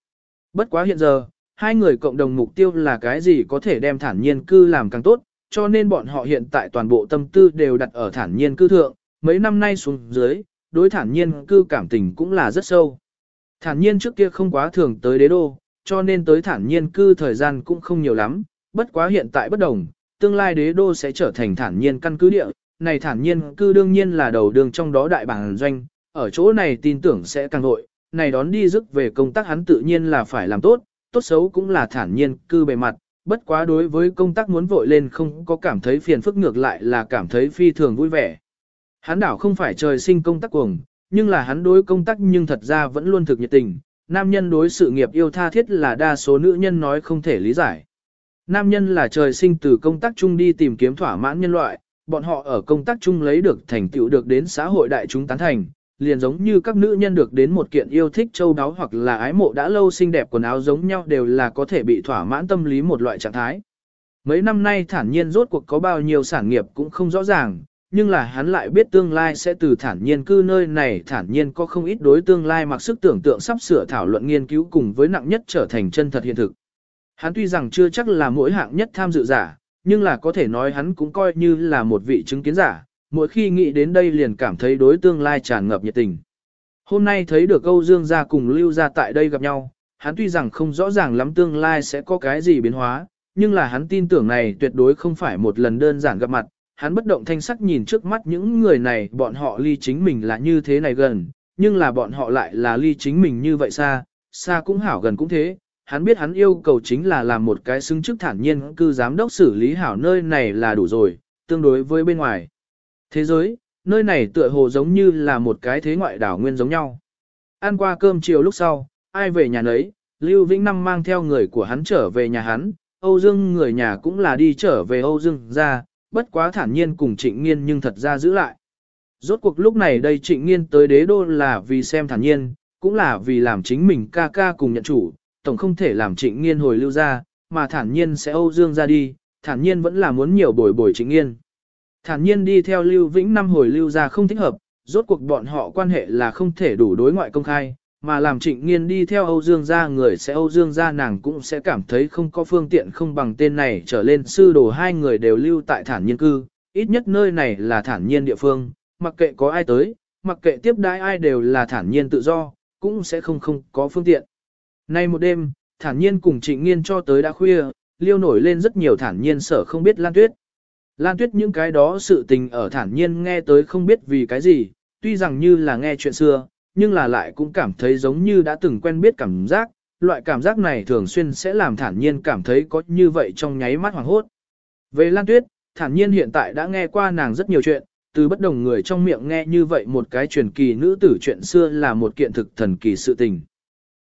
Bất quá hiện giờ, hai người cộng đồng mục tiêu là cái gì có thể đem thản nhiên cư làm càng tốt, cho nên bọn họ hiện tại toàn bộ tâm tư đều đặt ở thản nhiên cư thượng, mấy năm nay xuống dưới, đối thản nhiên cư cảm tình cũng là rất sâu. Thản nhiên trước kia không quá thường tới đế đô, cho nên tới thản nhiên cư thời gian cũng không nhiều lắm, bất quá hiện tại bất đồng, tương lai đế đô sẽ trở thành thản nhiên căn cứ địa, này thản nhiên cư đương nhiên là đầu đường trong đó đại bản doanh, ở chỗ này tin tưởng sẽ càng nội, này đón đi dứt về công tác hắn tự nhiên là phải làm tốt, tốt xấu cũng là thản nhiên cư bề mặt, bất quá đối với công tác muốn vội lên không có cảm thấy phiền phức ngược lại là cảm thấy phi thường vui vẻ. Hắn đảo không phải trời sinh công tác cuồng, nhưng là hắn đối công tác nhưng thật ra vẫn luôn thực nhiệt tình, nam nhân đối sự nghiệp yêu tha thiết là đa số nữ nhân nói không thể lý giải. Nam nhân là trời sinh từ công tác chung đi tìm kiếm thỏa mãn nhân loại, bọn họ ở công tác chung lấy được thành tựu được đến xã hội đại chúng tán thành, liền giống như các nữ nhân được đến một kiện yêu thích châu đáo hoặc là ái mộ đã lâu xinh đẹp quần áo giống nhau đều là có thể bị thỏa mãn tâm lý một loại trạng thái. Mấy năm nay thản nhiên rốt cuộc có bao nhiêu sản nghiệp cũng không rõ ràng, nhưng là hắn lại biết tương lai sẽ từ thản nhiên cư nơi này thản nhiên có không ít đối tương lai mặc sức tưởng tượng sắp sửa thảo luận nghiên cứu cùng với nặng nhất trở thành chân thật hiện thực. Hắn tuy rằng chưa chắc là mỗi hạng nhất tham dự giả, nhưng là có thể nói hắn cũng coi như là một vị chứng kiến giả, mỗi khi nghĩ đến đây liền cảm thấy đối tương lai tràn ngập nhiệt tình. Hôm nay thấy được Âu Dương gia cùng Lưu gia tại đây gặp nhau, hắn tuy rằng không rõ ràng lắm tương lai sẽ có cái gì biến hóa, nhưng là hắn tin tưởng này tuyệt đối không phải một lần đơn giản gặp mặt, hắn bất động thanh sắc nhìn trước mắt những người này bọn họ ly chính mình là như thế này gần, nhưng là bọn họ lại là ly chính mình như vậy xa, xa cũng hảo gần cũng thế. Hắn biết hắn yêu cầu chính là làm một cái xứng chức thản nhiên cư giám đốc xử lý hảo nơi này là đủ rồi, tương đối với bên ngoài. Thế giới, nơi này tựa hồ giống như là một cái thế ngoại đảo nguyên giống nhau. Ăn qua cơm chiều lúc sau, ai về nhà nấy, Lưu Vĩnh Năm mang theo người của hắn trở về nhà hắn, Âu Dương người nhà cũng là đi trở về Âu Dương ra, bất quá thản nhiên cùng trịnh nghiên nhưng thật ra giữ lại. Rốt cuộc lúc này đây trịnh nghiên tới đế đô là vì xem thản nhiên, cũng là vì làm chính mình ca ca cùng nhận chủ, tổng không thể làm trịnh nghiên hồi lưu ra, mà thản nhiên sẽ Âu Dương ra đi, thản nhiên vẫn là muốn nhiều bồi bồi trịnh nghiên. Thản nhiên đi theo Lưu Vĩnh năm hồi lưu ra không thích hợp, rốt cuộc bọn họ quan hệ là không thể đủ đối ngoại công khai, mà làm trịnh nghiên đi theo Âu Dương gia người sẽ Âu Dương gia nàng cũng sẽ cảm thấy không có phương tiện không bằng tên này trở lên sư đồ hai người đều lưu tại thản nhiên cư, ít nhất nơi này là thản nhiên địa phương, mặc kệ có ai tới, mặc kệ tiếp đãi ai đều là thản nhiên tự do, cũng sẽ không không có phương tiện. Nay một đêm, thản nhiên cùng trịnh nghiên cho tới đã khuya, liêu nổi lên rất nhiều thản nhiên sở không biết Lan Tuyết. Lan Tuyết những cái đó sự tình ở thản nhiên nghe tới không biết vì cái gì, tuy rằng như là nghe chuyện xưa, nhưng là lại cũng cảm thấy giống như đã từng quen biết cảm giác, loại cảm giác này thường xuyên sẽ làm thản nhiên cảm thấy có như vậy trong nháy mắt hoàng hốt. Về Lan Tuyết, thản nhiên hiện tại đã nghe qua nàng rất nhiều chuyện, từ bất đồng người trong miệng nghe như vậy một cái truyền kỳ nữ tử chuyện xưa là một kiện thực thần kỳ sự tình.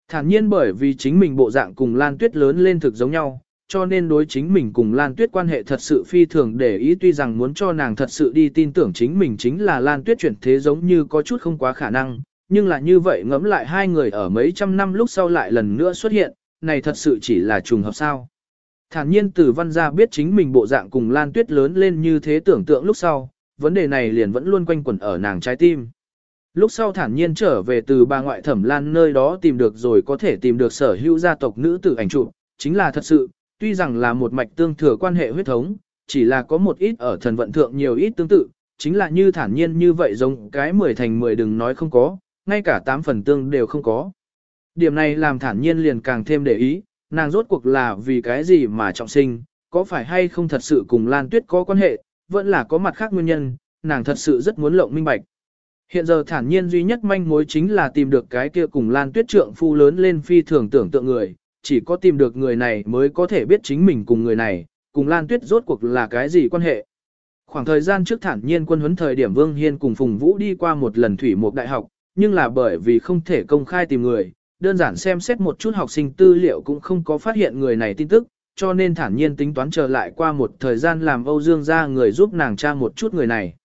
Thản nhiên bởi vì chính mình bộ dạng cùng Lan Tuyết lớn lên thực giống nhau, cho nên đối chính mình cùng Lan Tuyết quan hệ thật sự phi thường để ý tuy rằng muốn cho nàng thật sự đi tin tưởng chính mình chính là Lan Tuyết chuyển thế giống như có chút không quá khả năng, nhưng là như vậy ngẫm lại hai người ở mấy trăm năm lúc sau lại lần nữa xuất hiện, này thật sự chỉ là trùng hợp sao. Thản nhiên từ văn gia biết chính mình bộ dạng cùng Lan Tuyết lớn lên như thế tưởng tượng lúc sau, vấn đề này liền vẫn luôn quanh quẩn ở nàng trái tim. Lúc sau thản nhiên trở về từ bà ngoại thẩm Lan nơi đó tìm được rồi có thể tìm được sở hữu gia tộc nữ tử ảnh chụp, chính là thật sự, tuy rằng là một mạch tương thừa quan hệ huyết thống, chỉ là có một ít ở thần vận thượng nhiều ít tương tự, chính là như thản nhiên như vậy giống cái mười thành mười đừng nói không có, ngay cả tám phần tương đều không có. Điểm này làm thản nhiên liền càng thêm để ý, nàng rốt cuộc là vì cái gì mà trọng sinh, có phải hay không thật sự cùng Lan Tuyết có quan hệ, vẫn là có mặt khác nguyên nhân, nàng thật sự rất muốn lộng minh bạch. Hiện giờ thản nhiên duy nhất manh mối chính là tìm được cái kia cùng Lan Tuyết trượng phu lớn lên phi thường tưởng tượng người, chỉ có tìm được người này mới có thể biết chính mình cùng người này, cùng Lan Tuyết rốt cuộc là cái gì quan hệ. Khoảng thời gian trước thản nhiên quân huấn thời điểm Vương Hiên cùng Phùng Vũ đi qua một lần thủy một đại học, nhưng là bởi vì không thể công khai tìm người, đơn giản xem xét một chút học sinh tư liệu cũng không có phát hiện người này tin tức, cho nên thản nhiên tính toán trở lại qua một thời gian làm Âu Dương ra người giúp nàng tra một chút người này.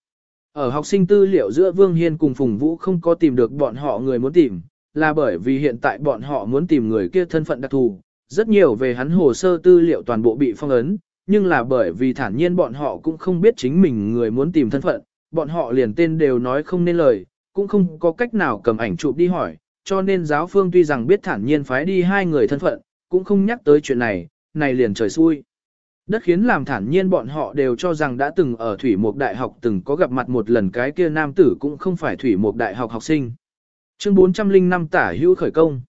Ở học sinh tư liệu giữa Vương Hiên cùng Phùng Vũ không có tìm được bọn họ người muốn tìm, là bởi vì hiện tại bọn họ muốn tìm người kia thân phận đặc thù, rất nhiều về hắn hồ sơ tư liệu toàn bộ bị phong ấn, nhưng là bởi vì thản nhiên bọn họ cũng không biết chính mình người muốn tìm thân phận, bọn họ liền tên đều nói không nên lời, cũng không có cách nào cầm ảnh chụp đi hỏi, cho nên giáo phương tuy rằng biết thản nhiên phái đi hai người thân phận, cũng không nhắc tới chuyện này, này liền trời xui. Đất khiến làm thản nhiên bọn họ đều cho rằng đã từng ở Thủy Mục Đại học từng có gặp mặt một lần cái kia nam tử cũng không phải Thủy Mục Đại học học sinh. Chương 405 tả hữu khởi công.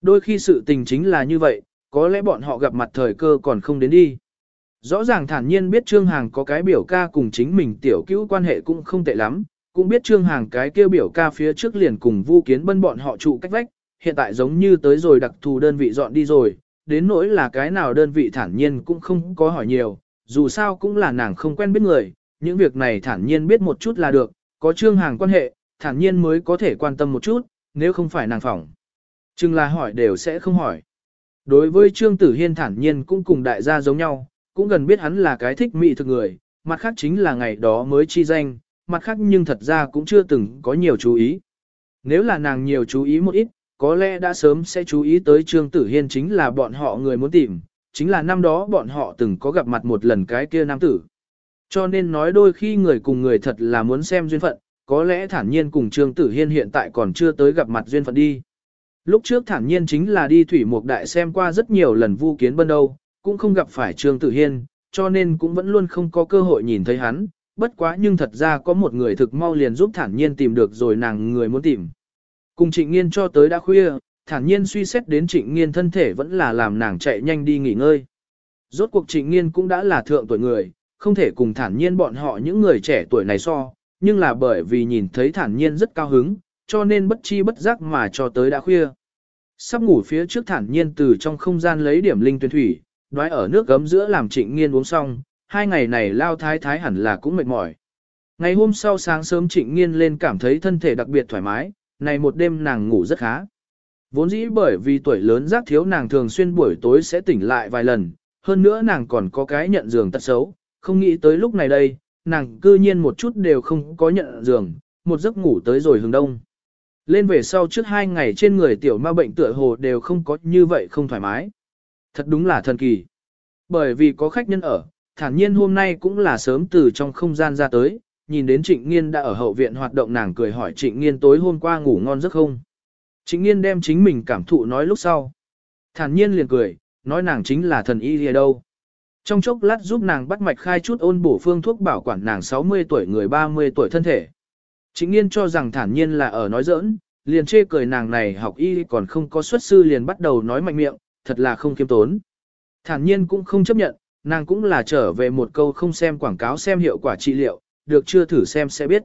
Đôi khi sự tình chính là như vậy, có lẽ bọn họ gặp mặt thời cơ còn không đến đi. Rõ ràng thản nhiên biết Trương Hàng có cái biểu ca cùng chính mình tiểu cứu quan hệ cũng không tệ lắm, cũng biết Trương Hàng cái kêu biểu ca phía trước liền cùng Vu Kiến Bân bọn họ trụ cách vách, hiện tại giống như tới rồi đặc thù đơn vị dọn đi rồi, đến nỗi là cái nào đơn vị thản nhiên cũng không có hỏi nhiều, dù sao cũng là nàng không quen biết người, những việc này thản nhiên biết một chút là được, có Trương Hàng quan hệ, thản nhiên mới có thể quan tâm một chút, nếu không phải nàng phỏng. Chừng là hỏi đều sẽ không hỏi. Đối với Trương Tử Hiên thản nhiên cũng cùng đại gia giống nhau, cũng gần biết hắn là cái thích mỹ thực người, mặt khác chính là ngày đó mới chi danh, mặt khác nhưng thật ra cũng chưa từng có nhiều chú ý. Nếu là nàng nhiều chú ý một ít, có lẽ đã sớm sẽ chú ý tới Trương Tử Hiên chính là bọn họ người muốn tìm, chính là năm đó bọn họ từng có gặp mặt một lần cái kia nam tử. Cho nên nói đôi khi người cùng người thật là muốn xem duyên phận, có lẽ thản nhiên cùng Trương Tử Hiên hiện tại còn chưa tới gặp mặt duyên phận đi. Lúc trước thản nhiên chính là đi thủy mục đại xem qua rất nhiều lần vu kiến bân đâu, cũng không gặp phải Trương Tử Hiên, cho nên cũng vẫn luôn không có cơ hội nhìn thấy hắn, bất quá nhưng thật ra có một người thực mau liền giúp thản nhiên tìm được rồi nàng người muốn tìm. Cùng trịnh nghiên cho tới đã khuya, thản nhiên suy xét đến trịnh nghiên thân thể vẫn là làm nàng chạy nhanh đi nghỉ ngơi. Rốt cuộc trịnh nghiên cũng đã là thượng tuổi người, không thể cùng thản nhiên bọn họ những người trẻ tuổi này so, nhưng là bởi vì nhìn thấy thản nhiên rất cao hứng, cho nên bất chi bất giác mà cho tới đã khuya. Sắp ngủ phía trước thản nhiên từ trong không gian lấy điểm linh tuyển thủy, đoái ở nước gấm giữa làm trịnh nghiên uống xong, hai ngày này lao thái thái hẳn là cũng mệt mỏi. Ngày hôm sau sáng sớm trịnh nghiên lên cảm thấy thân thể đặc biệt thoải mái, này một đêm nàng ngủ rất khá. Vốn dĩ bởi vì tuổi lớn giác thiếu nàng thường xuyên buổi tối sẽ tỉnh lại vài lần, hơn nữa nàng còn có cái nhận giường tật xấu, không nghĩ tới lúc này đây, nàng cư nhiên một chút đều không có nhận giường, một giấc ngủ tới rồi hướng đông. Lên về sau trước hai ngày trên người tiểu ma bệnh tựa hồ đều không có như vậy không thoải mái. Thật đúng là thần kỳ. Bởi vì có khách nhân ở, thản nhiên hôm nay cũng là sớm từ trong không gian ra tới, nhìn đến Trịnh Nghiên đã ở hậu viện hoạt động nàng cười hỏi Trịnh Nghiên tối hôm qua ngủ ngon giấc không. Trịnh Nghiên đem chính mình cảm thụ nói lúc sau. Thản nhiên liền cười, nói nàng chính là thần y gì đâu. Trong chốc lát giúp nàng bắt mạch khai chút ôn bổ phương thuốc bảo quản nàng 60 tuổi người 30 tuổi thân thể. Trịnh Nghiên cho rằng thản nhiên là ở nói giỡn, liền chê cười nàng này học y còn không có xuất sư liền bắt đầu nói mạnh miệng, thật là không kiêm tốn. Thản nhiên cũng không chấp nhận, nàng cũng là trở về một câu không xem quảng cáo xem hiệu quả trị liệu, được chưa thử xem sẽ biết.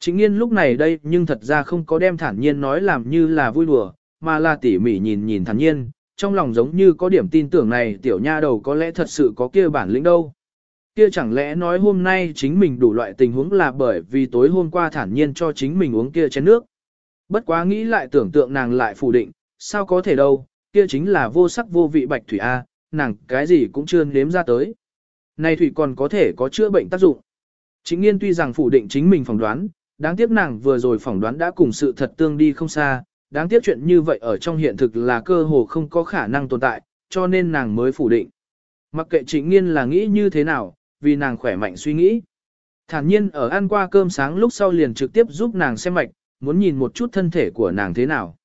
Chính nhiên lúc này đây nhưng thật ra không có đem thản nhiên nói làm như là vui đùa, mà là tỉ mỉ nhìn nhìn thản nhiên, trong lòng giống như có điểm tin tưởng này tiểu nha đầu có lẽ thật sự có kia bản lĩnh đâu. Kia chẳng lẽ nói hôm nay chính mình đủ loại tình huống là bởi vì tối hôm qua thản nhiên cho chính mình uống kia chén nước. Bất quá nghĩ lại tưởng tượng nàng lại phủ định, sao có thể đâu, kia chính là vô sắc vô vị bạch thủy A, nàng cái gì cũng chưa nếm ra tới. Này thủy còn có thể có chữa bệnh tác dụng. Chính nghiên tuy rằng phủ định chính mình phỏng đoán, đáng tiếc nàng vừa rồi phỏng đoán đã cùng sự thật tương đi không xa, đáng tiếc chuyện như vậy ở trong hiện thực là cơ hồ không có khả năng tồn tại, cho nên nàng mới phủ định. Mặc kệ chính nghiên là nghĩ như thế nào, vì nàng khỏe mạnh suy nghĩ. Thản nhiên ở ăn qua cơm sáng lúc sau liền trực tiếp giúp nàng xem mạch, muốn nhìn một chút thân thể của nàng thế nào.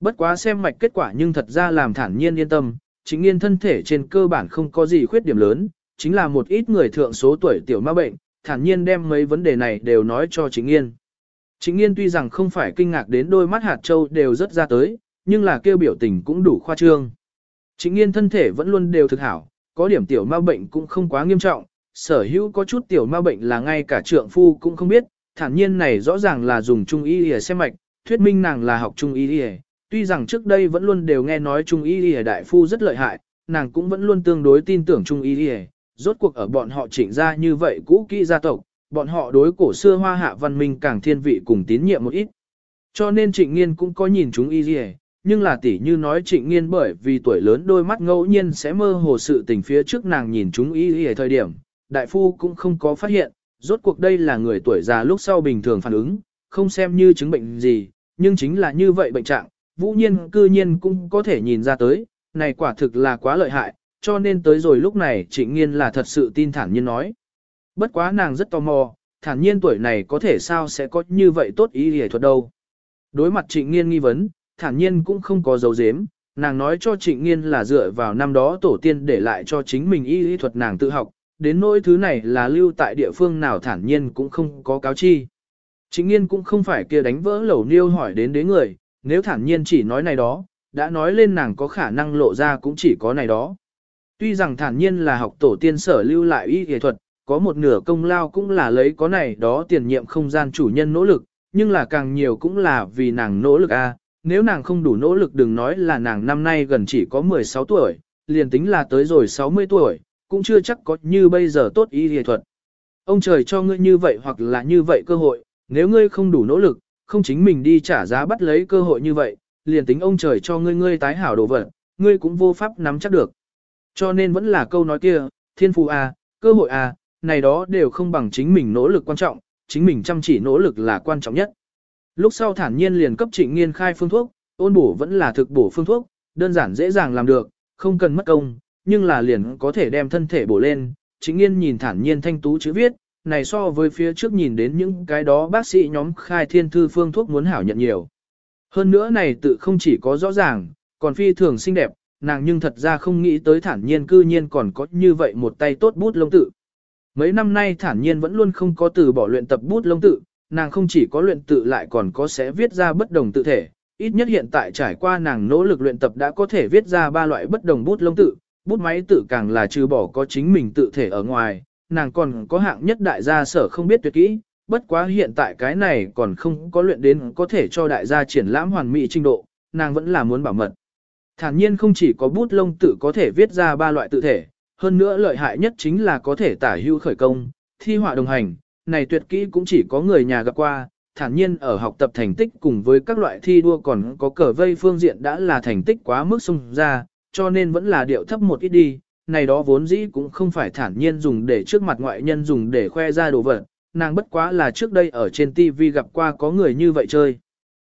Bất quá xem mạch kết quả nhưng thật ra làm thản nhiên yên tâm, chính nghiên thân thể trên cơ bản không có gì khuyết điểm lớn, chính là một ít người thượng số tuổi tiểu ma bệnh, thản nhiên đem mấy vấn đề này đều nói cho chính nghiên. Chính nghiên tuy rằng không phải kinh ngạc đến đôi mắt hạt châu đều rất ra tới, nhưng là kêu biểu tình cũng đủ khoa trương. Chính nghiên thân thể vẫn luôn đều thực hảo, có điểm tiểu ma bệnh cũng không quá nghiêm trọng, sở hữu có chút tiểu ma bệnh là ngay cả trượng phu cũng không biết, thản nhiên này rõ ràng là dùng trung y để xem mạch, thuyết minh nàng là học trung y để. Tuy rằng trước đây vẫn luôn đều nghe nói trung y để đại phu rất lợi hại, nàng cũng vẫn luôn tương đối tin tưởng trung y để, rốt cuộc ở bọn họ chỉnh ra như vậy cũ kỹ gia tộc, bọn họ đối cổ xưa hoa hạ văn minh càng thiên vị cùng tín nhiệm một ít. Cho nên trịnh nghiên cũng có nhìn chúng y gì nhưng là tỷ như nói trịnh nghiên bởi vì tuổi lớn đôi mắt ngẫu nhiên sẽ mơ hồ sự tình phía trước nàng nhìn chúng y gì thời điểm, đại phu cũng không có phát hiện, rốt cuộc đây là người tuổi già lúc sau bình thường phản ứng, không xem như chứng bệnh gì, nhưng chính là như vậy bệnh trạng, vũ nhiên cư nhiên cũng có thể nhìn ra tới, này quả thực là quá lợi hại, cho nên tới rồi lúc này trịnh nghiên là thật sự tin thản nhiên nói. Bất quá nàng rất tò mò, thản nhiên tuổi này có thể sao sẽ có như vậy tốt ý hề thuật đâu. Đối mặt trịnh nghiên nghi vấn, thản nhiên cũng không có dấu dếm, nàng nói cho trịnh nghiên là dựa vào năm đó tổ tiên để lại cho chính mình y lý thuật nàng tự học, đến nỗi thứ này là lưu tại địa phương nào thản nhiên cũng không có cáo chi. Trịnh nghiên cũng không phải kia đánh vỡ lẩu niêu hỏi đến đế người, nếu thản nhiên chỉ nói này đó, đã nói lên nàng có khả năng lộ ra cũng chỉ có này đó. Tuy rằng thản nhiên là học tổ tiên sở lưu lại y nghệ thuật, có một nửa công lao cũng là lấy có này đó tiền nhiệm không gian chủ nhân nỗ lực, nhưng là càng nhiều cũng là vì nàng nỗ lực a. nếu nàng không đủ nỗ lực đừng nói là nàng năm nay gần chỉ có 16 tuổi, liền tính là tới rồi 60 tuổi, cũng chưa chắc có như bây giờ tốt y nghệ thuật. Ông trời cho ngươi như vậy hoặc là như vậy cơ hội, nếu ngươi không đủ nỗ lực, không chính mình đi trả giá bắt lấy cơ hội như vậy, liền tính ông trời cho ngươi ngươi tái hảo đồ vật, ngươi cũng vô pháp nắm chắc được. Cho nên vẫn là câu nói kia, thiên phù à, cơ hội à, này đó đều không bằng chính mình nỗ lực quan trọng, chính mình chăm chỉ nỗ lực là quan trọng nhất. Lúc sau thản nhiên liền cấp trịnh nghiên khai phương thuốc, ôn bổ vẫn là thực bổ phương thuốc, đơn giản dễ dàng làm được, không cần mất công, nhưng là liền có thể đem thân thể bổ lên. Trịnh nghiên nhìn thản nhiên thanh tú chữ viết, này so với phía trước nhìn đến những cái đó bác sĩ nhóm khai thiên thư phương thuốc muốn hảo nhận nhiều. Hơn nữa này tự không chỉ có rõ ràng, còn phi thường xinh đẹp, nàng nhưng thật ra không nghĩ tới thản nhiên cư nhiên còn có như vậy một tay tốt bút lông tự. Mấy năm nay thản nhiên vẫn luôn không có từ bỏ luyện tập bút lông tự, nàng không chỉ có luyện tự lại còn có sẽ viết ra bất đồng tự thể. Ít nhất hiện tại trải qua nàng nỗ lực luyện tập đã có thể viết ra ba loại bất đồng bút lông tự, bút máy tự càng là trừ bỏ có chính mình tự thể ở ngoài, nàng còn có hạng nhất đại gia sở không biết tuyệt kỹ, bất quá hiện tại cái này còn không có luyện đến có thể cho đại gia triển lãm hoàn mỹ trình độ, nàng vẫn là muốn bảo mật. Thản nhiên không chỉ có bút lông tự có thể viết ra ba loại tự thể, hơn nữa lợi hại nhất chính là có thể tả hưu khởi công, thi họa đồng hành, này tuyệt kỹ cũng chỉ có người nhà gặp qua, thản nhiên ở học tập thành tích cùng với các loại thi đua còn có cờ vây phương diện đã là thành tích quá mức xung ra, cho nên vẫn là điệu thấp một ít đi, này đó vốn dĩ cũng không phải thản nhiên dùng để trước mặt ngoại nhân dùng để khoe ra đồ vật, nàng bất quá là trước đây ở trên TV gặp qua có người như vậy chơi.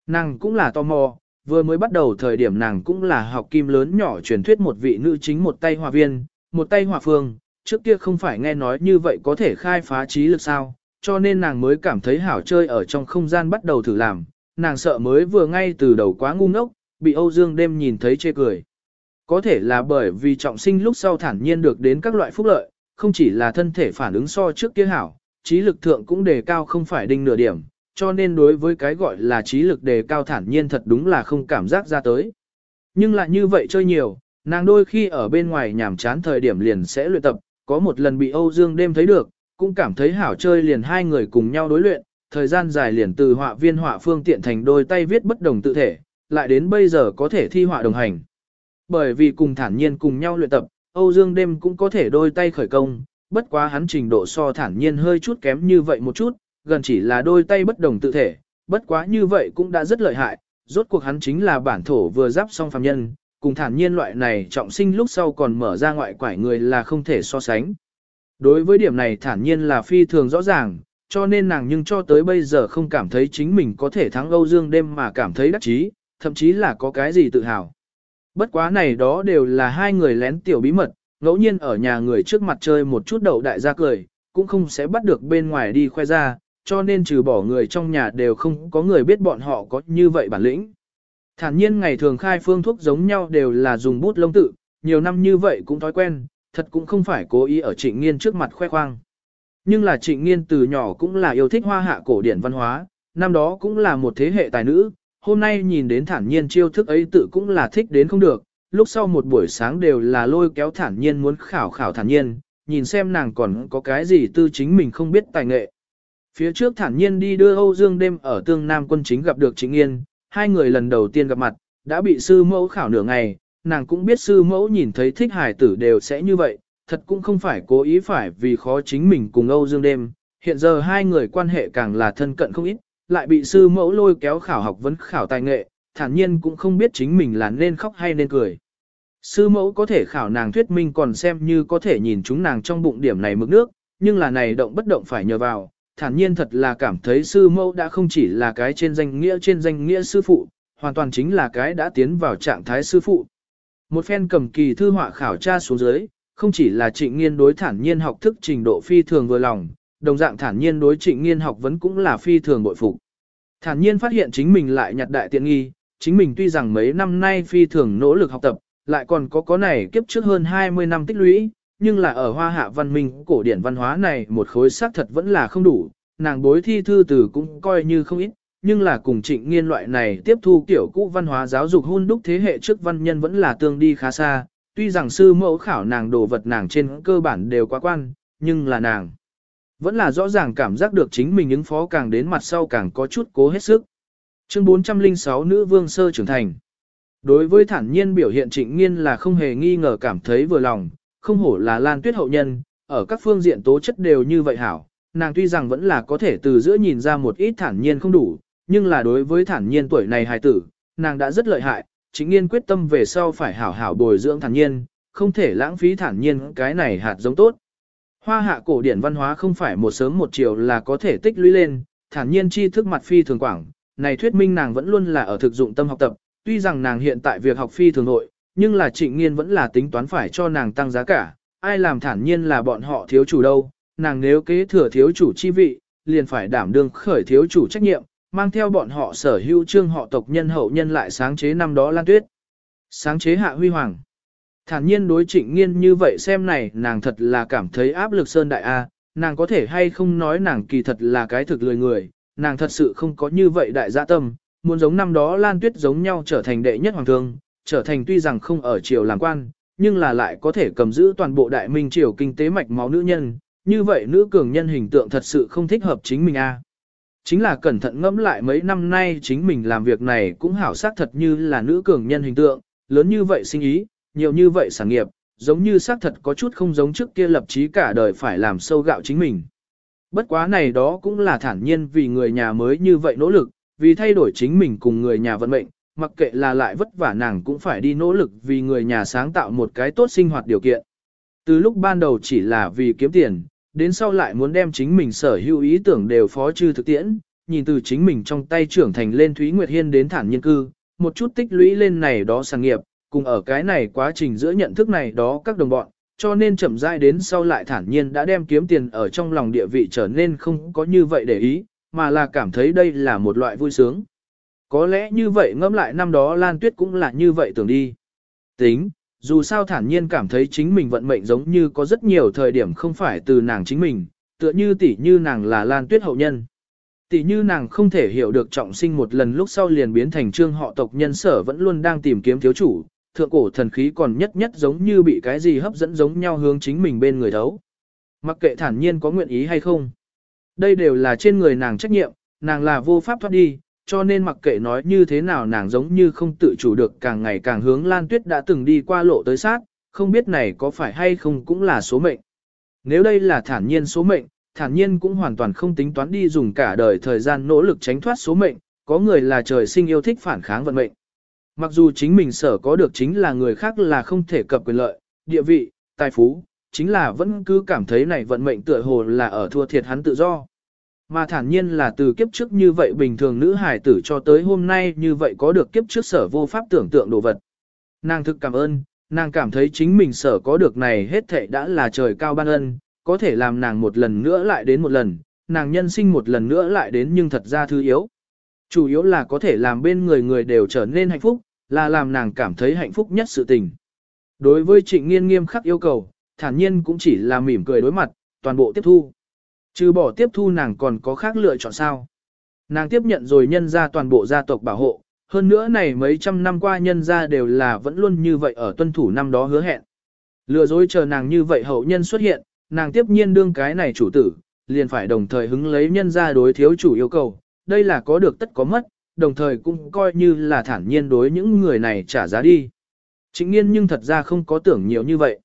Nàng cũng là tò mò, vừa mới bắt đầu thời điểm nàng cũng là học kim lớn nhỏ truyền thuyết một vị nữ chính một tay hòa viên, một tay hòa phương, trước kia không phải nghe nói như vậy có thể khai phá trí lực sao, cho nên nàng mới cảm thấy hảo chơi ở trong không gian bắt đầu thử làm, nàng sợ mới vừa ngay từ đầu quá ngu ngốc, bị Âu Dương đêm nhìn thấy chê cười. Có thể là bởi vì trọng sinh lúc sau thản nhiên được đến các loại phúc lợi, không chỉ là thân thể phản ứng so trước kia hảo, trí lực thượng cũng đề cao không phải đinh nửa điểm, cho nên đối với cái gọi là trí lực đề cao thản nhiên thật đúng là không cảm giác ra tới. Nhưng lại như vậy chơi nhiều, nàng đôi khi ở bên ngoài nhàm chán thời điểm liền sẽ luyện tập, có một lần bị Âu Dương đêm thấy được, cũng cảm thấy hảo chơi liền hai người cùng nhau đối luyện, thời gian dài liền từ họa viên họa phương tiện thành đôi tay viết bất đồng tự thể, lại đến bây giờ có thể thi họa đồng hành. Bởi vì cùng thản nhiên cùng nhau luyện tập, Âu Dương đêm cũng có thể đôi tay khởi công, bất quá hắn trình độ so thản nhiên hơi chút kém như vậy một chút, gần chỉ là đôi tay bất đồng tự thể, bất quá như vậy cũng đã rất lợi hại, rốt cuộc hắn chính là bản thổ vừa giáp song phàm nhân, cùng thản nhiên loại này trọng sinh lúc sau còn mở ra ngoại quải người là không thể so sánh. Đối với điểm này thản nhiên là phi thường rõ ràng, cho nên nàng nhưng cho tới bây giờ không cảm thấy chính mình có thể thắng Âu Dương đêm mà cảm thấy đắc chí, thậm chí là có cái gì tự hào. Bất quá này đó đều là hai người lén tiểu bí mật, ngẫu nhiên ở nhà người trước mặt chơi một chút đậu đại gia cười, cũng không sẽ bắt được bên ngoài đi khoe ra, cho nên trừ bỏ người trong nhà đều không có người biết bọn họ có như vậy bản lĩnh. Thản nhiên ngày thường khai phương thuốc giống nhau đều là dùng bút lông tự, nhiều năm như vậy cũng thói quen, thật cũng không phải cố ý ở trịnh nghiên trước mặt khoe khoang. Nhưng là trịnh nghiên từ nhỏ cũng là yêu thích hoa hạ cổ điển văn hóa, năm đó cũng là một thế hệ tài nữ, hôm nay nhìn đến thản nhiên chiêu thức ấy tự cũng là thích đến không được, lúc sau một buổi sáng đều là lôi kéo thản nhiên muốn khảo khảo thản nhiên, nhìn xem nàng còn có cái gì tư chính mình không biết tài nghệ. Phía trước thản nhiên đi đưa Âu Dương đêm ở tương Nam quân chính gặp được Trịnh Yên, hai người lần đầu tiên gặp mặt, đã bị sư mẫu khảo nửa ngày, nàng cũng biết sư mẫu nhìn thấy thích hài tử đều sẽ như vậy, thật cũng không phải cố ý phải vì khó chính mình cùng Âu Dương đêm, hiện giờ hai người quan hệ càng là thân cận không ít, lại bị sư mẫu lôi kéo khảo học vấn khảo tài nghệ, thản nhiên cũng không biết chính mình là nên khóc hay nên cười. Sư mẫu có thể khảo nàng thuyết minh còn xem như có thể nhìn chúng nàng trong bụng điểm này mực nước, nhưng là này động bất động phải nhờ vào, thản nhiên thật là cảm thấy sư mẫu đã không chỉ là cái trên danh nghĩa trên danh nghĩa sư phụ, hoàn toàn chính là cái đã tiến vào trạng thái sư phụ. Một phen cầm kỳ thư họa khảo tra xuống dưới, không chỉ là trịnh nghiên đối thản nhiên học thức trình độ phi thường vừa lòng, đồng dạng thản nhiên đối trịnh nghiên học vấn cũng là phi thường bội phục. Thản nhiên phát hiện chính mình lại nhặt đại tiện nghi, chính mình tuy rằng mấy năm nay phi thường nỗ lực học tập, lại còn có có này kiếp trước hơn 20 năm tích lũy, nhưng là ở hoa hạ văn minh cổ điển văn hóa này một khối xác thật vẫn là không đủ, nàng bối thi thư từ cũng coi như không ít, nhưng là cùng trịnh nghiên loại này tiếp thu kiểu cũ văn hóa giáo dục hôn đúc thế hệ trước văn nhân vẫn là tương đi khá xa, tuy rằng sư mẫu khảo nàng đồ vật nàng trên cơ bản đều quá quan, nhưng là nàng vẫn là rõ ràng cảm giác được chính mình ứng phó càng đến mặt sau càng có chút cố hết sức. Chương 406 Nữ Vương Sơ trưởng thành Đối với thản nhiên biểu hiện trịnh nghiên là không hề nghi ngờ cảm thấy vừa lòng, không hổ là lan tuyết hậu nhân, ở các phương diện tố chất đều như vậy hảo, nàng tuy rằng vẫn là có thể từ giữa nhìn ra một ít thản nhiên không đủ, nhưng là đối với thản nhiên tuổi này hài tử, nàng đã rất lợi hại, chính nghiên quyết tâm về sau phải hảo hảo bồi dưỡng thản nhiên, không thể lãng phí thản nhiên cái này hạt giống tốt. Hoa hạ cổ điển văn hóa không phải một sớm một chiều là có thể tích lũy lên, thản nhiên tri thức mặt phi thường quảng, này thuyết minh nàng vẫn luôn là ở thực dụng tâm học tập, tuy rằng nàng hiện tại việc học phi thường nội, nhưng là trịnh nghiên vẫn là tính toán phải cho nàng tăng giá cả, ai làm thản nhiên là bọn họ thiếu chủ đâu, nàng nếu kế thừa thiếu chủ chi vị, liền phải đảm đương khởi thiếu chủ trách nhiệm, mang theo bọn họ sở hữu trương họ tộc nhân hậu nhân lại sáng chế năm đó lan tuyết. Sáng chế hạ huy hoàng. Thản nhiên đối trịnh nghiên như vậy xem này nàng thật là cảm thấy áp lực sơn đại A, nàng có thể hay không nói nàng kỳ thật là cái thực lười người, nàng thật sự không có như vậy đại dạ tâm, muốn giống năm đó lan tuyết giống nhau trở thành đệ nhất hoàng thương, trở thành tuy rằng không ở triều làm quan, nhưng là lại có thể cầm giữ toàn bộ đại minh triều kinh tế mạch máu nữ nhân, như vậy nữ cường nhân hình tượng thật sự không thích hợp chính mình a. Chính là cẩn thận ngẫm lại mấy năm nay chính mình làm việc này cũng hảo sát thật như là nữ cường nhân hình tượng, lớn như vậy sinh ý, nhiều như vậy sản nghiệp, giống như xác thật có chút không giống trước kia lập chí cả đời phải làm sâu gạo chính mình. Bất quá này đó cũng là thản nhiên vì người nhà mới như vậy nỗ lực, vì thay đổi chính mình cùng người nhà vận mệnh, mặc kệ là lại vất vả nàng cũng phải đi nỗ lực vì người nhà sáng tạo một cái tốt sinh hoạt điều kiện. Từ lúc ban đầu chỉ là vì kiếm tiền, đến sau lại muốn đem chính mình sở hữu ý tưởng đều phó trừ thực tiễn, nhìn từ chính mình trong tay trưởng thành lên Thúy Nguyệt Hiên đến thản nhiên cư, một chút tích lũy lên này đó sản nghiệp, cùng ở cái này quá trình giữa nhận thức này đó các đồng bọn, cho nên chậm rãi đến sau lại thản nhiên đã đem kiếm tiền ở trong lòng địa vị trở nên không có như vậy để ý, mà là cảm thấy đây là một loại vui sướng. Có lẽ như vậy ngẫm lại năm đó Lan Tuyết cũng là như vậy tưởng đi. Tính, dù sao thản nhiên cảm thấy chính mình vận mệnh giống như có rất nhiều thời điểm không phải từ nàng chính mình, tựa như tỷ như nàng là Lan Tuyết hậu nhân. Tỷ như nàng không thể hiểu được trọng sinh một lần lúc sau liền biến thành trương họ tộc nhân sở vẫn luôn đang tìm kiếm thiếu chủ, thượng cổ thần khí còn nhất nhất giống như bị cái gì hấp dẫn giống nhau hướng chính mình bên người thấu. Mặc kệ thản nhiên có nguyện ý hay không. Đây đều là trên người nàng trách nhiệm, nàng là vô pháp thoát đi, cho nên mặc kệ nói như thế nào nàng giống như không tự chủ được càng ngày càng hướng Lan Tuyết đã từng đi qua lộ tới sát, không biết này có phải hay không cũng là số mệnh. Nếu đây là thản nhiên số mệnh, thản nhiên cũng hoàn toàn không tính toán đi dùng cả đời thời gian nỗ lực tránh thoát số mệnh, có người là trời sinh yêu thích phản kháng vận mệnh. Mặc dù chính mình sở có được chính là người khác là không thể cập quyền lợi, địa vị, tài phú, chính là vẫn cứ cảm thấy này vận mệnh tựa hồ là ở thua thiệt hắn tự do. Mà thản nhiên là từ kiếp trước như vậy bình thường nữ hải tử cho tới hôm nay như vậy có được kiếp trước sở vô pháp tưởng tượng đồ vật. Nàng thực cảm ơn, nàng cảm thấy chính mình sở có được này hết thệ đã là trời cao ban ân, có thể làm nàng một lần nữa lại đến một lần, nàng nhân sinh một lần nữa lại đến nhưng thật ra thứ yếu. Chủ yếu là có thể làm bên người người đều trở nên hạnh phúc, là làm nàng cảm thấy hạnh phúc nhất sự tình. Đối với trịnh nghiên nghiêm khắc yêu cầu, thản nhiên cũng chỉ là mỉm cười đối mặt, toàn bộ tiếp thu. Trừ bỏ tiếp thu nàng còn có khác lựa chọn sao. Nàng tiếp nhận rồi nhân ra toàn bộ gia tộc bảo hộ, hơn nữa này mấy trăm năm qua nhân ra đều là vẫn luôn như vậy ở tuân thủ năm đó hứa hẹn. Lừa dối chờ nàng như vậy hậu nhân xuất hiện, nàng tiếp nhiên đương cái này chủ tử, liền phải đồng thời hứng lấy nhân ra đối thiếu chủ yêu cầu, đây là có được tất có mất, đồng thời cũng coi như là thản nhiên đối những người này trả giá đi. Chính nhiên nhưng thật ra không có tưởng nhiều như vậy.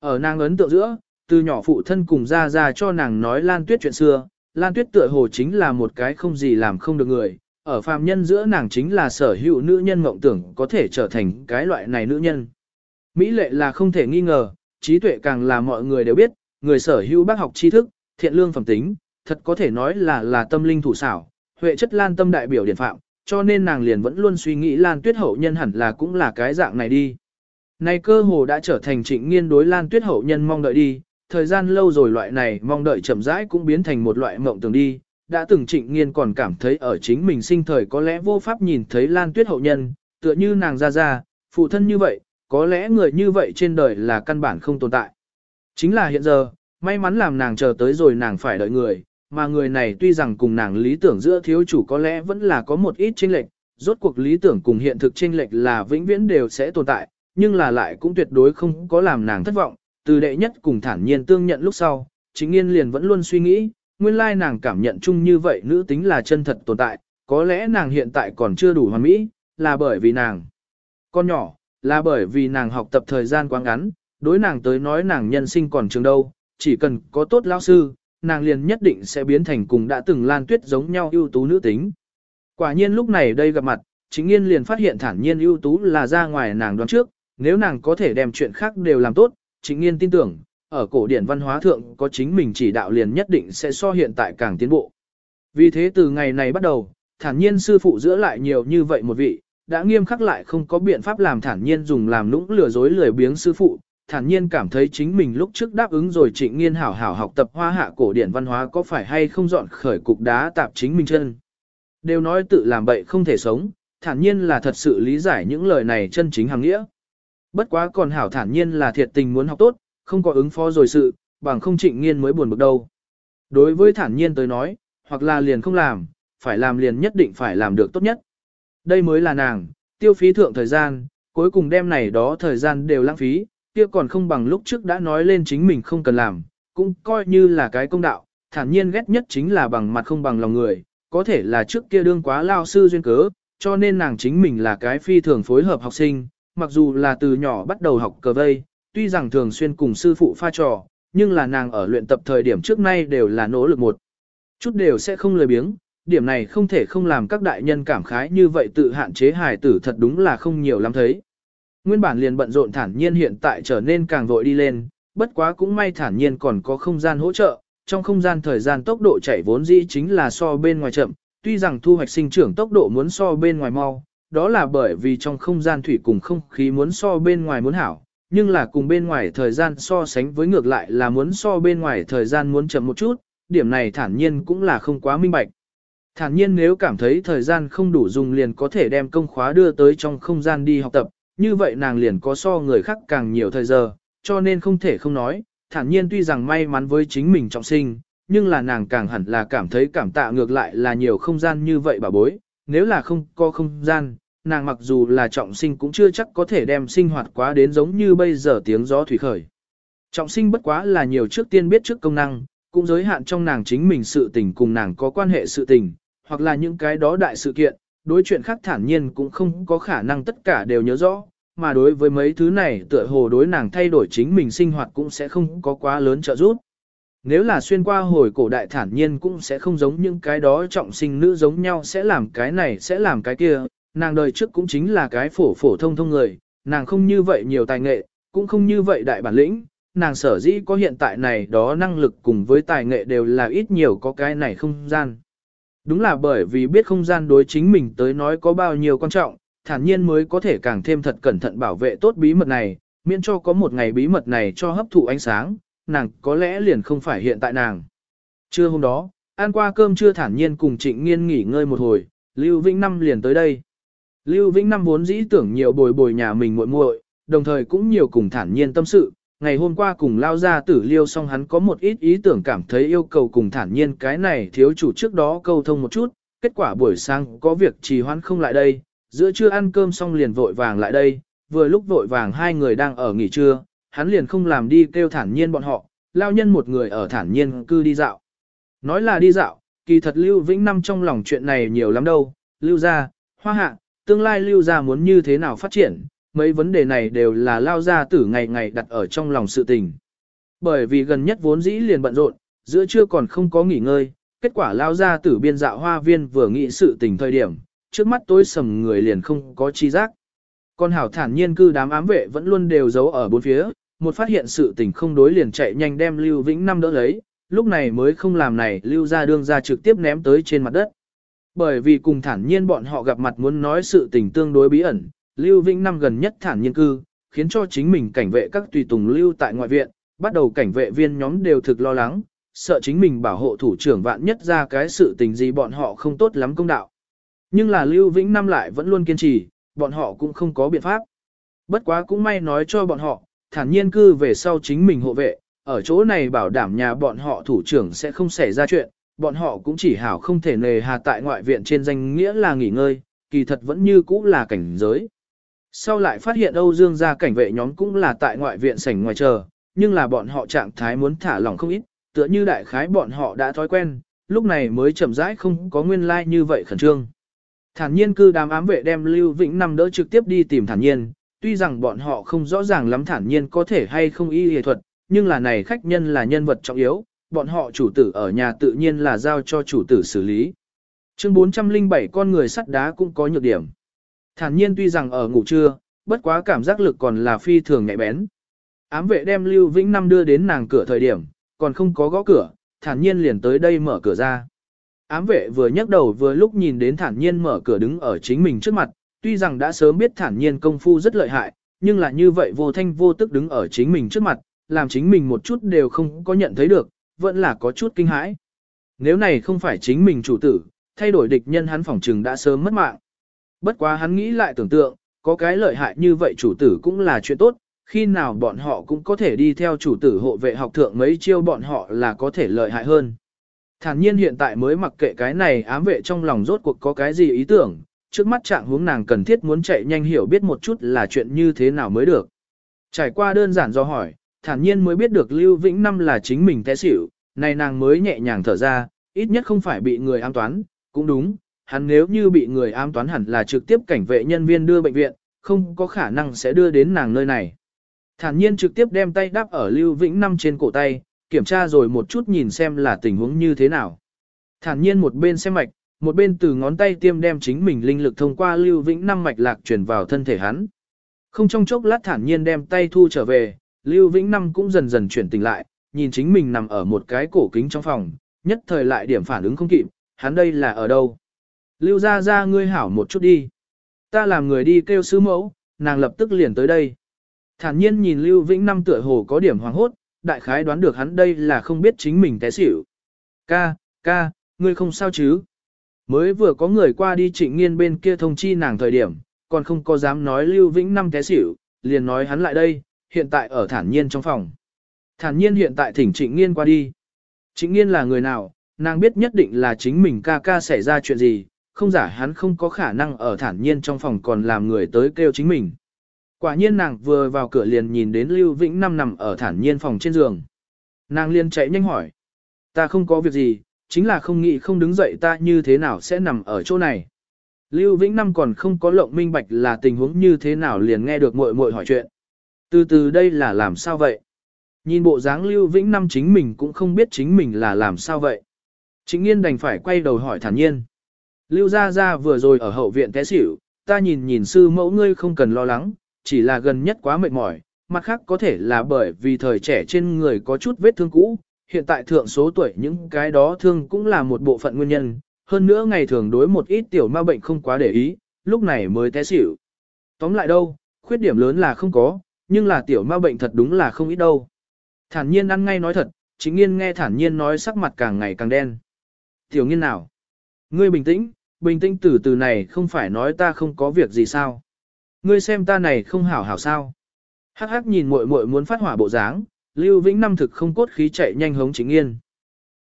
Ở nàng ấn tượng giữa, từ nhỏ phụ thân cùng ra ra cho nàng nói Lan Tuyết chuyện xưa, Lan Tuyết tựa hồ chính là một cái không gì làm không được người, ở phàm nhân giữa nàng chính là sở hữu nữ nhân mộng tưởng có thể trở thành cái loại này nữ nhân. Mỹ lệ là không thể nghi ngờ, trí tuệ càng là mọi người đều biết, người sở hữu bác học tri thức, thiện lương phẩm tính, thật có thể nói là là tâm linh thủ xảo, huệ chất lan tâm đại biểu điển phạm, cho nên nàng liền vẫn luôn suy nghĩ Lan Tuyết hậu nhân hẳn là cũng là cái dạng này đi. nay cơ hồ đã trở thành trịnh nghiên đối Lan Tuyết hậu nhân mong đợi đi, thời gian lâu rồi loại này mong đợi chậm rãi cũng biến thành một loại mộng tưởng đi, đã từng trịnh nghiên còn cảm thấy ở chính mình sinh thời có lẽ vô pháp nhìn thấy Lan Tuyết hậu nhân, tựa như nàng ra ra, phụ thân như vậy, có lẽ người như vậy trên đời là căn bản không tồn tại. Chính là hiện giờ, may mắn làm nàng chờ tới rồi nàng phải đợi người, mà người này tuy rằng cùng nàng lý tưởng giữa thiếu chủ có lẽ vẫn là có một ít chênh lệch, rốt cuộc lý tưởng cùng hiện thực chênh lệch là vĩnh viễn đều sẽ tồn tại, nhưng là lại cũng tuyệt đối không có làm nàng thất vọng, từ đệ nhất cùng thản nhiên tương nhận lúc sau, chính yên liền vẫn luôn suy nghĩ, nguyên lai nàng cảm nhận chung như vậy nữ tính là chân thật tồn tại, có lẽ nàng hiện tại còn chưa đủ hoàn mỹ, là bởi vì nàng con nhỏ, là bởi vì nàng học tập thời gian quá ngắn, đối nàng tới nói nàng nhân sinh còn trường đâu, chỉ cần có tốt lao sư, nàng liền nhất định sẽ biến thành cùng đã từng lan tuyết giống nhau ưu tú nữ tính. Quả nhiên lúc này đây gặp mặt, chính yên liền phát hiện thản nhiên ưu tú là ra ngoài nàng đoán trước, nếu nàng có thể đem chuyện khác đều làm tốt, chính yên tin tưởng, ở cổ điển văn hóa thượng có chính mình chỉ đạo liền nhất định sẽ so hiện tại càng tiến bộ. Vì thế từ ngày này bắt đầu, thản nhiên sư phụ giữa lại nhiều như vậy một vị, đã nghiêm khắc lại không có biện pháp làm thản nhiên dùng làm nũng lừa dối lười biếng sư phụ, thản nhiên cảm thấy chính mình lúc trước đáp ứng rồi trịnh nghiên hảo hảo học tập hoa hạ cổ điển văn hóa có phải hay không dọn khởi cục đá tạp chính mình chân. Đều nói tự làm bậy không thể sống, thản nhiên là thật sự lý giải những lời này chân chính hàng nghĩa. Bất quá còn hảo thản nhiên là thiệt tình muốn học tốt, không có ứng phó rồi sự, bằng không trịnh nghiên mới buồn bực đâu. Đối với thản nhiên tới nói, hoặc là liền không làm, phải làm liền nhất định phải làm được tốt nhất. Đây mới là nàng, tiêu phí thượng thời gian, cuối cùng đêm này đó thời gian đều lãng phí, kia còn không bằng lúc trước đã nói lên chính mình không cần làm, cũng coi như là cái công đạo, thản nhiên ghét nhất chính là bằng mặt không bằng lòng người, có thể là trước kia đương quá lao sư duyên cớ, cho nên nàng chính mình là cái phi thường phối hợp học sinh, mặc dù là từ nhỏ bắt đầu học cờ vây, tuy rằng thường xuyên cùng sư phụ pha trò, nhưng là nàng ở luyện tập thời điểm trước nay đều là nỗ lực một. Chút đều sẽ không lười biếng, điểm này không thể không làm các đại nhân cảm khái như vậy tự hạn chế hài tử thật đúng là không nhiều lắm thấy. Nguyên bản liền bận rộn thản nhiên hiện tại trở nên càng vội đi lên, bất quá cũng may thản nhiên còn có không gian hỗ trợ, trong không gian thời gian tốc độ chạy vốn dĩ chính là so bên ngoài chậm, tuy rằng thu hoạch sinh trưởng tốc độ muốn so bên ngoài mau, đó là bởi vì trong không gian thủy cùng không khí muốn so bên ngoài muốn hảo, nhưng là cùng bên ngoài thời gian so sánh với ngược lại là muốn so bên ngoài thời gian muốn chậm một chút, điểm này thản nhiên cũng là không quá minh bạch. Thản nhiên nếu cảm thấy thời gian không đủ dùng liền có thể đem công khóa đưa tới trong không gian đi học tập, như vậy nàng liền có so người khác càng nhiều thời giờ, cho nên không thể không nói, thản nhiên tuy rằng may mắn với chính mình trọng sinh, nhưng là nàng càng hẳn là cảm thấy cảm tạ ngược lại là nhiều không gian như vậy bà bối, nếu là không có không gian, nàng mặc dù là trọng sinh cũng chưa chắc có thể đem sinh hoạt quá đến giống như bây giờ tiếng gió thủy khởi. Trọng sinh bất quá là nhiều trước tiên biết trước công năng, cũng giới hạn trong nàng chính mình sự tình cùng nàng có quan hệ sự tình, hoặc là những cái đó đại sự kiện, đối chuyện khác thản nhiên cũng không có khả năng tất cả đều nhớ rõ, mà đối với mấy thứ này tựa hồ đối nàng thay đổi chính mình sinh hoạt cũng sẽ không có quá lớn trợ giúp. Nếu là xuyên qua hồi cổ đại thản nhiên cũng sẽ không giống những cái đó trọng sinh nữ giống nhau sẽ làm cái này sẽ làm cái kia, nàng đời trước cũng chính là cái phổ phổ thông thông người, nàng không như vậy nhiều tài nghệ, cũng không như vậy đại bản lĩnh, nàng sở dĩ có hiện tại này đó năng lực cùng với tài nghệ đều là ít nhiều có cái này không gian. Đúng là bởi vì biết không gian đối chính mình tới nói có bao nhiêu quan trọng, thản nhiên mới có thể càng thêm thật cẩn thận bảo vệ tốt bí mật này, miễn cho có một ngày bí mật này cho hấp thụ ánh sáng, nàng có lẽ liền không phải hiện tại nàng. Trưa hôm đó, ăn qua cơm trưa thản nhiên cùng trịnh nghiên nghỉ ngơi một hồi, Lưu Vĩnh Năm liền tới đây. Lưu Vĩnh Năm vốn dĩ tưởng nhiều bồi bồi nhà mình muội muội, đồng thời cũng nhiều cùng thản nhiên tâm sự, ngày hôm qua cùng lao ra tử liêu xong hắn có một ít ý tưởng cảm thấy yêu cầu cùng thản nhiên cái này thiếu chủ trước đó câu thông một chút, kết quả buổi sáng có việc trì hoãn không lại đây, giữa trưa ăn cơm xong liền vội vàng lại đây, vừa lúc vội vàng hai người đang ở nghỉ trưa, hắn liền không làm đi kêu thản nhiên bọn họ, lao nhân một người ở thản nhiên cư đi dạo. Nói là đi dạo, kỳ thật Lưu Vĩnh Năm trong lòng chuyện này nhiều lắm đâu, Lưu gia, hoa hạ, tương lai Lưu gia muốn như thế nào phát triển, mấy vấn đề này đều là lao gia tử ngày ngày đặt ở trong lòng sự tình. Bởi vì gần nhất vốn dĩ liền bận rộn, giữa trưa còn không có nghỉ ngơi, kết quả lao gia tử biên dạo hoa viên vừa nghĩ sự tình thời điểm, trước mắt tối sầm người liền không có chi giác. Con hảo thản nhiên cư đám ám vệ vẫn luôn đều giấu ở bốn phía, một phát hiện sự tình không đối liền chạy nhanh đem Lưu Vĩnh Năm đỡ lấy, lúc này mới không làm này Lưu ra đương ra trực tiếp ném tới trên mặt đất. Bởi vì cùng thản nhiên bọn họ gặp mặt muốn nói sự tình tương đối bí ẩn, Lưu Vĩnh Năm gần nhất thản nhiên cư, khiến cho chính mình cảnh vệ các tùy tùng lưu tại ngoại viện, bắt đầu cảnh vệ viên nhóm đều thực lo lắng, sợ chính mình bảo hộ thủ trưởng vạn nhất ra cái sự tình gì bọn họ không tốt lắm công đạo. Nhưng là Lưu Vĩnh Năm lại vẫn luôn kiên trì, bọn họ cũng không có biện pháp. Bất quá cũng may nói cho bọn họ, thản nhiên cư về sau chính mình hộ vệ, ở chỗ này bảo đảm nhà bọn họ thủ trưởng sẽ không xảy ra chuyện, bọn họ cũng chỉ hảo không thể nề hà tại ngoại viện trên danh nghĩa là nghỉ ngơi, kỳ thật vẫn như cũ là cảnh giới. Sau lại phát hiện Âu Dương gia cảnh vệ nhóm cũng là tại ngoại viện sảnh ngoài chờ, nhưng là bọn họ trạng thái muốn thả lỏng không ít, tựa như đại khái bọn họ đã thói quen, lúc này mới chậm rãi không có nguyên lai like như vậy khẩn trương. Thản nhiên cư đám ám vệ đem Lưu Vĩnh Năm đỡ trực tiếp đi tìm thản nhiên, tuy rằng bọn họ không rõ ràng lắm thản nhiên có thể hay không y y thuật, nhưng là này khách nhân là nhân vật trọng yếu, bọn họ chủ tử ở nhà tự nhiên là giao cho chủ tử xử lý. Chương 407 con người sắt đá cũng có nhược điểm. Thản nhiên tuy rằng ở ngủ trưa, bất quá cảm giác lực còn là phi thường nhạy bén. Ám vệ đem Lưu Vĩnh Năm đưa đến nàng cửa thời điểm, còn không có gõ cửa, thản nhiên liền tới đây mở cửa ra. Ám vệ vừa nhấc đầu vừa lúc nhìn đến thản nhiên mở cửa đứng ở chính mình trước mặt, tuy rằng đã sớm biết thản nhiên công phu rất lợi hại, nhưng là như vậy vô thanh vô tức đứng ở chính mình trước mặt, làm chính mình một chút đều không có nhận thấy được, vẫn là có chút kinh hãi. Nếu này không phải chính mình chủ tử, thay đổi địch nhân hắn phỏng trừng đã sớm mất mạng. Bất quá hắn nghĩ lại tưởng tượng, có cái lợi hại như vậy chủ tử cũng là chuyện tốt, khi nào bọn họ cũng có thể đi theo chủ tử hộ vệ học thượng mấy chiêu bọn họ là có thể lợi hại hơn. Thản nhiên hiện tại mới mặc kệ cái này ám vệ trong lòng rốt cuộc có cái gì ý tưởng, trước mắt trạng hướng nàng cần thiết muốn chạy nhanh hiểu biết một chút là chuyện như thế nào mới được. Trải qua đơn giản do hỏi, thản nhiên mới biết được Lưu Vĩnh Năm là chính mình té xỉu, này nàng mới nhẹ nhàng thở ra, ít nhất không phải bị người ám toán, cũng đúng, hắn nếu như bị người ám toán hẳn là trực tiếp cảnh vệ nhân viên đưa bệnh viện, không có khả năng sẽ đưa đến nàng nơi này. Thản nhiên trực tiếp đem tay đáp ở Lưu Vĩnh Năm trên cổ tay, kiểm tra rồi một chút nhìn xem là tình huống như thế nào. Thản nhiên một bên xem mạch, một bên từ ngón tay tiêm đem chính mình linh lực thông qua Lưu Vĩnh Năm mạch lạc truyền vào thân thể hắn. Không trong chốc lát thản nhiên đem tay thu trở về, Lưu Vĩnh Năm cũng dần dần chuyển tỉnh lại, nhìn chính mình nằm ở một cái cổ kính trong phòng, nhất thời lại điểm phản ứng không kịp, hắn đây là ở đâu? Lưu ra ra ngươi hảo một chút đi. Ta làm người đi kêu sứ mẫu, nàng lập tức liền tới đây. Thản nhiên nhìn Lưu Vĩnh Năm tựa hồ có điểm hoàng hốt, đại khái đoán được hắn đây là không biết chính mình té xỉu. Ca, ca, ngươi không sao chứ? Mới vừa có người qua đi trịnh nghiên bên kia thông chi nàng thời điểm, còn không có dám nói Lưu Vĩnh Năm té xỉu, liền nói hắn lại đây, hiện tại ở thản nhiên trong phòng. Thản nhiên hiện tại thỉnh trịnh nghiên qua đi. Trịnh nghiên là người nào, nàng biết nhất định là chính mình ca ca xảy ra chuyện gì, không giả hắn không có khả năng ở thản nhiên trong phòng còn làm người tới kêu chính mình. Quả nhiên nàng vừa vào cửa liền nhìn đến Lưu Vĩnh Năm nằm ở thản nhiên phòng trên giường. Nàng liền chạy nhanh hỏi. Ta không có việc gì, chính là không nghĩ không đứng dậy ta như thế nào sẽ nằm ở chỗ này. Lưu Vĩnh Năm còn không có lộng minh bạch là tình huống như thế nào liền nghe được muội muội hỏi chuyện. Từ từ đây là làm sao vậy? Nhìn bộ dáng Lưu Vĩnh Năm chính mình cũng không biết chính mình là làm sao vậy. Chính nghiên đành phải quay đầu hỏi thản nhiên. Lưu Gia Gia vừa rồi ở hậu viện té xỉu, ta nhìn nhìn sư mẫu ngươi không cần lo lắng, chỉ là gần nhất quá mệt mỏi, mặt khác có thể là bởi vì thời trẻ trên người có chút vết thương cũ, hiện tại thượng số tuổi những cái đó thương cũng là một bộ phận nguyên nhân, hơn nữa ngày thường đối một ít tiểu ma bệnh không quá để ý, lúc này mới té xỉu. Tóm lại đâu, khuyết điểm lớn là không có, nhưng là tiểu ma bệnh thật đúng là không ít đâu. Thản nhiên ăn ngay nói thật, chính nghiên nghe thản nhiên nói sắc mặt càng ngày càng đen. Tiểu nghiên nào? Ngươi bình tĩnh, bình tĩnh từ từ này không phải nói ta không có việc gì sao? Ngươi xem ta này không hảo hảo sao? Hắc hắc nhìn muội muội muốn phát hỏa bộ dáng, Lưu Vĩnh Năm thực không cốt khí chạy nhanh hống chính yên.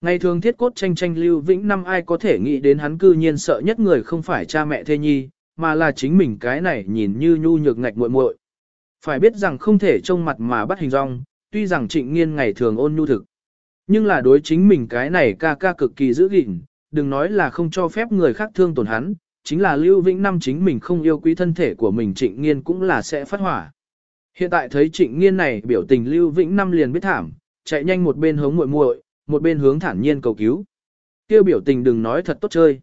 Ngày thường thiết cốt tranh tranh Lưu Vĩnh Năm ai có thể nghĩ đến hắn cư nhiên sợ nhất người không phải cha mẹ thê nhi, mà là chính mình cái này nhìn như nhu nhược ngạch muội muội. Phải biết rằng không thể trông mặt mà bắt hình rong, tuy rằng trịnh nghiên ngày thường ôn nhu thực. Nhưng là đối chính mình cái này ca ca cực kỳ giữ gìn, đừng nói là không cho phép người khác thương tổn hắn, chính là Lưu Vĩnh Năm chính mình không yêu quý thân thể của mình trịnh nghiên cũng là sẽ phát hỏa. Hiện tại thấy trịnh nghiên này biểu tình Lưu Vĩnh Năm liền biết thảm, chạy nhanh một bên hướng muội muội, một bên hướng thản nhiên cầu cứu. Kêu biểu tình đừng nói thật tốt chơi.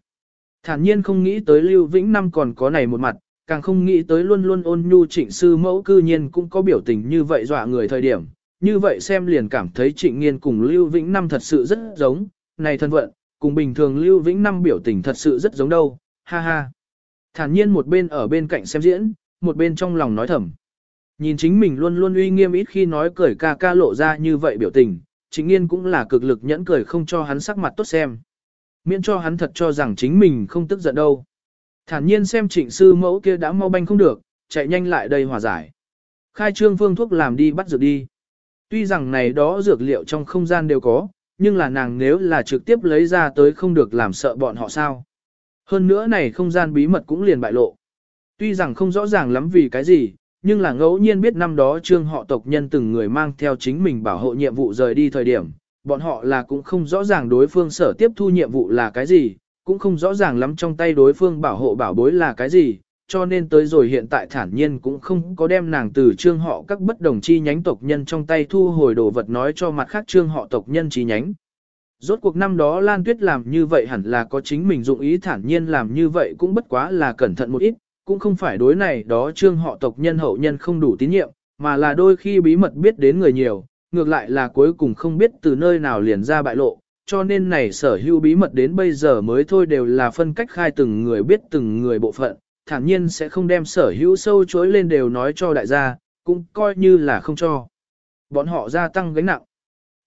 Thản nhiên không nghĩ tới Lưu Vĩnh Năm còn có này một mặt, càng không nghĩ tới luôn luôn ôn nhu trịnh sư mẫu cư nhiên cũng có biểu tình như vậy dọa người thời điểm, như vậy xem liền cảm thấy trịnh nghiên cùng Lưu Vĩnh Năm thật sự rất giống, này thân vận, cùng bình thường Lưu Vĩnh Năm biểu tình thật sự rất giống đâu, ha ha. Thản nhiên một bên ở bên cạnh xem diễn, một bên trong lòng nói thầm. Nhìn chính mình luôn luôn uy nghiêm ít khi nói cười ca ca lộ ra như vậy biểu tình, chính nghiên cũng là cực lực nhẫn cười không cho hắn sắc mặt tốt xem. Miễn cho hắn thật cho rằng chính mình không tức giận đâu. Thản nhiên xem trịnh sư mẫu kia đã mau banh không được, chạy nhanh lại đây hòa giải. Khai trương phương thuốc làm đi bắt dược đi. Tuy rằng này đó dược liệu trong không gian đều có, nhưng là nàng nếu là trực tiếp lấy ra tới không được làm sợ bọn họ sao. Hơn nữa này không gian bí mật cũng liền bại lộ. Tuy rằng không rõ ràng lắm vì cái gì, nhưng là ngẫu nhiên biết năm đó trương họ tộc nhân từng người mang theo chính mình bảo hộ nhiệm vụ rời đi thời điểm, bọn họ là cũng không rõ ràng đối phương sở tiếp thu nhiệm vụ là cái gì, cũng không rõ ràng lắm trong tay đối phương bảo hộ bảo bối là cái gì, cho nên tới rồi hiện tại thản nhiên cũng không có đem nàng từ trương họ các bất đồng chi nhánh tộc nhân trong tay thu hồi đồ vật nói cho mặt khác trương họ tộc nhân chi nhánh. Rốt cuộc năm đó Lan Tuyết làm như vậy hẳn là có chính mình dụng ý thản nhiên làm như vậy cũng bất quá là cẩn thận một ít, cũng không phải đối này đó trương họ tộc nhân hậu nhân không đủ tín nhiệm, mà là đôi khi bí mật biết đến người nhiều, ngược lại là cuối cùng không biết từ nơi nào liền ra bại lộ, cho nên này sở hữu bí mật đến bây giờ mới thôi đều là phân cách khai từng người biết từng người bộ phận, thản nhiên sẽ không đem sở hữu sâu chối lên đều nói cho đại gia, cũng coi như là không cho. Bọn họ gia tăng gánh nặng.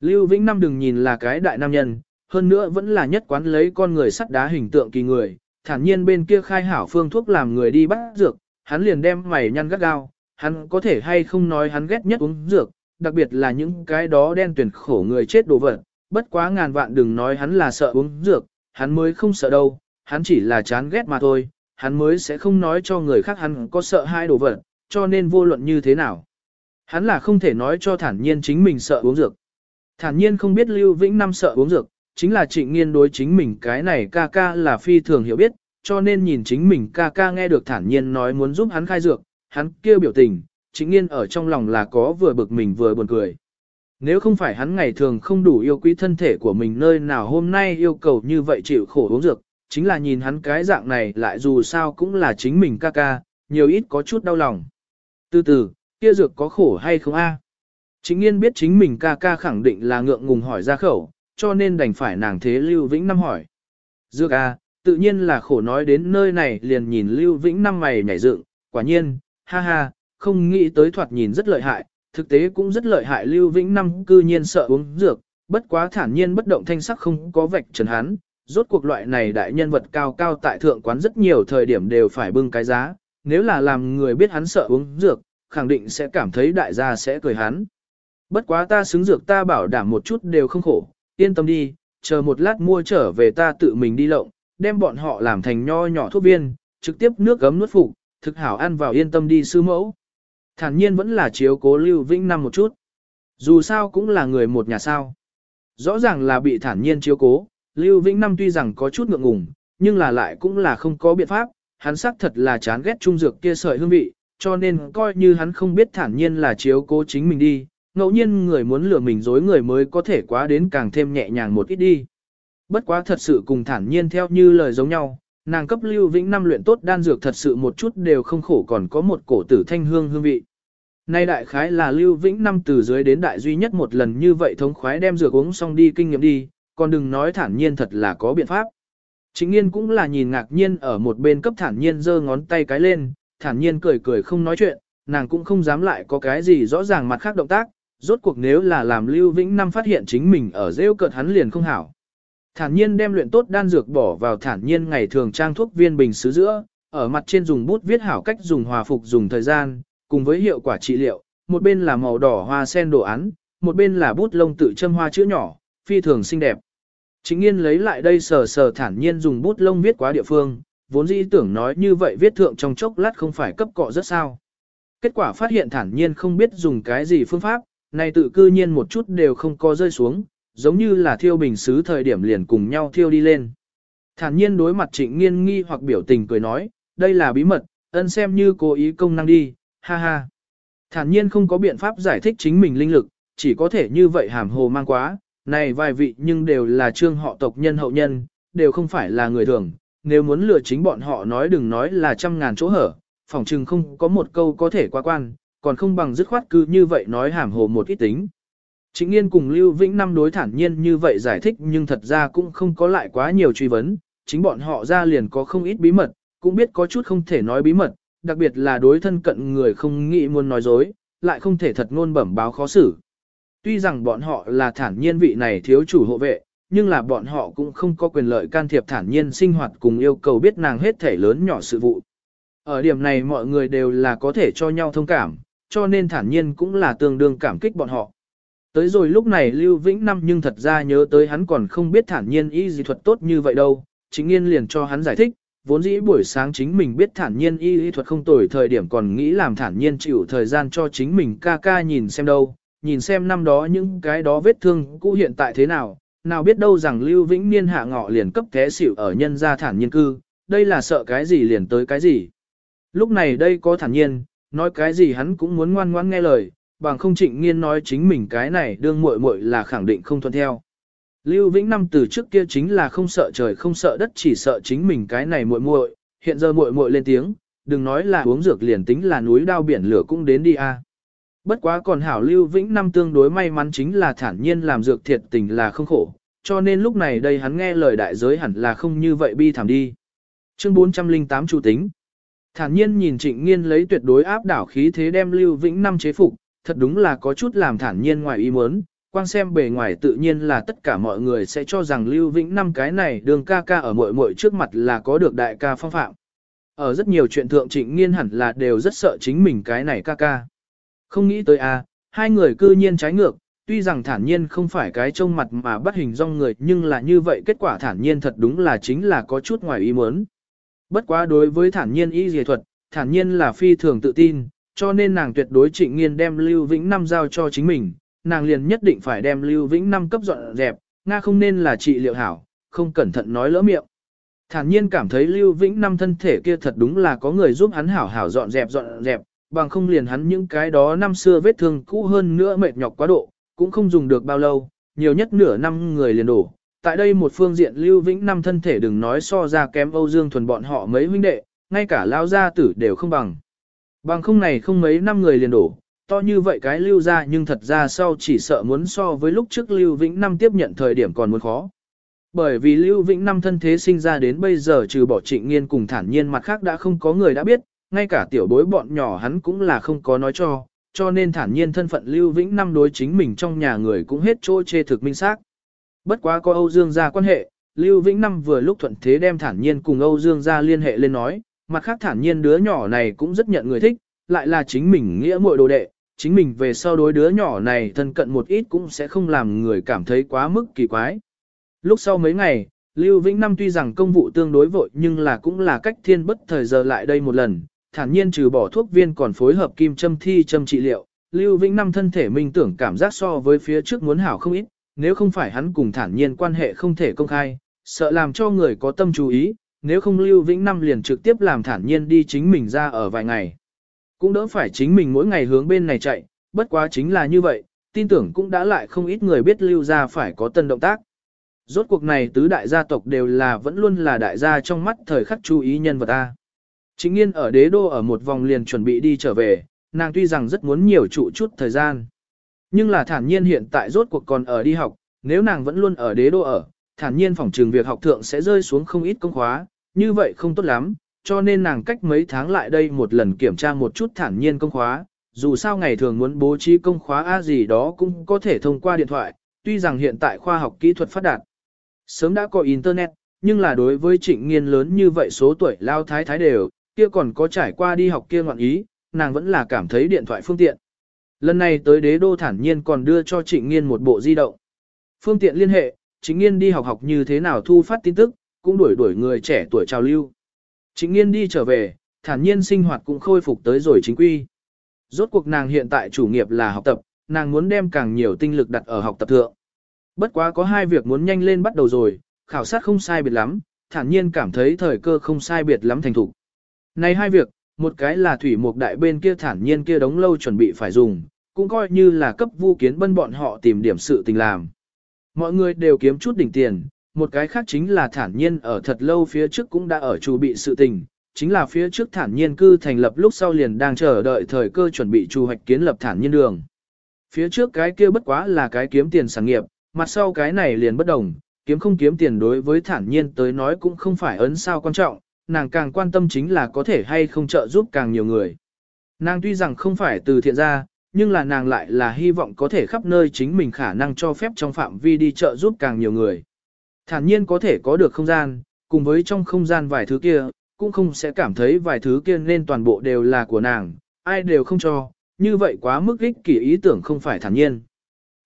Lưu Vĩnh Năm đừng nhìn là cái đại nam nhân, hơn nữa vẫn là nhất quán lấy con người sắt đá hình tượng kỳ người, thản nhiên bên kia khai hảo phương thuốc làm người đi bắt dược, hắn liền đem mày nhăn gắt gao, hắn có thể hay không nói hắn ghét nhất uống dược, đặc biệt là những cái đó đen tuyển khổ người chết đồ vật, bất quá ngàn vạn đừng nói hắn là sợ uống dược, hắn mới không sợ đâu, hắn chỉ là chán ghét mà thôi, hắn mới sẽ không nói cho người khác hắn có sợ hai đồ vật, cho nên vô luận như thế nào. Hắn là không thể nói cho thản nhiên chính mình sợ uống dược. Thản nhiên không biết Lưu Vĩnh Năm sợ uống dược, chính là trịnh nghiên đối chính mình cái này ca ca là phi thường hiểu biết, cho nên nhìn chính mình ca ca nghe được thản nhiên nói muốn giúp hắn khai dược, hắn kêu biểu tình, trịnh nghiên ở trong lòng là có vừa bực mình vừa buồn cười. Nếu không phải hắn ngày thường không đủ yêu quý thân thể của mình nơi nào hôm nay yêu cầu như vậy chịu khổ uống dược, chính là nhìn hắn cái dạng này lại dù sao cũng là chính mình ca ca, nhiều ít có chút đau lòng. Từ từ, kia dược có khổ hay không a? Chính nghiên biết chính mình ca ca khẳng định là ngượng ngùng hỏi ra khẩu, cho nên đành phải nàng thế Lưu Vĩnh Năm hỏi. Dược a, tự nhiên là khổ nói đến nơi này liền nhìn Lưu Vĩnh Năm mày nhảy dựng, quả nhiên, ha ha, không nghĩ tới thoạt nhìn rất lợi hại, thực tế cũng rất lợi hại Lưu Vĩnh Năm cư nhiên sợ uống dược, bất quá thản nhiên bất động thanh sắc không có vạch trần hắn, rốt cuộc loại này đại nhân vật cao cao tại thượng quán rất nhiều thời điểm đều phải bưng cái giá, nếu là làm người biết hắn sợ uống dược, khẳng định sẽ cảm thấy đại gia sẽ cười hắn. Bất quá ta xứng dược ta bảo đảm một chút đều không khổ, yên tâm đi, chờ một lát mua trở về ta tự mình đi lộng, đem bọn họ làm thành nho nhỏ thuốc viên, trực tiếp nước gấm nuốt phục, thực hảo ăn vào yên tâm đi sư mẫu. Thản nhiên vẫn là chiếu cố Lưu Vĩnh Năm một chút. Dù sao cũng là người một nhà sao. Rõ ràng là bị thản nhiên chiếu cố, Lưu Vĩnh Năm tuy rằng có chút ngượng ngùng, nhưng là lại cũng là không có biện pháp, hắn xác thật là chán ghét trung dược kia sợi hương vị, cho nên coi như hắn không biết thản nhiên là chiếu cố chính mình đi, ngẫu nhiên người muốn lừa mình dối người mới có thể quá đến càng thêm nhẹ nhàng một ít đi. Bất quá thật sự cùng thản nhiên theo như lời giống nhau, nàng cấp Lưu Vĩnh Năm luyện tốt đan dược thật sự một chút đều không khổ còn có một cổ tử thanh hương hương vị. Nay đại khái là Lưu Vĩnh Năm từ dưới đến đại duy nhất một lần như vậy thống khoái đem dược uống xong đi kinh nghiệm đi, còn đừng nói thản nhiên thật là có biện pháp. Chính nhiên cũng là nhìn ngạc nhiên ở một bên cấp thản nhiên giơ ngón tay cái lên, thản nhiên cười cười không nói chuyện, nàng cũng không dám lại có cái gì rõ ràng mặt khác động tác, rốt cuộc nếu là làm Lưu Vĩnh Năm phát hiện chính mình ở rêu cợt hắn liền không hảo. Thản nhiên đem luyện tốt đan dược bỏ vào thản nhiên ngày thường trang thuốc viên bình sứ giữa, ở mặt trên dùng bút viết hảo cách dùng hòa phục dùng thời gian, cùng với hiệu quả trị liệu, một bên là màu đỏ hoa sen đồ án, một bên là bút lông tự châm hoa chữ nhỏ, phi thường xinh đẹp. Chính nghiên lấy lại đây sờ sờ thản nhiên dùng bút lông viết quá địa phương, vốn dĩ tưởng nói như vậy viết thượng trong chốc lát không phải cấp cọ rất sao. Kết quả phát hiện thản nhiên không biết dùng cái gì phương pháp, này tự cư nhiên một chút đều không có rơi xuống, giống như là thiêu bình xứ thời điểm liền cùng nhau thiêu đi lên. Thản nhiên đối mặt trịnh nghiên nghi hoặc biểu tình cười nói, đây là bí mật, ân xem như cố ý công năng đi, ha ha. Thản nhiên không có biện pháp giải thích chính mình linh lực, chỉ có thể như vậy hàm hồ mang quá, này vài vị nhưng đều là trương họ tộc nhân hậu nhân, đều không phải là người thường, nếu muốn lừa chính bọn họ nói đừng nói là trăm ngàn chỗ hở, phỏng chừng không có một câu có thể qua quan, còn không bằng dứt khoát cứ như vậy nói hàm hồ một ít tính. Trịnh Nghiên cùng Lưu Vĩnh Năm đối thản nhiên như vậy giải thích nhưng thật ra cũng không có lại quá nhiều truy vấn, chính bọn họ ra liền có không ít bí mật, cũng biết có chút không thể nói bí mật, đặc biệt là đối thân cận người không nghĩ muốn nói dối, lại không thể thật ngôn bẩm báo khó xử. Tuy rằng bọn họ là thản nhiên vị này thiếu chủ hộ vệ, nhưng là bọn họ cũng không có quyền lợi can thiệp thản nhiên sinh hoạt cùng yêu cầu biết nàng hết thể lớn nhỏ sự vụ. Ở điểm này mọi người đều là có thể cho nhau thông cảm, cho nên thản nhiên cũng là tương đương cảm kích bọn họ. Tới rồi lúc này Lưu Vĩnh Năm nhưng thật ra nhớ tới hắn còn không biết thản nhiên y dị thuật tốt như vậy đâu, chính yên liền cho hắn giải thích, vốn dĩ buổi sáng chính mình biết thản nhiên y y thuật không tồi thời điểm còn nghĩ làm thản nhiên chịu thời gian cho chính mình ca ca nhìn xem đâu, nhìn xem năm đó những cái đó vết thương cũ hiện tại thế nào, nào biết đâu rằng Lưu Vĩnh Niên hạ ngọ liền cấp té xỉu ở nhân gia thản nhiên cư, đây là sợ cái gì liền tới cái gì. Lúc này đây có thản nhiên, nói cái gì hắn cũng muốn ngoan ngoãn nghe lời, bằng không trịnh nghiên nói chính mình cái này đương muội muội là khẳng định không thuận theo. Lưu Vĩnh Năm từ trước kia chính là không sợ trời không sợ đất chỉ sợ chính mình cái này muội muội, hiện giờ muội muội lên tiếng, đừng nói là uống dược liền tính là núi đao biển lửa cũng đến đi a. Bất quá còn hảo Lưu Vĩnh Năm tương đối may mắn chính là thản nhiên làm dược thiệt tình là không khổ, cho nên lúc này đây hắn nghe lời đại giới hẳn là không như vậy bi thảm đi. Chương 408 chủ tính Thản nhiên nhìn trịnh nghiên lấy tuyệt đối áp đảo khí thế đem Lưu Vĩnh Năm chế phục, thật đúng là có chút làm thản nhiên ngoài ý muốn, Quang xem bề ngoài tự nhiên là tất cả mọi người sẽ cho rằng Lưu Vĩnh năm cái này đường ca ca ở mội mội trước mặt là có được đại ca phong phạm. Ở rất nhiều chuyện thượng trịnh nghiên hẳn là đều rất sợ chính mình cái này ca ca. Không nghĩ tới a, à, hai người cư nhiên trái ngược, tuy rằng thản nhiên không phải cái trông mặt mà bắt hình dong người nhưng là như vậy kết quả thản nhiên thật đúng là chính là có chút ngoài ý muốn. Bất quá đối với thản nhiên y dề thuật, thản nhiên là phi thường tự tin, cho nên nàng tuyệt đối trịnh nghiên đem Lưu Vĩnh năm giao cho chính mình, nàng liền nhất định phải đem Lưu Vĩnh năm cấp dọn dẹp, Nga không nên là trị liệu hảo, không cẩn thận nói lỡ miệng. Thản nhiên cảm thấy Lưu Vĩnh năm thân thể kia thật đúng là có người giúp hắn hảo hảo dọn dẹp dọn dẹp, bằng không liền hắn những cái đó năm xưa vết thương cũ hơn nữa mệt nhọc quá độ, cũng không dùng được bao lâu, nhiều nhất nửa năm người liền đổ. Tại đây một phương diện Lưu Vĩnh năm thân thể đừng nói so ra kém Âu Dương thuần bọn họ mấy huynh đệ, ngay cả lao gia tử đều không bằng. Bằng không này không mấy năm người liền đổ, to như vậy cái lưu ra nhưng thật ra sau chỉ sợ muốn so với lúc trước lưu vĩnh năm tiếp nhận thời điểm còn muốn khó. Bởi vì lưu vĩnh năm thân thế sinh ra đến bây giờ trừ bỏ trịnh nghiên cùng thản nhiên mặt khác đã không có người đã biết, ngay cả tiểu bối bọn nhỏ hắn cũng là không có nói cho, cho nên thản nhiên thân phận lưu vĩnh năm đối chính mình trong nhà người cũng hết trôi chê thực minh xác. Bất quá có Âu Dương gia quan hệ, Lưu Vĩnh Năm vừa lúc thuận thế đem thản nhiên cùng Âu Dương gia liên hệ lên nói, mặt khác thản nhiên đứa nhỏ này cũng rất nhận người thích, lại là chính mình nghĩa muội đồ đệ, chính mình về sau đối đứa nhỏ này thân cận một ít cũng sẽ không làm người cảm thấy quá mức kỳ quái. Lúc sau mấy ngày, Lưu Vĩnh Năm tuy rằng công vụ tương đối vội nhưng là cũng là cách thiên bất thời giờ lại đây một lần, thản nhiên trừ bỏ thuốc viên còn phối hợp kim châm thi châm trị liệu, Lưu Vĩnh Năm thân thể minh tưởng cảm giác so với phía trước muốn hảo không ít, nếu không phải hắn cùng thản nhiên quan hệ không thể công khai, sợ làm cho người có tâm chú ý, nếu không Lưu Vĩnh Năm liền trực tiếp làm thản nhiên đi chính mình ra ở vài ngày. Cũng đỡ phải chính mình mỗi ngày hướng bên này chạy, bất quá chính là như vậy, tin tưởng cũng đã lại không ít người biết lưu gia phải có tân động tác. Rốt cuộc này tứ đại gia tộc đều là vẫn luôn là đại gia trong mắt thời khắc chú ý nhân vật A. Chính nghiên ở đế đô ở một vòng liền chuẩn bị đi trở về, nàng tuy rằng rất muốn nhiều trụ chút thời gian. Nhưng là thản nhiên hiện tại rốt cuộc còn ở đi học, nếu nàng vẫn luôn ở đế đô ở, thản nhiên phòng trường việc học thượng sẽ rơi xuống không ít công khóa, như vậy không tốt lắm, cho nên nàng cách mấy tháng lại đây một lần kiểm tra một chút thản nhiên công khóa, dù sao ngày thường muốn bố trí công khóa A gì đó cũng có thể thông qua điện thoại, tuy rằng hiện tại khoa học kỹ thuật phát đạt. Sớm đã có Internet, nhưng là đối với trịnh nghiên lớn như vậy số tuổi lao thái thái đều, kia còn có trải qua đi học kia ngoạn ý, nàng vẫn là cảm thấy điện thoại phương tiện. Lần này tới đế đô thản nhiên còn đưa cho trịnh nghiên một bộ di động. Phương tiện liên hệ, trịnh nghiên đi học học như thế nào thu phát tin tức, cũng đuổi đuổi người trẻ tuổi trào lưu. Trịnh nghiên đi trở về, thản nhiên sinh hoạt cũng khôi phục tới rồi chính quy. Rốt cuộc nàng hiện tại chủ nghiệp là học tập, nàng muốn đem càng nhiều tinh lực đặt ở học tập thượng. Bất quá có hai việc muốn nhanh lên bắt đầu rồi, khảo sát không sai biệt lắm, thản nhiên cảm thấy thời cơ không sai biệt lắm thành thục. Này hai việc, một cái là thủy mục đại bên kia thản nhiên kia đống lâu chuẩn bị phải dùng, cũng coi như là cấp vu kiến bân bọn họ tìm điểm sự tình làm. Mọi người đều kiếm chút đỉnh tiền, một cái khác chính là thản nhiên ở thật lâu phía trước cũng đã ở chủ bị sự tình, chính là phía trước thản nhiên cư thành lập lúc sau liền đang chờ đợi thời cơ chuẩn bị chu hoạch kiến lập thản nhiên đường. Phía trước cái kia bất quá là cái kiếm tiền sản nghiệp, mặt sau cái này liền bất đồng, kiếm không kiếm tiền đối với thản nhiên tới nói cũng không phải ấn sao quan trọng, nàng càng quan tâm chính là có thể hay không trợ giúp càng nhiều người. Nàng tuy rằng không phải từ thiện ra, nhưng là nàng lại là hy vọng có thể khắp nơi chính mình khả năng cho phép trong phạm vi đi trợ giúp càng nhiều người. Thản nhiên có thể có được không gian, cùng với trong không gian vài thứ kia, cũng không sẽ cảm thấy vài thứ kia nên toàn bộ đều là của nàng, ai đều không cho, như vậy quá mức ích kỷ ý tưởng không phải thản nhiên.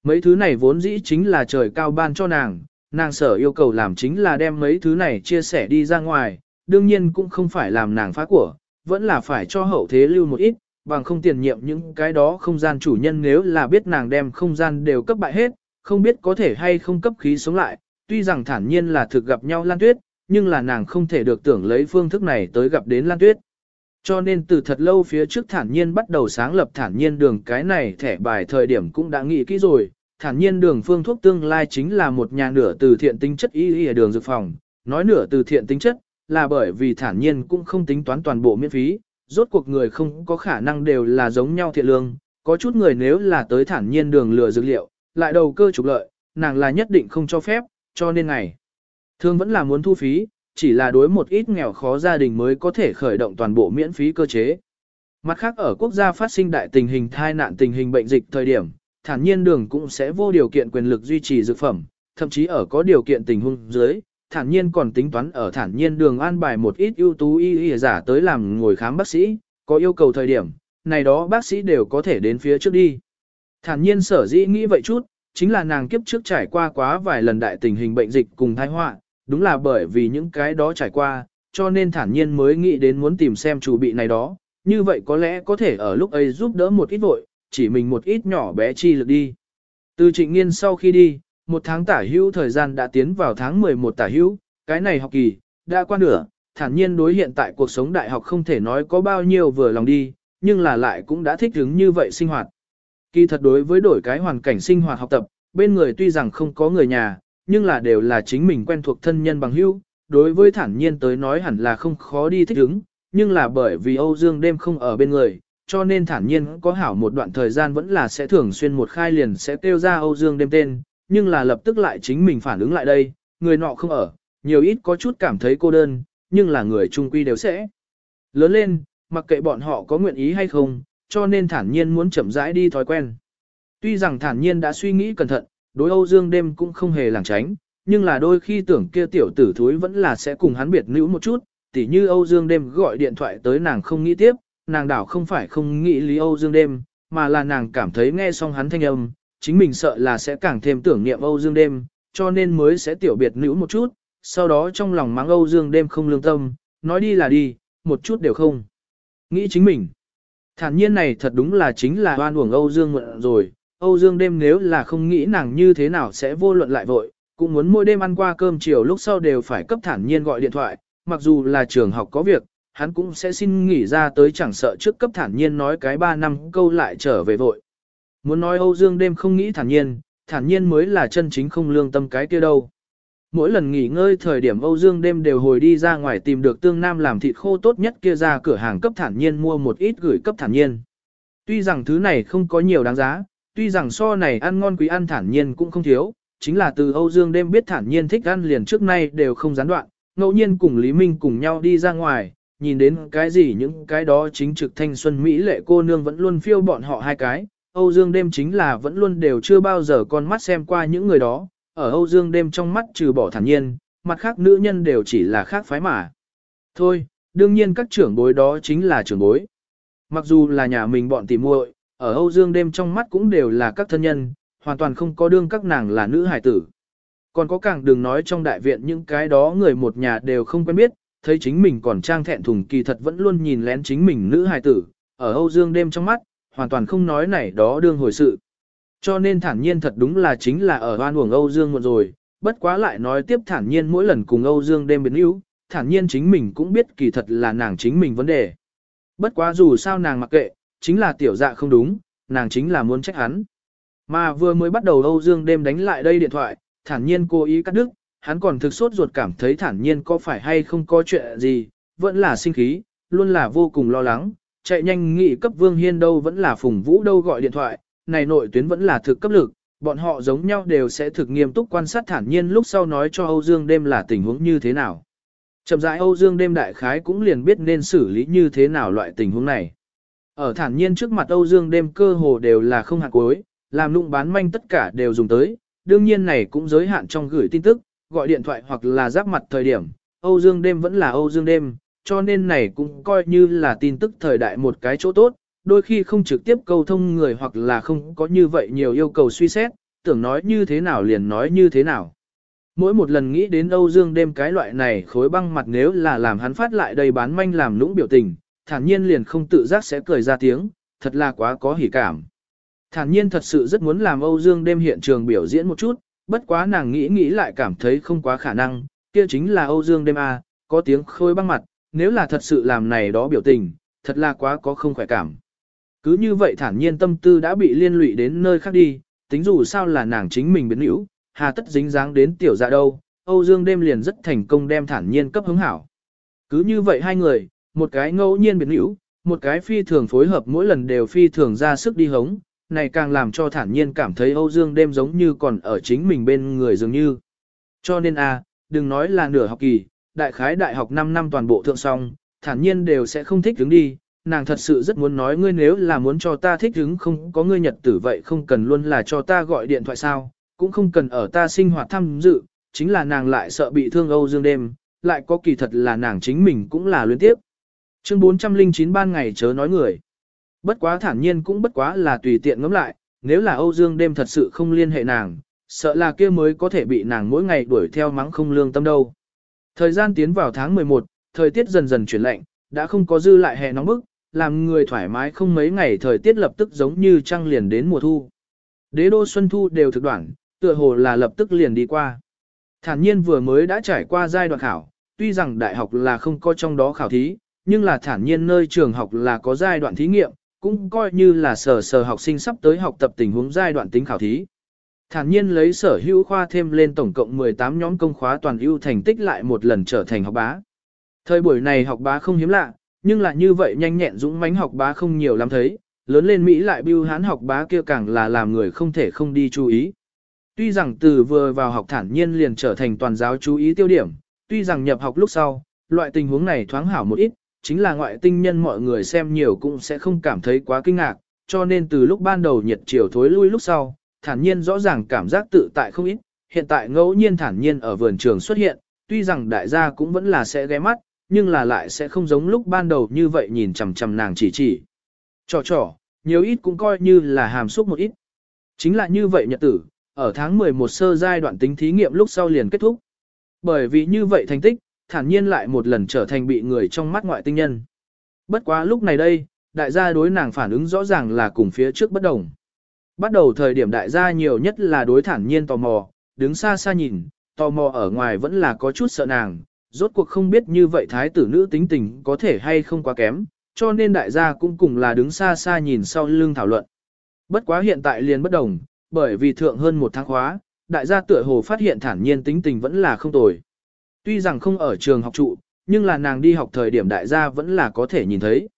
Mấy thứ này vốn dĩ chính là trời cao ban cho nàng, nàng sở yêu cầu làm chính là đem mấy thứ này chia sẻ đi ra ngoài, đương nhiên cũng không phải làm nàng phá của, vẫn là phải cho hậu thế lưu một ít, bằng không tiền nhiệm những cái đó không gian chủ nhân nếu là biết nàng đem không gian đều cấp bại hết, không biết có thể hay không cấp khí sống lại, tuy rằng thản nhiên là thực gặp nhau Lan Tuyết, nhưng là nàng không thể được tưởng lấy phương thức này tới gặp đến Lan Tuyết. Cho nên từ thật lâu phía trước thản nhiên bắt đầu sáng lập thản nhiên đường cái này thẻ bài thời điểm cũng đã nghĩ kỹ rồi, thản nhiên đường phương thuốc tương lai chính là một nhà nửa từ thiện tính chất y y đường dược phòng, nói nửa từ thiện tính chất, là bởi vì thản nhiên cũng không tính toán toàn bộ miễn phí, rốt cuộc người không có khả năng đều là giống nhau thiện lương, có chút người nếu là tới thản nhiên đường lừa dược liệu, lại đầu cơ trục lợi, nàng là nhất định không cho phép, cho nên ngày. Thương vẫn là muốn thu phí, chỉ là đối một ít nghèo khó gia đình mới có thể khởi động toàn bộ miễn phí cơ chế. Mặt khác ở quốc gia phát sinh đại tình hình thai nạn tình hình bệnh dịch thời điểm, thản nhiên đường cũng sẽ vô điều kiện quyền lực duy trì dược phẩm, thậm chí ở có điều kiện tình huống dưới, thản nhiên còn tính toán ở thản nhiên đường an bài một ít ưu tú y y giả tới làm ngồi khám bác sĩ, có yêu cầu thời điểm, này đó bác sĩ đều có thể đến phía trước đi. Thản nhiên sở dĩ nghĩ vậy chút, chính là nàng kiếp trước trải qua quá vài lần đại tình hình bệnh dịch cùng tai họa, đúng là bởi vì những cái đó trải qua, cho nên thản nhiên mới nghĩ đến muốn tìm xem chủ bị này đó, như vậy có lẽ có thể ở lúc ấy giúp đỡ một ít vội, chỉ mình một ít nhỏ bé chi lực đi. Từ trịnh nghiên sau khi đi, một tháng tả hữu thời gian đã tiến vào tháng 11 tả hữu, cái này học kỳ, đã qua nửa, thản nhiên đối hiện tại cuộc sống đại học không thể nói có bao nhiêu vừa lòng đi, nhưng là lại cũng đã thích ứng như vậy sinh hoạt. Kỳ thật đối với đổi cái hoàn cảnh sinh hoạt học tập, bên người tuy rằng không có người nhà, nhưng là đều là chính mình quen thuộc thân nhân bằng hữu, đối với thản nhiên tới nói hẳn là không khó đi thích ứng, nhưng là bởi vì Âu Dương đêm không ở bên người, cho nên thản nhiên có hảo một đoạn thời gian vẫn là sẽ thường xuyên một khai liền sẽ kêu ra Âu Dương đêm tên, nhưng là lập tức lại chính mình phản ứng lại đây, người nọ không ở, nhiều ít có chút cảm thấy cô đơn, nhưng là người trung quy đều sẽ lớn lên, mặc kệ bọn họ có nguyện ý hay không, cho nên thản nhiên muốn chậm rãi đi thói quen. Tuy rằng thản nhiên đã suy nghĩ cẩn thận, đối Âu Dương đêm cũng không hề làng tránh, nhưng là đôi khi tưởng kia tiểu tử thúi vẫn là sẽ cùng hắn biệt nữ một chút, tỉ như Âu Dương đêm gọi điện thoại tới nàng không nghĩ tiếp, nàng đảo không phải không nghĩ lý Âu Dương đêm, mà là nàng cảm thấy nghe xong hắn thanh âm, chính mình sợ là sẽ càng thêm tưởng niệm Âu Dương đêm, cho nên mới sẽ tiểu biệt nữ một chút, sau đó trong lòng mắng Âu Dương đêm không lương tâm, nói đi là đi, một chút đều không. Nghĩ chính mình. Thản nhiên này thật đúng là chính là oan uổng Âu Dương mượn rồi, Âu Dương đêm nếu là không nghĩ nàng như thế nào sẽ vô luận lại vội, cũng muốn mỗi đêm ăn qua cơm chiều lúc sau đều phải cấp thản nhiên gọi điện thoại, mặc dù là trường học có việc, hắn cũng sẽ xin nghỉ ra tới chẳng sợ trước cấp thản nhiên nói cái 3 năm câu lại trở về vội. Muốn nói Âu Dương đêm không nghĩ thản nhiên, thản nhiên mới là chân chính không lương tâm cái kia đâu. Mỗi lần nghỉ ngơi thời điểm Âu Dương đêm đều hồi đi ra ngoài tìm được tương nam làm thịt khô tốt nhất kia ra cửa hàng cấp thản nhiên mua một ít gửi cấp thản nhiên. Tuy rằng thứ này không có nhiều đáng giá, tuy rằng so này ăn ngon quý ăn thản nhiên cũng không thiếu, chính là từ Âu Dương đêm biết thản nhiên thích ăn liền trước nay đều không gián đoạn, ngẫu nhiên cùng Lý Minh cùng nhau đi ra ngoài, nhìn đến cái gì những cái đó chính trực thanh xuân Mỹ lệ cô nương vẫn luôn phiêu bọn họ hai cái, Âu Dương đêm chính là vẫn luôn đều chưa bao giờ con mắt xem qua những người đó, ở Âu Dương đêm trong mắt trừ bỏ thản nhiên, mặt khác nữ nhân đều chỉ là khác phái mà. Thôi, đương nhiên các trưởng bối đó chính là trưởng bối. Mặc dù là nhà mình bọn tỉ muội, ở Âu Dương đêm trong mắt cũng đều là các thân nhân, hoàn toàn không có đương các nàng là nữ hải tử. Còn có càng đừng nói trong đại viện những cái đó người một nhà đều không quen biết, thấy chính mình còn trang thẹn thùng kỳ thật vẫn luôn nhìn lén chính mình nữ hải tử, ở Âu Dương đêm trong mắt, hoàn toàn không nói này đó đương hồi sự. Cho nên thản nhiên thật đúng là chính là ở hoan uổng Âu Dương một rồi, bất quá lại nói tiếp thản nhiên mỗi lần cùng Âu Dương đêm biến yếu, thản nhiên chính mình cũng biết kỳ thật là nàng chính mình vấn đề. Bất quá dù sao nàng mặc kệ, chính là tiểu dạ không đúng, nàng chính là muốn trách hắn. Mà vừa mới bắt đầu Âu Dương đêm đánh lại đây điện thoại, thản nhiên cố ý cắt đứt, hắn còn thực sốt ruột cảm thấy thản nhiên có phải hay không có chuyện gì, vẫn là sinh khí, luôn là vô cùng lo lắng, chạy nhanh nghị cấp Vương Hiên đâu vẫn là Phùng Vũ đâu gọi điện thoại, này nội tuyến vẫn là thực cấp lực, bọn họ giống nhau đều sẽ thực nghiêm túc quan sát thản nhiên lúc sau nói cho Âu Dương đêm là tình huống như thế nào. Chậm rãi Âu Dương đêm đại khái cũng liền biết nên xử lý như thế nào loại tình huống này. Ở thản nhiên trước mặt Âu Dương đêm cơ hồ đều là không hạt cuối, làm lụng bán manh tất cả đều dùng tới, đương nhiên này cũng giới hạn trong gửi tin tức, gọi điện thoại hoặc là giáp mặt thời điểm, Âu Dương đêm vẫn là Âu Dương đêm, cho nên này cũng coi như là tin tức thời đại một cái chỗ tốt, đôi khi không trực tiếp câu thông người hoặc là không có như vậy nhiều yêu cầu suy xét, tưởng nói như thế nào liền nói như thế nào. Mỗi một lần nghĩ đến Âu Dương đêm cái loại này khối băng mặt nếu là làm hắn phát lại đây bán manh làm lũng biểu tình, thản nhiên liền không tự giác sẽ cười ra tiếng, thật là quá có hỉ cảm. Thản nhiên thật sự rất muốn làm Âu Dương đêm hiện trường biểu diễn một chút, bất quá nàng nghĩ nghĩ lại cảm thấy không quá khả năng, kia chính là Âu Dương đêm A, có tiếng khôi băng mặt, nếu là thật sự làm này đó biểu tình, thật là quá có không khỏe cảm. Cứ như vậy thản nhiên tâm tư đã bị liên lụy đến nơi khác đi, tính dù sao là nàng chính mình biến hữu, hà tất dính dáng đến tiểu dạ đâu, Âu Dương đêm liền rất thành công đem thản nhiên cấp hứng hảo. Cứ như vậy hai người, một cái ngẫu nhiên biến hữu, một cái phi thường phối hợp mỗi lần đều phi thường ra sức đi hống, này càng làm cho thản nhiên cảm thấy Âu Dương đêm giống như còn ở chính mình bên người dường như. Cho nên a, đừng nói là nửa học kỳ, đại khái đại học 5 năm toàn bộ thượng song, thản nhiên đều sẽ không thích đứng đi, nàng thật sự rất muốn nói ngươi nếu là muốn cho ta thích hứng không có ngươi nhật tử vậy không cần luôn là cho ta gọi điện thoại sao, cũng không cần ở ta sinh hoạt tham dự, chính là nàng lại sợ bị thương Âu Dương đêm, lại có kỳ thật là nàng chính mình cũng là luyến tiếp. Chương 409 ban ngày chớ nói người. Bất quá thản nhiên cũng bất quá là tùy tiện ngẫm lại, nếu là Âu Dương đêm thật sự không liên hệ nàng, sợ là kia mới có thể bị nàng mỗi ngày đuổi theo mắng không lương tâm đâu. Thời gian tiến vào tháng 11, thời tiết dần dần chuyển lạnh, đã không có dư lại hè nóng bức, làm người thoải mái không mấy ngày thời tiết lập tức giống như trăng liền đến mùa thu. Đế đô xuân thu đều thực đoạn, tựa hồ là lập tức liền đi qua. Thản nhiên vừa mới đã trải qua giai đoạn khảo, tuy rằng đại học là không có trong đó khảo thí, nhưng là thản nhiên nơi trường học là có giai đoạn thí nghiệm, cũng coi như là sở sở học sinh sắp tới học tập tình huống giai đoạn tính khảo thí. Thản nhiên lấy sở hữu khoa thêm lên tổng cộng 18 nhóm công khóa toàn ưu thành tích lại một lần trở thành học bá. Thời buổi này học bá không hiếm lạ, nhưng là như vậy nhanh nhẹn dũng mãnh học bá không nhiều lắm thấy, lớn lên Mỹ lại bưu hán học bá kia càng là làm người không thể không đi chú ý. Tuy rằng từ vừa vào học thản nhiên liền trở thành toàn giáo chú ý tiêu điểm, tuy rằng nhập học lúc sau, loại tình huống này thoáng hảo một ít, chính là ngoại tinh nhân mọi người xem nhiều cũng sẽ không cảm thấy quá kinh ngạc, cho nên từ lúc ban đầu nhiệt chiều thối lui lúc sau, thản nhiên rõ ràng cảm giác tự tại không ít, hiện tại ngẫu nhiên thản nhiên ở vườn trường xuất hiện, tuy rằng đại gia cũng vẫn là sẽ ghé mắt, nhưng là lại sẽ không giống lúc ban đầu như vậy nhìn chằm chằm nàng chỉ chỉ. Trò trò, nhiều ít cũng coi như là hàm xúc một ít. Chính là như vậy nhật tử, ở tháng 11 sơ giai đoạn tính thí nghiệm lúc sau liền kết thúc. Bởi vì như vậy thành tích, thản nhiên lại một lần trở thành bị người trong mắt ngoại tinh nhân. Bất quá lúc này đây, đại gia đối nàng phản ứng rõ ràng là cùng phía trước bất đồng. Bắt đầu thời điểm đại gia nhiều nhất là đối thản nhiên tò mò, đứng xa xa nhìn, tò mò ở ngoài vẫn là có chút sợ nàng, rốt cuộc không biết như vậy thái tử nữ tính tình có thể hay không quá kém, cho nên đại gia cũng cùng là đứng xa xa nhìn sau lưng thảo luận. Bất quá hiện tại liền bất đồng, bởi vì thượng hơn một tháng khóa, đại gia tựa hồ phát hiện thản nhiên tính tình vẫn là không tồi. Tuy rằng không ở trường học trụ, nhưng là nàng đi học thời điểm đại gia vẫn là có thể nhìn thấy.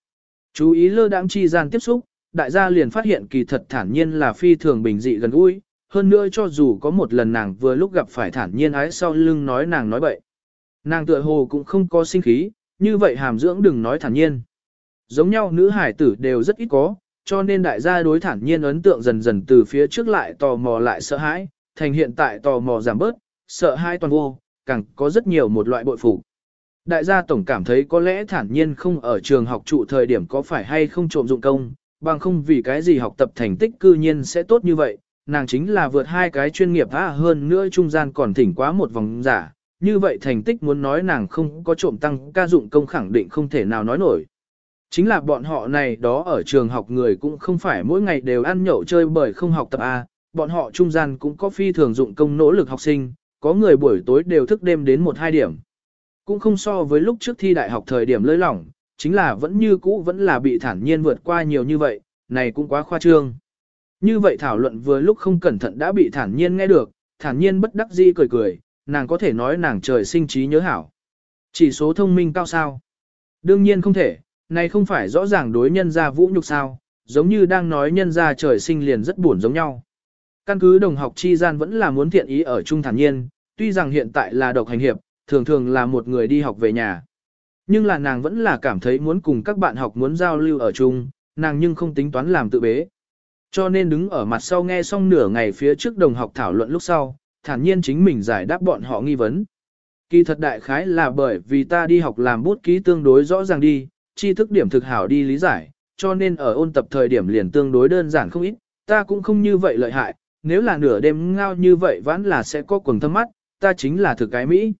Chú ý lơ đãng chi gian tiếp xúc, đại gia liền phát hiện kỳ thật thản nhiên là phi thường bình dị gần gũi, hơn nữa cho dù có một lần nàng vừa lúc gặp phải thản nhiên ái sau lưng nói nàng nói bậy. Nàng tựa hồ cũng không có sinh khí, như vậy hàm dưỡng đừng nói thản nhiên. Giống nhau nữ hải tử đều rất ít có, cho nên đại gia đối thản nhiên ấn tượng dần dần từ phía trước lại tò mò lại sợ hãi, thành hiện tại tò mò giảm bớt, sợ hãi toàn vô, càng có rất nhiều một loại bội phục. Đại gia tổng cảm thấy có lẽ thản nhiên không ở trường học trụ thời điểm có phải hay không trộm dụng công, bằng không vì cái gì học tập thành tích cư nhiên sẽ tốt như vậy, nàng chính là vượt hai cái chuyên nghiệp á hơn nữa trung gian còn thỉnh quá một vòng giả, như vậy thành tích muốn nói nàng không có trộm tăng ca dụng công khẳng định không thể nào nói nổi. Chính là bọn họ này đó ở trường học người cũng không phải mỗi ngày đều ăn nhậu chơi bởi không học tập A, bọn họ trung gian cũng có phi thường dụng công nỗ lực học sinh, có người buổi tối đều thức đêm đến 1-2 điểm. Cũng không so với lúc trước thi đại học thời điểm lơi lỏng, chính là vẫn như cũ vẫn là bị thản nhiên vượt qua nhiều như vậy, này cũng quá khoa trương. Như vậy thảo luận vừa lúc không cẩn thận đã bị thản nhiên nghe được, thản nhiên bất đắc dĩ cười cười, nàng có thể nói nàng trời sinh trí nhớ hảo. Chỉ số thông minh cao sao. Đương nhiên không thể, này không phải rõ ràng đối nhân gia vũ nhục sao, giống như đang nói nhân gia trời sinh liền rất buồn giống nhau. Căn cứ đồng học chi gian vẫn là muốn thiện ý ở chung thản nhiên, tuy rằng hiện tại là độc hành hiệp, thường thường là một người đi học về nhà. Nhưng là nàng vẫn là cảm thấy muốn cùng các bạn học muốn giao lưu ở chung, nàng nhưng không tính toán làm tự bế. Cho nên đứng ở mặt sau nghe xong nửa ngày phía trước đồng học thảo luận lúc sau, thản nhiên chính mình giải đáp bọn họ nghi vấn. Kỳ thật đại khái là bởi vì ta đi học làm bút ký tương đối rõ ràng đi, tri thức điểm thực hảo đi lý giải, cho nên ở ôn tập thời điểm liền tương đối đơn giản không ít, ta cũng không như vậy lợi hại, nếu là nửa đêm ngao như vậy vẫn là sẽ có quần thâm mắt, ta chính là thực cái Mỹ.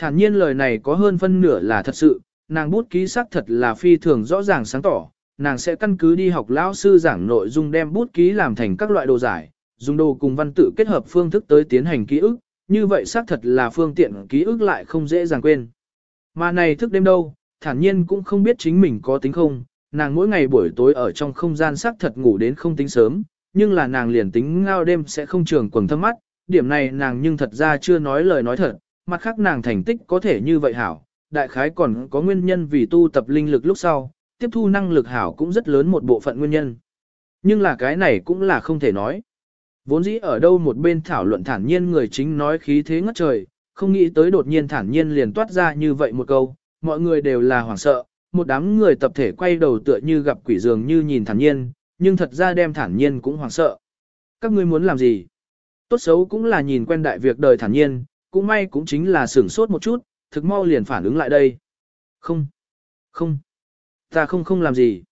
Thản nhiên lời này có hơn phân nửa là thật sự, nàng bút ký sắc thật là phi thường rõ ràng sáng tỏ, nàng sẽ căn cứ đi học lão sư giảng nội dung đem bút ký làm thành các loại đồ giải, dùng đồ cùng văn tự kết hợp phương thức tới tiến hành ký ức, như vậy xác thật là phương tiện ký ức lại không dễ dàng quên. Mà này thức đêm đâu, thản nhiên cũng không biết chính mình có tính không, nàng mỗi ngày buổi tối ở trong không gian xác thật ngủ đến không tính sớm, nhưng là nàng liền tính ngao đêm sẽ không trường quần thâm mắt, điểm này nàng nhưng thật ra chưa nói lời nói thật, mặt khác nàng thành tích có thể như vậy hảo, đại khái còn có nguyên nhân vì tu tập linh lực lúc sau, tiếp thu năng lực hảo cũng rất lớn một bộ phận nguyên nhân. Nhưng là cái này cũng là không thể nói. Vốn dĩ ở đâu một bên thảo luận thản nhiên người chính nói khí thế ngất trời, không nghĩ tới đột nhiên thản nhiên liền toát ra như vậy một câu, mọi người đều là hoảng sợ, một đám người tập thể quay đầu tựa như gặp quỷ dường như nhìn thản nhiên, nhưng thật ra đem thản nhiên cũng hoảng sợ. Các ngươi muốn làm gì? Tốt xấu cũng là nhìn quen đại việc đời thản nhiên, cũng may cũng chính là sửng sốt một chút, thực mau liền phản ứng lại đây. Không, không, ta không không làm gì.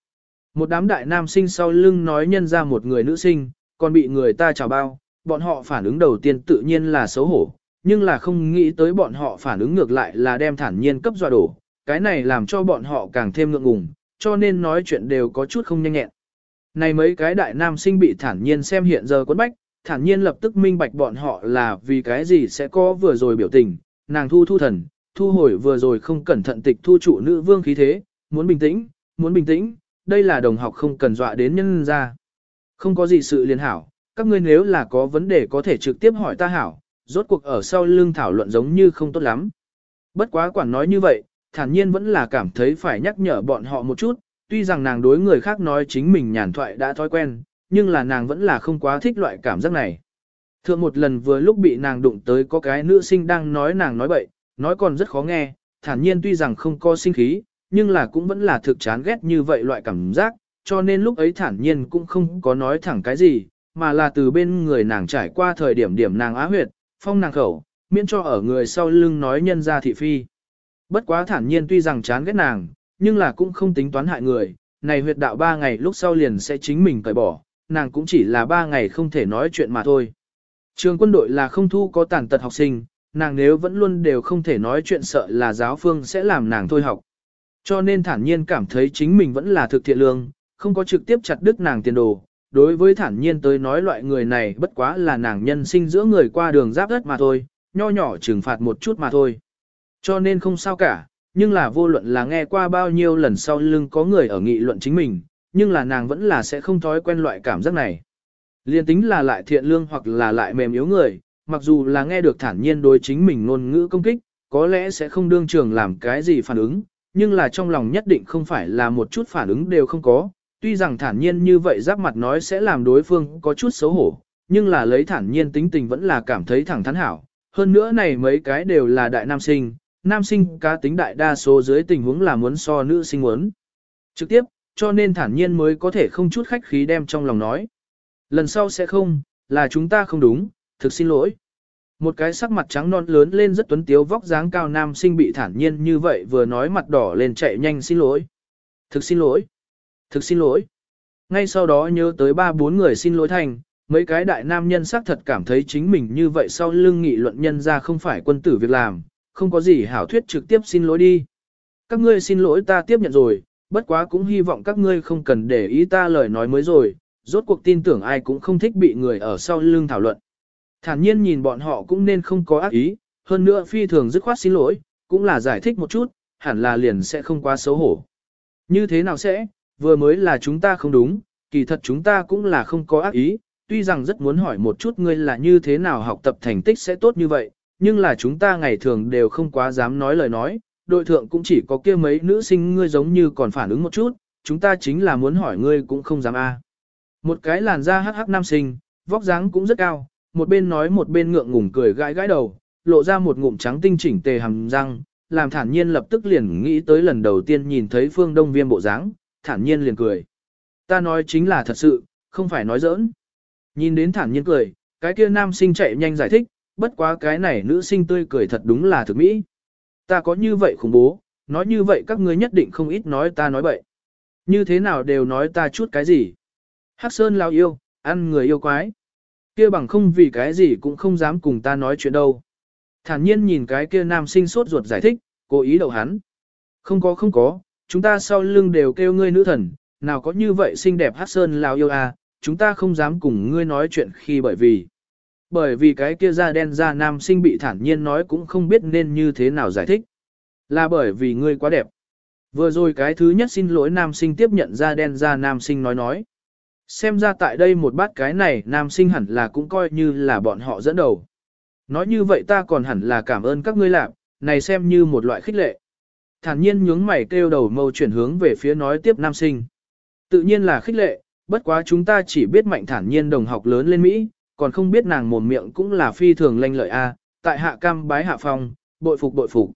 Một đám đại nam sinh sau lưng nói nhân ra một người nữ sinh, còn bị người ta chào bao, bọn họ phản ứng đầu tiên tự nhiên là xấu hổ, nhưng là không nghĩ tới bọn họ phản ứng ngược lại là đem thản nhiên cấp dọa đổ, cái này làm cho bọn họ càng thêm ngượng ngùng, cho nên nói chuyện đều có chút không nhanh nhẹn. Này mấy cái đại nam sinh bị thản nhiên xem hiện giờ quấn bách, thản nhiên lập tức minh bạch bọn họ là vì cái gì sẽ có vừa rồi biểu tình, nàng thu thu thần, thu hồi vừa rồi không cẩn thận tịch thu trụ nữ vương khí thế, muốn bình tĩnh, muốn bình tĩnh, đây là đồng học không cần dọa đến nhân ra. Không có gì sự liên hảo, các ngươi nếu là có vấn đề có thể trực tiếp hỏi ta hảo, rốt cuộc ở sau lưng thảo luận giống như không tốt lắm. Bất quá quản nói như vậy, thản nhiên vẫn là cảm thấy phải nhắc nhở bọn họ một chút, tuy rằng nàng đối người khác nói chính mình nhàn thoại đã thói quen, nhưng là nàng vẫn là không quá thích loại cảm giác này. Thượng một lần vừa lúc bị nàng đụng tới có cái nữ sinh đang nói nàng nói bậy, nói còn rất khó nghe, thản nhiên tuy rằng không có sinh khí, nhưng là cũng vẫn là thực chán ghét như vậy loại cảm giác, cho nên lúc ấy thản nhiên cũng không có nói thẳng cái gì, mà là từ bên người nàng trải qua thời điểm điểm nàng á huyệt, phong nàng khẩu, miễn cho ở người sau lưng nói nhân ra thị phi. Bất quá thản nhiên tuy rằng chán ghét nàng, nhưng là cũng không tính toán hại người, này huyệt đạo ba ngày lúc sau liền sẽ chính mình cởi bỏ, nàng cũng chỉ là ba ngày không thể nói chuyện mà thôi. Trường quân đội là không thu có tàn tật học sinh, nàng nếu vẫn luôn đều không thể nói chuyện sợ là giáo phương sẽ làm nàng thôi học. Cho nên thản nhiên cảm thấy chính mình vẫn là thực thiện lương, không có trực tiếp chặt đứt nàng tiền đồ. Đối với thản nhiên tới nói loại người này bất quá là nàng nhân sinh giữa người qua đường giáp đất mà thôi, nho nhỏ trừng phạt một chút mà thôi. Cho nên không sao cả, nhưng là vô luận là nghe qua bao nhiêu lần sau lưng có người ở nghị luận chính mình, nhưng là nàng vẫn là sẽ không thói quen loại cảm giác này. Liên tính là lại thiện lương hoặc là lại mềm yếu người, mặc dù là nghe được thản nhiên đối chính mình ngôn ngữ công kích, có lẽ sẽ không đương trường làm cái gì phản ứng, nhưng là trong lòng nhất định không phải là một chút phản ứng đều không có, tuy rằng thản nhiên như vậy giáp mặt nói sẽ làm đối phương có chút xấu hổ, nhưng là lấy thản nhiên tính tình vẫn là cảm thấy thẳng thắn hảo. Hơn nữa này mấy cái đều là đại nam sinh, nam sinh cá tính đại đa số dưới tình huống là muốn so nữ sinh muốn. Trực tiếp, cho nên thản nhiên mới có thể không chút khách khí đem trong lòng nói. Lần sau sẽ không, là chúng ta không đúng, thực xin lỗi. Một cái sắc mặt trắng non lớn lên rất tuấn tiếu vóc dáng cao nam sinh bị thản nhiên như vậy vừa nói mặt đỏ lên chạy nhanh xin lỗi. Thực xin lỗi. Thực xin lỗi. Ngay sau đó nhớ tới ba bốn người xin lỗi thành, mấy cái đại nam nhân xác thật cảm thấy chính mình như vậy sau lưng nghị luận nhân ra không phải quân tử việc làm, không có gì hảo thuyết trực tiếp xin lỗi đi. Các ngươi xin lỗi ta tiếp nhận rồi, bất quá cũng hy vọng các ngươi không cần để ý ta lời nói mới rồi, rốt cuộc tin tưởng ai cũng không thích bị người ở sau lưng thảo luận. Thản nhiên nhìn bọn họ cũng nên không có ác ý, hơn nữa phi thường dứt khoát xin lỗi, cũng là giải thích một chút, hẳn là liền sẽ không quá xấu hổ. Như thế nào sẽ, vừa mới là chúng ta không đúng, kỳ thật chúng ta cũng là không có ác ý, tuy rằng rất muốn hỏi một chút ngươi là như thế nào học tập thành tích sẽ tốt như vậy, nhưng là chúng ta ngày thường đều không quá dám nói lời nói, đội thượng cũng chỉ có kia mấy nữ sinh ngươi giống như còn phản ứng một chút, chúng ta chính là muốn hỏi ngươi cũng không dám a. Một cái làn da hắc hắc nam sinh, vóc dáng cũng rất cao, một bên nói một bên ngượng ngùng cười gãi gãi đầu, lộ ra một ngụm trắng tinh chỉnh tề hàm răng, làm thản nhiên lập tức liền nghĩ tới lần đầu tiên nhìn thấy phương đông viêm bộ dáng, thản nhiên liền cười. Ta nói chính là thật sự, không phải nói giỡn. Nhìn đến thản nhiên cười, cái kia nam sinh chạy nhanh giải thích, bất quá cái này nữ sinh tươi cười thật đúng là thực mỹ. Ta có như vậy khủng bố, nói như vậy các ngươi nhất định không ít nói ta nói bậy. Như thế nào đều nói ta chút cái gì. Hắc Sơn lao yêu, ăn người yêu quái. Kia bằng không vì cái gì cũng không dám cùng ta nói chuyện đâu. Thản nhiên nhìn cái kia nam sinh sốt ruột giải thích, cố ý đậu hắn. Không có không có, chúng ta sau lưng đều kêu ngươi nữ thần, nào có như vậy xinh đẹp hát sơn lao yêu à, chúng ta không dám cùng ngươi nói chuyện khi bởi vì. Bởi vì cái kia da đen da nam sinh bị thản nhiên nói cũng không biết nên như thế nào giải thích. Là bởi vì ngươi quá đẹp. Vừa rồi cái thứ nhất xin lỗi nam sinh tiếp nhận da đen da nam sinh nói nói. Xem ra tại đây một bát cái này nam sinh hẳn là cũng coi như là bọn họ dẫn đầu. Nói như vậy ta còn hẳn là cảm ơn các ngươi làm, này xem như một loại khích lệ. Thản nhiên nhướng mày kêu đầu mâu chuyển hướng về phía nói tiếp nam sinh. Tự nhiên là khích lệ, bất quá chúng ta chỉ biết mạnh thản nhiên đồng học lớn lên Mỹ, còn không biết nàng mồm miệng cũng là phi thường lanh lợi a. tại hạ cam bái hạ phong, bội phục bội phục.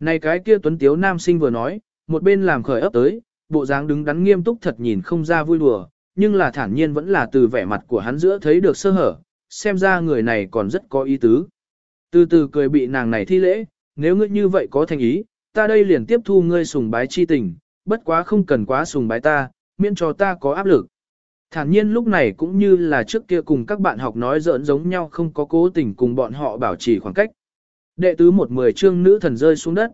Này cái kia tuấn tiếu nam sinh vừa nói, một bên làm khởi ấp tới, bộ dáng đứng đắn nghiêm túc thật nhìn không ra vui đùa, nhưng là thản nhiên vẫn là từ vẻ mặt của hắn giữa thấy được sơ hở, xem ra người này còn rất có ý tứ. Từ từ cười bị nàng này thi lễ, nếu ngươi như vậy có thành ý, ta đây liền tiếp thu ngươi sùng bái chi tình, bất quá không cần quá sùng bái ta, miễn cho ta có áp lực. Thản nhiên lúc này cũng như là trước kia cùng các bạn học nói giỡn giống nhau không có cố tình cùng bọn họ bảo trì khoảng cách. Đệ tứ một mười chương nữ thần rơi xuống đất.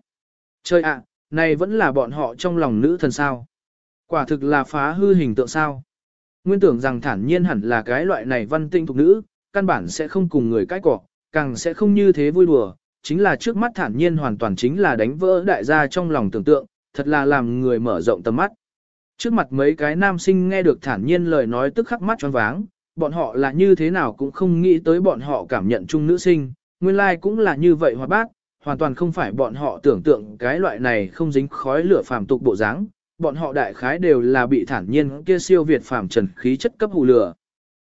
trời ạ, này vẫn là bọn họ trong lòng nữ thần sao. Quả thực là phá hư hình tượng sao. Nguyên tưởng rằng thản nhiên hẳn là cái loại này văn tinh thuộc nữ, căn bản sẽ không cùng người cãi cọ, càng sẽ không như thế vui đùa, chính là trước mắt thản nhiên hoàn toàn chính là đánh vỡ đại gia trong lòng tưởng tượng, thật là làm người mở rộng tầm mắt. Trước mặt mấy cái nam sinh nghe được thản nhiên lời nói tức khắc mắt tròn váng, bọn họ là như thế nào cũng không nghĩ tới bọn họ cảm nhận chung nữ sinh, nguyên lai like cũng là như vậy hoạt bát, hoàn toàn không phải bọn họ tưởng tượng cái loại này không dính khói lửa phàm tục bộ dáng, bọn họ đại khái đều là bị thản nhiên kia siêu việt phàm trần khí chất cấp hù lửa.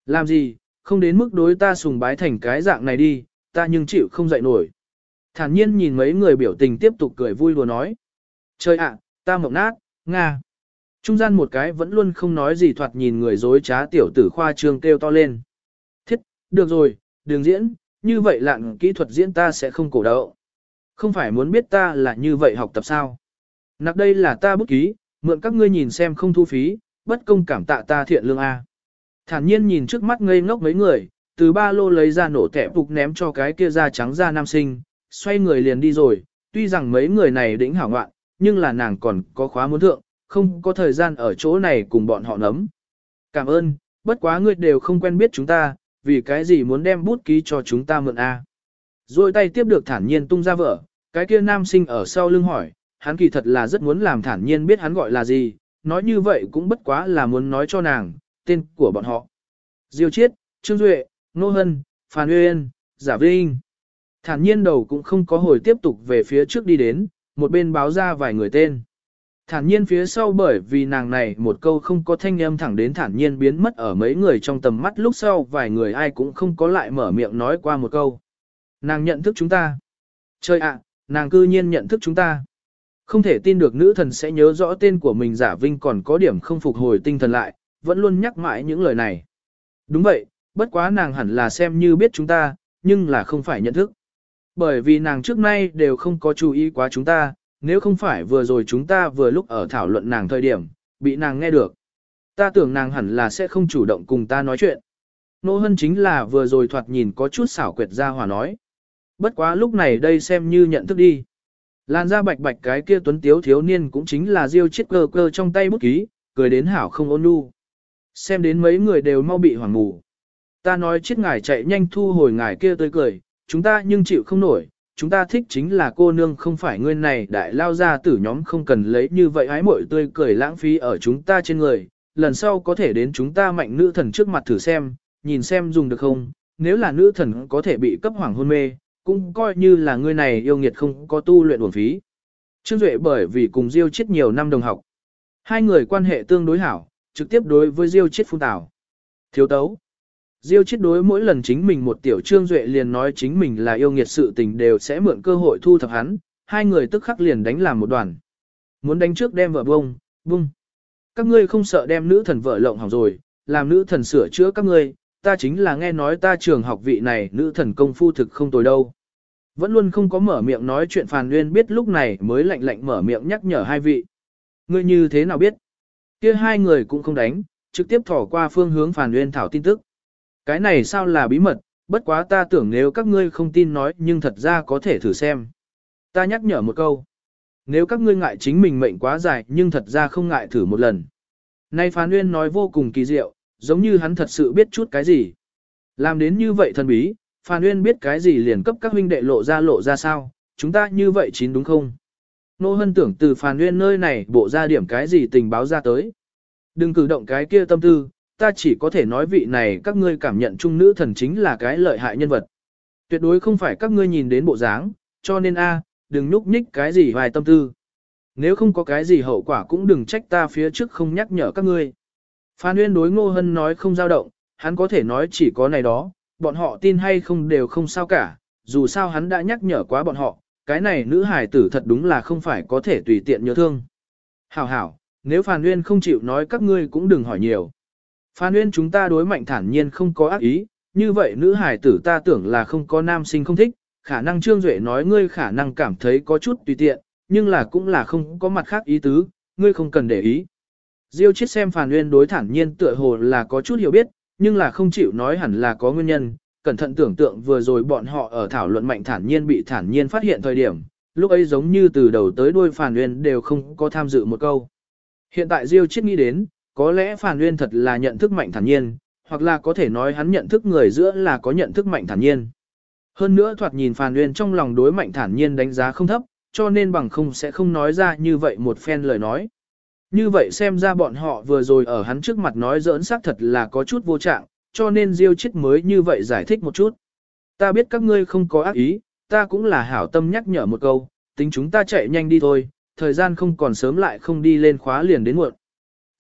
Làm gì, không đến mức đối ta sùng bái thành cái dạng này đi, ta nhưng chịu không dậy nổi. Thản nhiên nhìn mấy người biểu tình tiếp tục cười vui đùa nói. Trời ạ, ta mộng nát, Nga. Trung gian một cái vẫn luôn không nói gì thoạt nhìn người dối trá tiểu tử khoa trương kêu to lên. Thiết, được rồi, đường diễn, như vậy lạng kỹ thuật diễn ta sẽ không cổ đậu. Không phải muốn biết ta là như vậy học tập sao. Nặc đây là ta bút ký, mượn các ngươi nhìn xem không thu phí, bất công cảm tạ ta thiện lương A. Thản nhiên nhìn trước mắt ngây ngốc mấy người, từ ba lô lấy ra nổ tẻ phục ném cho cái kia da trắng da nam sinh, xoay người liền đi rồi, tuy rằng mấy người này đỉnh hảo ngoạn, nhưng là nàng còn có khóa muốn thượng, không có thời gian ở chỗ này cùng bọn họ nấm. Cảm ơn, bất quá ngươi đều không quen biết chúng ta, vì cái gì muốn đem bút ký cho chúng ta mượn A. Rồi tay tiếp được thản nhiên tung ra vợ, cái kia nam sinh ở sau lưng hỏi, hắn kỳ thật là rất muốn làm thản nhiên biết hắn gọi là gì, nói như vậy cũng bất quá là muốn nói cho nàng, tên của bọn họ. Diêu Chiết, Trương Duệ, Nô Hân, Phan Uyên, Giả Vinh. Thản nhiên đầu cũng không có hồi tiếp tục về phía trước đi đến, một bên báo ra vài người tên. Thản nhiên phía sau bởi vì nàng này một câu không có thanh âm thẳng đến thản nhiên biến mất ở mấy người trong tầm mắt lúc sau vài người ai cũng không có lại mở miệng nói qua một câu. Nàng nhận thức chúng ta. Trời ạ, nàng cư nhiên nhận thức chúng ta. Không thể tin được nữ thần sẽ nhớ rõ tên của mình giả vinh còn có điểm không phục hồi tinh thần lại, vẫn luôn nhắc mãi những lời này. Đúng vậy, bất quá nàng hẳn là xem như biết chúng ta, nhưng là không phải nhận thức. Bởi vì nàng trước nay đều không có chú ý quá chúng ta, nếu không phải vừa rồi chúng ta vừa lúc ở thảo luận nàng thời điểm, bị nàng nghe được. Ta tưởng nàng hẳn là sẽ không chủ động cùng ta nói chuyện. Nô hân chính là vừa rồi thoạt nhìn có chút xảo quyệt ra hòa nói. Bất quá lúc này đây xem như nhận thức đi. Lan ra bạch bạch cái kia tuấn tiếu thiếu niên cũng chính là diêu chiếc cơ cơ trong tay bút ký, cười đến hảo không ôn nhu. Xem đến mấy người đều mau bị hoảng ngủ. Ta nói chiếc ngài chạy nhanh thu hồi ngài kia tới cười, chúng ta nhưng chịu không nổi, chúng ta thích chính là cô nương không phải ngươi này đại lao ra tử nhóm không cần lấy như vậy ái mội tươi cười lãng phí ở chúng ta trên người, lần sau có thể đến chúng ta mạnh nữ thần trước mặt thử xem, nhìn xem dùng được không, nếu là nữ thần có thể bị cấp hoàng hôn mê, cũng coi như là ngươi này yêu nghiệt không có tu luyện uổng phí. Trương Duệ bởi vì cùng Diêu chết nhiều năm đồng học. Hai người quan hệ tương đối hảo, trực tiếp đối với Diêu chết phun tảo. Thiếu tấu. Diêu chết đối mỗi lần chính mình một tiểu Trương Duệ liền nói chính mình là yêu nghiệt sự tình đều sẽ mượn cơ hội thu thập hắn, hai người tức khắc liền đánh làm một đoàn. Muốn đánh trước đem vợ bông, bung. Các ngươi không sợ đem nữ thần vợ lộng hỏng rồi, làm nữ thần sửa chữa các ngươi, ta chính là nghe nói ta trường học vị này nữ thần công phu thực không tồi đâu. Vẫn luôn không có mở miệng nói chuyện Phàn Nguyên biết lúc này mới lạnh lạnh mở miệng nhắc nhở hai vị. Ngươi như thế nào biết? Kia hai người cũng không đánh, trực tiếp thỏ qua phương hướng Phàn Nguyên thảo tin tức. Cái này sao là bí mật, bất quá ta tưởng nếu các ngươi không tin nói nhưng thật ra có thể thử xem. Ta nhắc nhở một câu. Nếu các ngươi ngại chính mình mệnh quá dài nhưng thật ra không ngại thử một lần. Nay Phán Nguyên nói vô cùng kỳ diệu, giống như hắn thật sự biết chút cái gì. Làm đến như vậy thần bí, Phan Nguyên biết cái gì liền cấp các huynh đệ lộ ra lộ ra sao, chúng ta như vậy chín đúng không? Nô hân tưởng từ Phan Nguyên nơi này bộ ra điểm cái gì tình báo ra tới. Đừng cử động cái kia tâm tư, ta chỉ có thể nói vị này các ngươi cảm nhận trung nữ thần chính là cái lợi hại nhân vật. Tuyệt đối không phải các ngươi nhìn đến bộ dáng, cho nên a, đừng nhúc nhích cái gì vài tâm tư. Nếu không có cái gì hậu quả cũng đừng trách ta phía trước không nhắc nhở các ngươi. Phan Nguyên đối Ngô Hân nói không dao động, hắn có thể nói chỉ có này đó, bọn họ tin hay không đều không sao cả, dù sao hắn đã nhắc nhở quá bọn họ, cái này nữ hài tử thật đúng là không phải có thể tùy tiện nhớ thương. Hảo hảo, nếu Phan Nguyên không chịu nói các ngươi cũng đừng hỏi nhiều. Phan Nguyên chúng ta đối mạnh thản nhiên không có ác ý, như vậy nữ hài tử ta tưởng là không có nam sinh không thích, khả năng Trương Duệ nói ngươi khả năng cảm thấy có chút tùy tiện, nhưng là cũng là không có mặt khác ý tứ, ngươi không cần để ý. Diêu chết xem Phan Nguyên đối thản nhiên tựa hồ là có chút hiểu biết, nhưng là không chịu nói hẳn là có nguyên nhân, cẩn thận tưởng tượng vừa rồi bọn họ ở thảo luận mạnh thản nhiên bị thản nhiên phát hiện thời điểm, lúc ấy giống như từ đầu tới đuôi Phan Nguyên đều không có tham dự một câu. Hiện tại Diêu Chiết nghĩ đến, có lẽ Phản Nguyên thật là nhận thức mạnh thản nhiên, hoặc là có thể nói hắn nhận thức người giữa là có nhận thức mạnh thản nhiên. Hơn nữa thoạt nhìn Phản Nguyên trong lòng đối mạnh thản nhiên đánh giá không thấp, cho nên bằng không sẽ không nói ra như vậy một phen lời nói. Như vậy xem ra bọn họ vừa rồi ở hắn trước mặt nói giỡn xác thật là có chút vô trạng, cho nên Diêu chết mới như vậy giải thích một chút. Ta biết các ngươi không có ác ý, ta cũng là hảo tâm nhắc nhở một câu, tính chúng ta chạy nhanh đi thôi, thời gian không còn sớm lại không đi lên khóa liền đến muộn.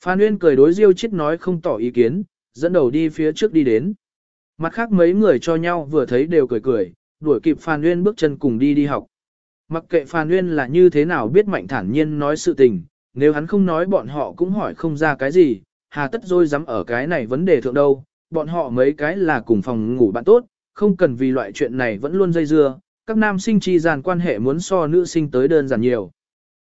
Phan Uyên cười đối Diêu chết nói không tỏ ý kiến, dẫn đầu đi phía trước đi đến. Mặt khác mấy người cho nhau vừa thấy đều cười cười, đuổi kịp Phan Uyên bước chân cùng đi đi học. Mặc kệ Phan Uyên là như thế nào biết mạnh thản nhiên nói sự tình, nếu hắn không nói bọn họ cũng hỏi không ra cái gì, hà tất rồi dám ở cái này vấn đề thượng đâu, bọn họ mấy cái là cùng phòng ngủ bạn tốt, không cần vì loại chuyện này vẫn luôn dây dưa, các nam sinh chi dàn quan hệ muốn so nữ sinh tới đơn giản nhiều.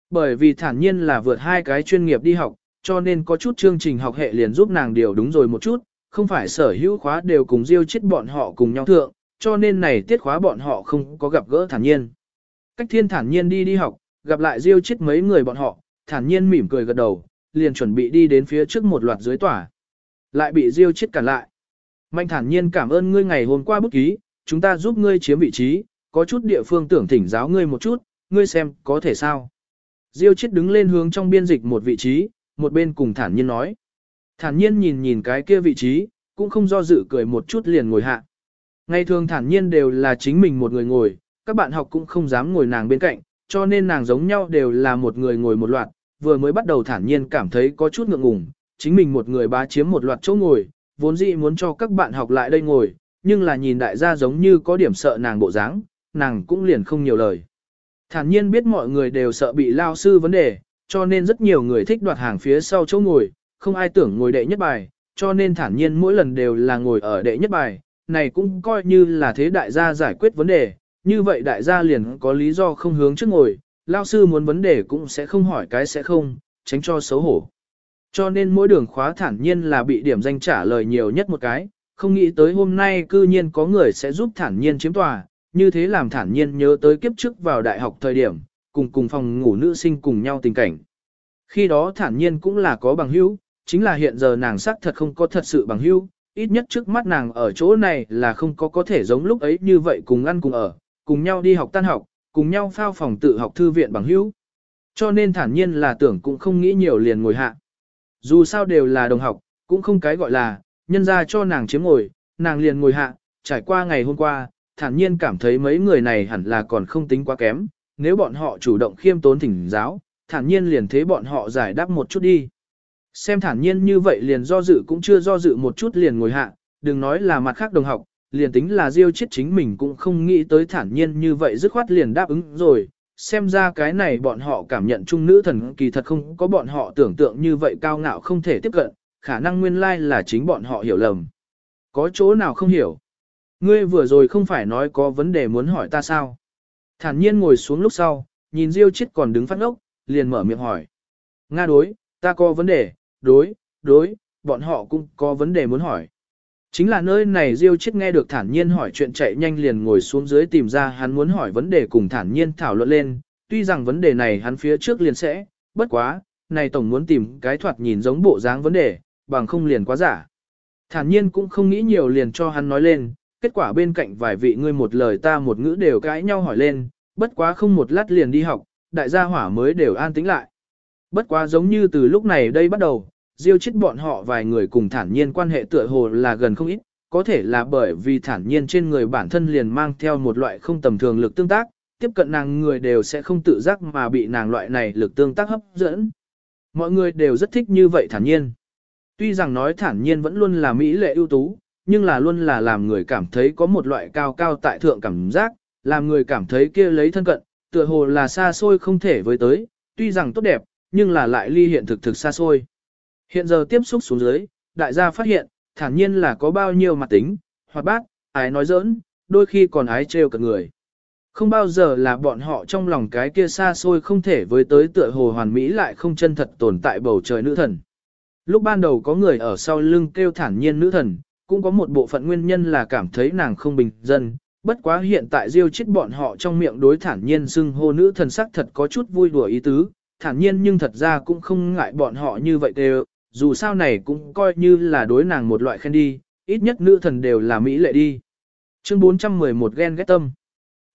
Bởi vì thản nhiên là vượt hai cái chuyên nghiệp đi học, cho nên có chút chương trình học hệ liền giúp nàng điều đúng rồi một chút, không phải sở hữu khóa đều cùng diêu chết bọn họ cùng nhau thượng, cho nên này tiết khóa bọn họ không có gặp gỡ thản nhiên. Cách thiên thản nhiên đi đi học, gặp lại diêu chết mấy người bọn họ, thản nhiên mỉm cười gật đầu, liền chuẩn bị đi đến phía trước một loạt dưới tỏa. Lại bị Diêu chết cản lại. Mạnh thản nhiên cảm ơn ngươi ngày hôm qua bút ký, chúng ta giúp ngươi chiếm vị trí, có chút địa phương tưởng thỉnh giáo ngươi một chút, ngươi xem có thể sao. Diêu chết đứng lên hướng trong biên dịch một vị trí, một bên cùng thản nhiên nói. Thản nhiên nhìn nhìn cái kia vị trí, cũng không do dự cười một chút liền ngồi hạ. Ngày thường thản nhiên đều là chính mình một người ngồi, các bạn học cũng không dám ngồi nàng bên cạnh, cho nên nàng giống nhau đều là một người ngồi một loạt, vừa mới bắt đầu thản nhiên cảm thấy có chút ngượng ngùng, chính mình một người bá chiếm một loạt chỗ ngồi, vốn dĩ muốn cho các bạn học lại đây ngồi, nhưng là nhìn đại gia giống như có điểm sợ nàng bộ dáng, nàng cũng liền không nhiều lời. Thản nhiên biết mọi người đều sợ bị lao sư vấn đề, cho nên rất nhiều người thích đoạt hàng phía sau chỗ ngồi, không ai tưởng ngồi đệ nhất bài, cho nên thản nhiên mỗi lần đều là ngồi ở đệ nhất bài, này cũng coi như là thế đại gia giải quyết vấn đề, như vậy đại gia liền có lý do không hướng trước ngồi, lao sư muốn vấn đề cũng sẽ không hỏi cái sẽ không, tránh cho xấu hổ. Cho nên mỗi đường khóa thản nhiên là bị điểm danh trả lời nhiều nhất một cái, không nghĩ tới hôm nay cư nhiên có người sẽ giúp thản nhiên chiếm tòa, như thế làm thản nhiên nhớ tới kiếp trước vào đại học thời điểm, cùng cùng phòng ngủ nữ sinh cùng nhau tình cảnh. Khi đó thản nhiên cũng là có bằng hữu, chính là hiện giờ nàng sắc thật không có thật sự bằng hữu, ít nhất trước mắt nàng ở chỗ này là không có có thể giống lúc ấy như vậy cùng ăn cùng ở, cùng nhau đi học tan học, cùng nhau phao phòng tự học thư viện bằng hữu. Cho nên thản nhiên là tưởng cũng không nghĩ nhiều liền ngồi hạ. Dù sao đều là đồng học, cũng không cái gọi là, nhân ra cho nàng chiếm ngồi, nàng liền ngồi hạ, trải qua ngày hôm qua, thản nhiên cảm thấy mấy người này hẳn là còn không tính quá kém, nếu bọn họ chủ động khiêm tốn thỉnh giáo, thản nhiên liền thế bọn họ giải đáp một chút đi. Xem thản nhiên như vậy liền do dự cũng chưa do dự một chút liền ngồi hạ, đừng nói là mặt khác đồng học, liền tính là diêu chết chính mình cũng không nghĩ tới thản nhiên như vậy dứt khoát liền đáp ứng rồi. Xem ra cái này bọn họ cảm nhận trung nữ thần kỳ thật không có bọn họ tưởng tượng như vậy cao ngạo không thể tiếp cận, khả năng nguyên lai là chính bọn họ hiểu lầm. Có chỗ nào không hiểu? Ngươi vừa rồi không phải nói có vấn đề muốn hỏi ta sao? Thản nhiên ngồi xuống lúc sau, nhìn Diêu Chiết còn đứng phát ngốc, liền mở miệng hỏi. Nga đối, ta có vấn đề, đối, đối, bọn họ cũng có vấn đề muốn hỏi. Chính là nơi này Diêu Chiết nghe được thản nhiên hỏi chuyện chạy nhanh liền ngồi xuống dưới tìm ra hắn muốn hỏi vấn đề cùng thản nhiên thảo luận lên, tuy rằng vấn đề này hắn phía trước liền sẽ, bất quá, này tổng muốn tìm cái thoạt nhìn giống bộ dáng vấn đề, bằng không liền quá giả. Thản nhiên cũng không nghĩ nhiều liền cho hắn nói lên, kết quả bên cạnh vài vị ngươi một lời ta một ngữ đều cãi nhau hỏi lên, bất quá không một lát liền đi học, đại gia hỏa mới đều an tĩnh lại. Bất quá giống như từ lúc này đây bắt đầu, diêu chết bọn họ vài người cùng thản nhiên quan hệ tựa hồ là gần không ít, có thể là bởi vì thản nhiên trên người bản thân liền mang theo một loại không tầm thường lực tương tác, tiếp cận nàng người đều sẽ không tự giác mà bị nàng loại này lực tương tác hấp dẫn. Mọi người đều rất thích như vậy thản nhiên. Tuy rằng nói thản nhiên vẫn luôn là mỹ lệ ưu tú, nhưng là luôn là làm người cảm thấy có một loại cao cao tại thượng cảm giác, làm người cảm thấy kia lấy thân cận, tựa hồ là xa xôi không thể với tới, tuy rằng tốt đẹp, nhưng là lại ly hiện thực thực xa xôi. Hiện giờ tiếp xúc xuống dưới, đại gia phát hiện, thản nhiên là có bao nhiêu mặt tính, hoạt bát, ái nói giỡn, đôi khi còn ái trêu cả người. Không bao giờ là bọn họ trong lòng cái kia xa xôi không thể với tới tựa hồ hoàn mỹ lại không chân thật tồn tại bầu trời nữ thần. Lúc ban đầu có người ở sau lưng kêu thản nhiên nữ thần, cũng có một bộ phận nguyên nhân là cảm thấy nàng không bình dân, bất quá hiện tại diêu chết bọn họ trong miệng đối thản nhiên xưng hô nữ thần sắc thật có chút vui đùa ý tứ, thản nhiên nhưng thật ra cũng không ngại bọn họ như vậy đều, dù sao này cũng coi như là đối nàng một loại khen đi, ít nhất nữ thần đều là mỹ lệ đi. Chương 411 ghen ghét tâm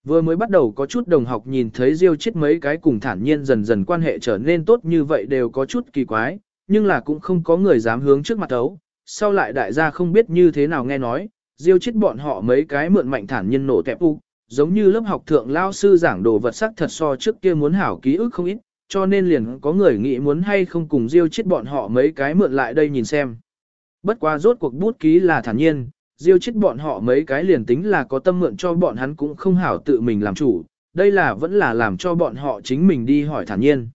Vừa mới bắt đầu có chút đồng học nhìn thấy diêu chết mấy cái cùng thản nhiên dần dần quan hệ trở nên tốt như vậy đều có chút kỳ quái, nhưng là cũng không có người dám hướng trước mặt ấu. Sau lại đại gia không biết như thế nào nghe nói, diêu chết bọn họ mấy cái mượn mạnh thản nhiên nổ tẹp u, giống như lớp học thượng lao sư giảng đồ vật sắc thật so trước kia muốn hảo ký ức không ít, cho nên liền có người nghĩ muốn hay không cùng diêu chết bọn họ mấy cái mượn lại đây nhìn xem. Bất quá rốt cuộc bút ký là thản nhiên, diêu chết bọn họ mấy cái liền tính là có tâm mượn cho bọn hắn cũng không hảo tự mình làm chủ, đây là vẫn là làm cho bọn họ chính mình đi hỏi thản nhiên.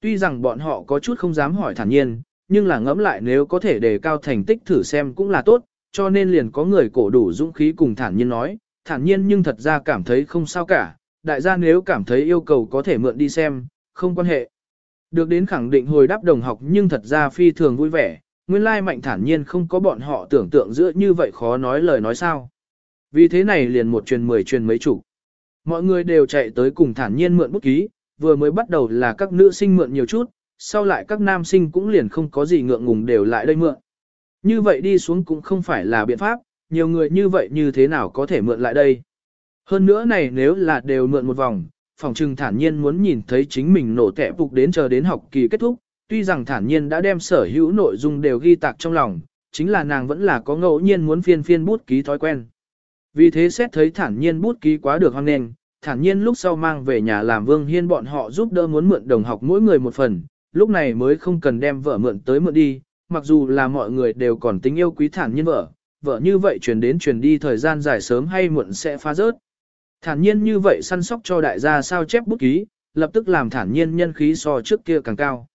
Tuy rằng bọn họ có chút không dám hỏi thản nhiên, nhưng là ngẫm lại nếu có thể đề cao thành tích thử xem cũng là tốt, cho nên liền có người cổ đủ dũng khí cùng thản nhiên nói, thản nhiên nhưng thật ra cảm thấy không sao cả, đại gia nếu cảm thấy yêu cầu có thể mượn đi xem, không quan hệ. Được đến khẳng định hồi đáp đồng học nhưng thật ra phi thường vui vẻ, nguyên lai mạnh thản nhiên không có bọn họ tưởng tượng giữa như vậy khó nói lời nói sao. Vì thế này liền một truyền mười truyền mấy chủ. Mọi người đều chạy tới cùng thản nhiên mượn bút ký, vừa mới bắt đầu là các nữ sinh mượn nhiều chút, sau lại các nam sinh cũng liền không có gì ngượng ngùng đều lại đây mượn. Như vậy đi xuống cũng không phải là biện pháp, nhiều người như vậy như thế nào có thể mượn lại đây. Hơn nữa này nếu là đều mượn một vòng, phòng trừng thản nhiên muốn nhìn thấy chính mình nổ tẻ phục đến chờ đến học kỳ kết thúc, tuy rằng thản nhiên đã đem sở hữu nội dung đều ghi tạc trong lòng, chính là nàng vẫn là có ngẫu nhiên muốn phiên phiên bút ký thói quen. Vì thế xét thấy thản nhiên bút ký quá được hoang nền, thản nhiên lúc sau mang về nhà làm vương hiên bọn họ giúp đỡ muốn mượn đồng học mỗi người một phần, lúc này mới không cần đem vợ mượn tới mượn đi, mặc dù là mọi người đều còn tính yêu quý thản nhiên vợ, vợ như vậy truyền đến truyền đi thời gian dài sớm hay muộn sẽ phá rớt. Thản nhiên như vậy săn sóc cho đại gia sao chép bút ký, lập tức làm thản nhiên nhân khí so trước kia càng cao.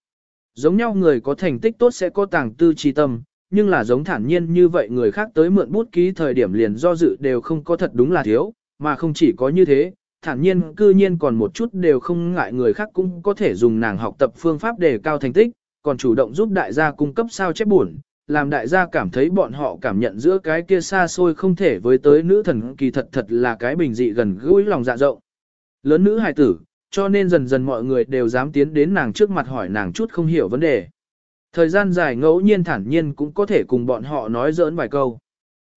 Giống nhau người có thành tích tốt sẽ có tàng tư trí tâm, nhưng là giống thản nhiên như vậy người khác tới mượn bút ký thời điểm liền do dự đều không có thật đúng là thiếu, mà không chỉ có như thế, thản nhiên cư nhiên còn một chút đều không ngại người khác cũng có thể dùng nàng học tập phương pháp để cao thành tích, còn chủ động giúp đại gia cung cấp sao chép buồn, làm đại gia cảm thấy bọn họ cảm nhận giữa cái kia xa xôi không thể với tới nữ thần kỳ thật thật là cái bình dị gần gũi lòng dạ rộng. Lớn nữ hài tử, cho nên dần dần mọi người đều dám tiến đến nàng trước mặt hỏi nàng chút không hiểu vấn đề. Thời gian dài ngẫu nhiên thản nhiên cũng có thể cùng bọn họ nói giỡn vài câu.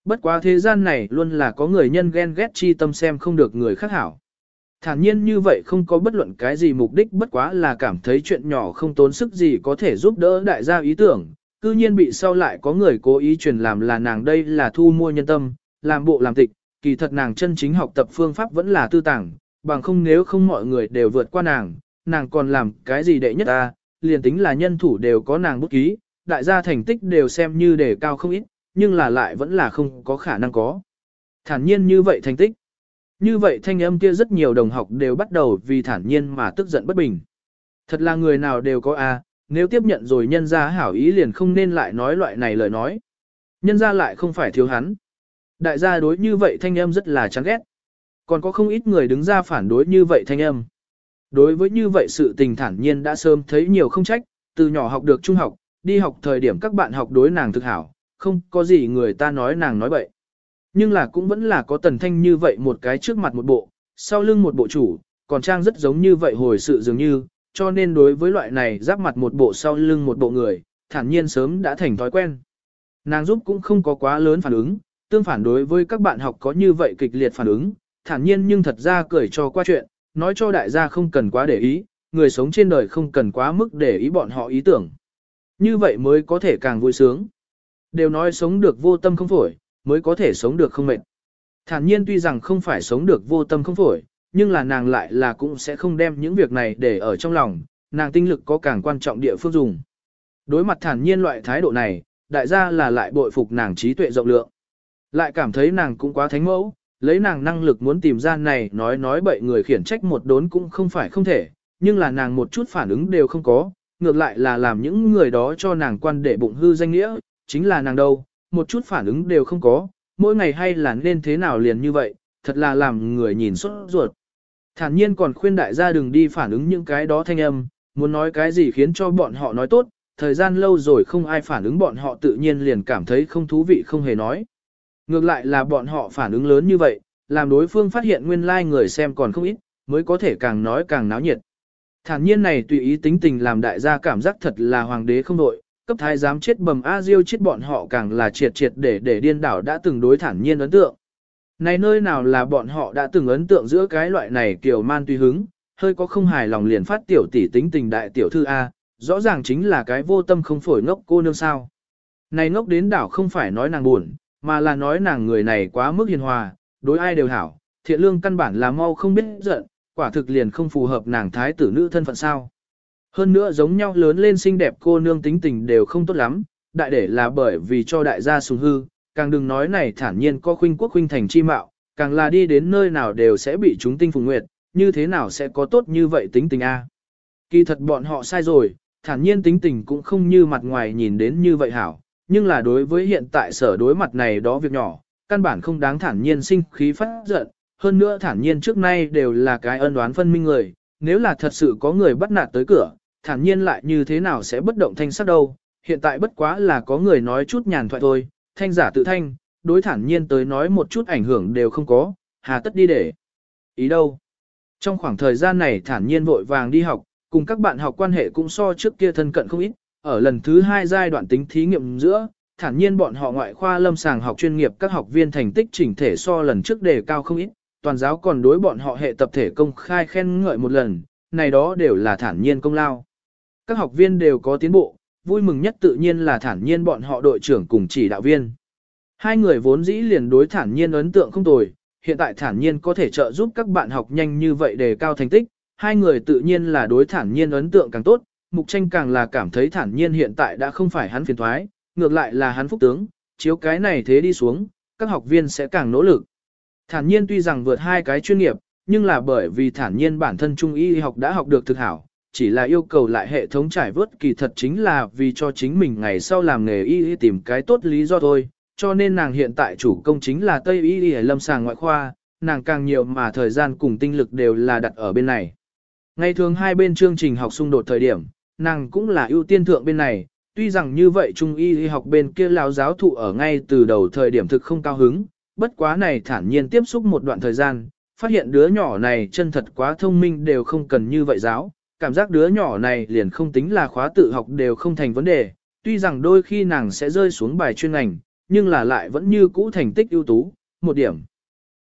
Bất quá thế gian này luôn là có người nhân ghen ghét chi tâm xem không được người khác hảo. Thản nhiên như vậy không có bất luận cái gì mục đích bất quá là cảm thấy chuyện nhỏ không tốn sức gì có thể giúp đỡ đại gia ý tưởng, cư nhiên bị sau lại có người cố ý truyền làm là nàng đây là thu mua nhân tâm, làm bộ làm tịch, kỳ thật nàng chân chính học tập phương pháp vẫn là tư tàng, bằng không nếu không mọi người đều vượt qua nàng, nàng còn làm cái gì đệ nhất ta, liền tính là nhân thủ đều có nàng bút ký, đại gia thành tích đều xem như đề cao không ít, nhưng là lại vẫn là không có khả năng có. Thản nhiên như vậy thành tích. Như vậy thanh âm kia rất nhiều đồng học đều bắt đầu vì thản nhiên mà tức giận bất bình. Thật là người nào đều có a, nếu tiếp nhận rồi nhân ra hảo ý liền không nên lại nói loại này lời nói. Nhân ra lại không phải thiếu hắn. Đại gia đối như vậy thanh âm rất là chán ghét. Còn có không ít người đứng ra phản đối như vậy thanh âm. Đối với như vậy sự tình thản nhiên đã sớm thấy nhiều không trách, từ nhỏ học được trung học, đi học thời điểm các bạn học đối nàng thực hảo, không có gì người ta nói nàng nói bậy. Nhưng là cũng vẫn là có tần thanh như vậy một cái trước mặt một bộ, sau lưng một bộ chủ, còn trang rất giống như vậy hồi sự dường như, cho nên đối với loại này giáp mặt một bộ sau lưng một bộ người, thản nhiên sớm đã thành thói quen. Nàng giúp cũng không có quá lớn phản ứng, tương phản đối với các bạn học có như vậy kịch liệt phản ứng, thản nhiên nhưng thật ra cười cho qua chuyện, nói cho đại gia không cần quá để ý, người sống trên đời không cần quá mức để ý bọn họ ý tưởng. Như vậy mới có thể càng vui sướng. Đều nói sống được vô tâm không phổi, mới có thể sống được không mệt. Thản nhiên tuy rằng không phải sống được vô tâm không phổi, nhưng là nàng lại là cũng sẽ không đem những việc này để ở trong lòng, nàng tinh lực có càng quan trọng địa phương dùng. Đối mặt thản nhiên loại thái độ này, đại gia là lại bội phục nàng trí tuệ rộng lượng. Lại cảm thấy nàng cũng quá thánh mẫu, lấy nàng năng lực muốn tìm ra này nói nói bậy người khiển trách một đốn cũng không phải không thể, nhưng là nàng một chút phản ứng đều không có, ngược lại là làm những người đó cho nàng quan để bụng hư danh nghĩa, chính là nàng đâu, một chút phản ứng đều không có, mỗi ngày hay là nên thế nào liền như vậy, thật là làm người nhìn sốt ruột. Thản nhiên còn khuyên đại gia đừng đi phản ứng những cái đó thanh âm, muốn nói cái gì khiến cho bọn họ nói tốt, thời gian lâu rồi không ai phản ứng bọn họ tự nhiên liền cảm thấy không thú vị không hề nói. Ngược lại là bọn họ phản ứng lớn như vậy, làm đối phương phát hiện nguyên lai like người xem còn không ít, mới có thể càng nói càng náo nhiệt. Thản nhiên này tùy ý tính tình làm đại gia cảm giác thật là hoàng đế không đội, cấp thái giám chết bầm A Diêu chết bọn họ càng là triệt triệt để để điên đảo đã từng đối thản nhiên ấn tượng. Này nơi nào là bọn họ đã từng ấn tượng giữa cái loại này kiểu man tùy hứng, hơi có không hài lòng liền phát tiểu tỷ tính tình đại tiểu thư A, rõ ràng chính là cái vô tâm không phổi ngốc cô nương sao. Này ngốc đến đảo không phải nói nàng buồn, mà là nói nàng người này quá mức hiền hòa, đối ai đều hảo, thiện lương căn bản là mau không biết giận, quả thực liền không phù hợp nàng thái tử nữ thân phận sao. Hơn nữa giống nhau lớn lên xinh đẹp cô nương tính tình đều không tốt lắm, đại để là bởi vì cho đại gia sùng hư, càng đừng nói này thản nhiên có khuynh quốc khuynh thành chi mạo, càng là đi đến nơi nào đều sẽ bị chúng tinh phùng nguyệt, như thế nào sẽ có tốt như vậy tính tình a? Kỳ thật bọn họ sai rồi, thản nhiên tính tình cũng không như mặt ngoài nhìn đến như vậy hảo, nhưng là đối với hiện tại sở đối mặt này đó việc nhỏ, căn bản không đáng thản nhiên sinh khí phát giận, hơn nữa thản nhiên trước nay đều là cái ân đoán phân minh người, nếu là thật sự có người bắt nạt tới cửa, thản nhiên lại như thế nào sẽ bất động thanh sắc đâu, hiện tại bất quá là có người nói chút nhàn thoại thôi, thanh giả tự thanh, đối thản nhiên tới nói một chút ảnh hưởng đều không có, hà tất đi để. Ý đâu? Trong khoảng thời gian này thản nhiên vội vàng đi học, cùng các bạn học quan hệ cũng so trước kia thân cận không ít, ở lần thứ hai giai đoạn tính thí nghiệm giữa, thản nhiên bọn họ ngoại khoa lâm sàng học chuyên nghiệp các học viên thành tích chỉnh thể so lần trước đề cao không ít, toàn giáo còn đối bọn họ hệ tập thể công khai khen ngợi một lần, này đó đều là thản nhiên công lao. Các học viên đều có tiến bộ, vui mừng nhất tự nhiên là thản nhiên bọn họ đội trưởng cùng chỉ đạo viên. Hai người vốn dĩ liền đối thản nhiên ấn tượng không tồi, hiện tại thản nhiên có thể trợ giúp các bạn học nhanh như vậy để cao thành tích, hai người tự nhiên là đối thản nhiên ấn tượng càng tốt, mục tranh càng là cảm thấy thản nhiên hiện tại đã không phải hắn phiền thoái, ngược lại là hắn phúc tướng, chiếu cái này thế đi xuống, các học viên sẽ càng nỗ lực. Thản nhiên tuy rằng vượt hai cái chuyên nghiệp, nhưng là bởi vì thản nhiên bản thân trung y học đã học được thực hảo, chỉ là yêu cầu lại hệ thống trải vớt kỳ thật chính là vì cho chính mình ngày sau làm nghề y tìm cái tốt lý do thôi, cho nên nàng hiện tại chủ công chính là Tây y y lâm sàng ngoại khoa, nàng càng nhiều mà thời gian cùng tinh lực đều là đặt ở bên này. Ngày thường hai bên chương trình học xung đột thời điểm, nàng cũng là ưu tiên thượng bên này, tuy rằng như vậy trung y y học bên kia lão giáo thụ ở ngay từ đầu thời điểm thực không cao hứng, bất quá này thản nhiên tiếp xúc một đoạn thời gian, phát hiện đứa nhỏ này chân thật quá thông minh đều không cần như vậy giáo, cảm giác đứa nhỏ này liền không tính là khóa tự học đều không thành vấn đề, tuy rằng đôi khi nàng sẽ rơi xuống bài chuyên ngành, nhưng là lại vẫn như cũ thành tích ưu tú, một điểm.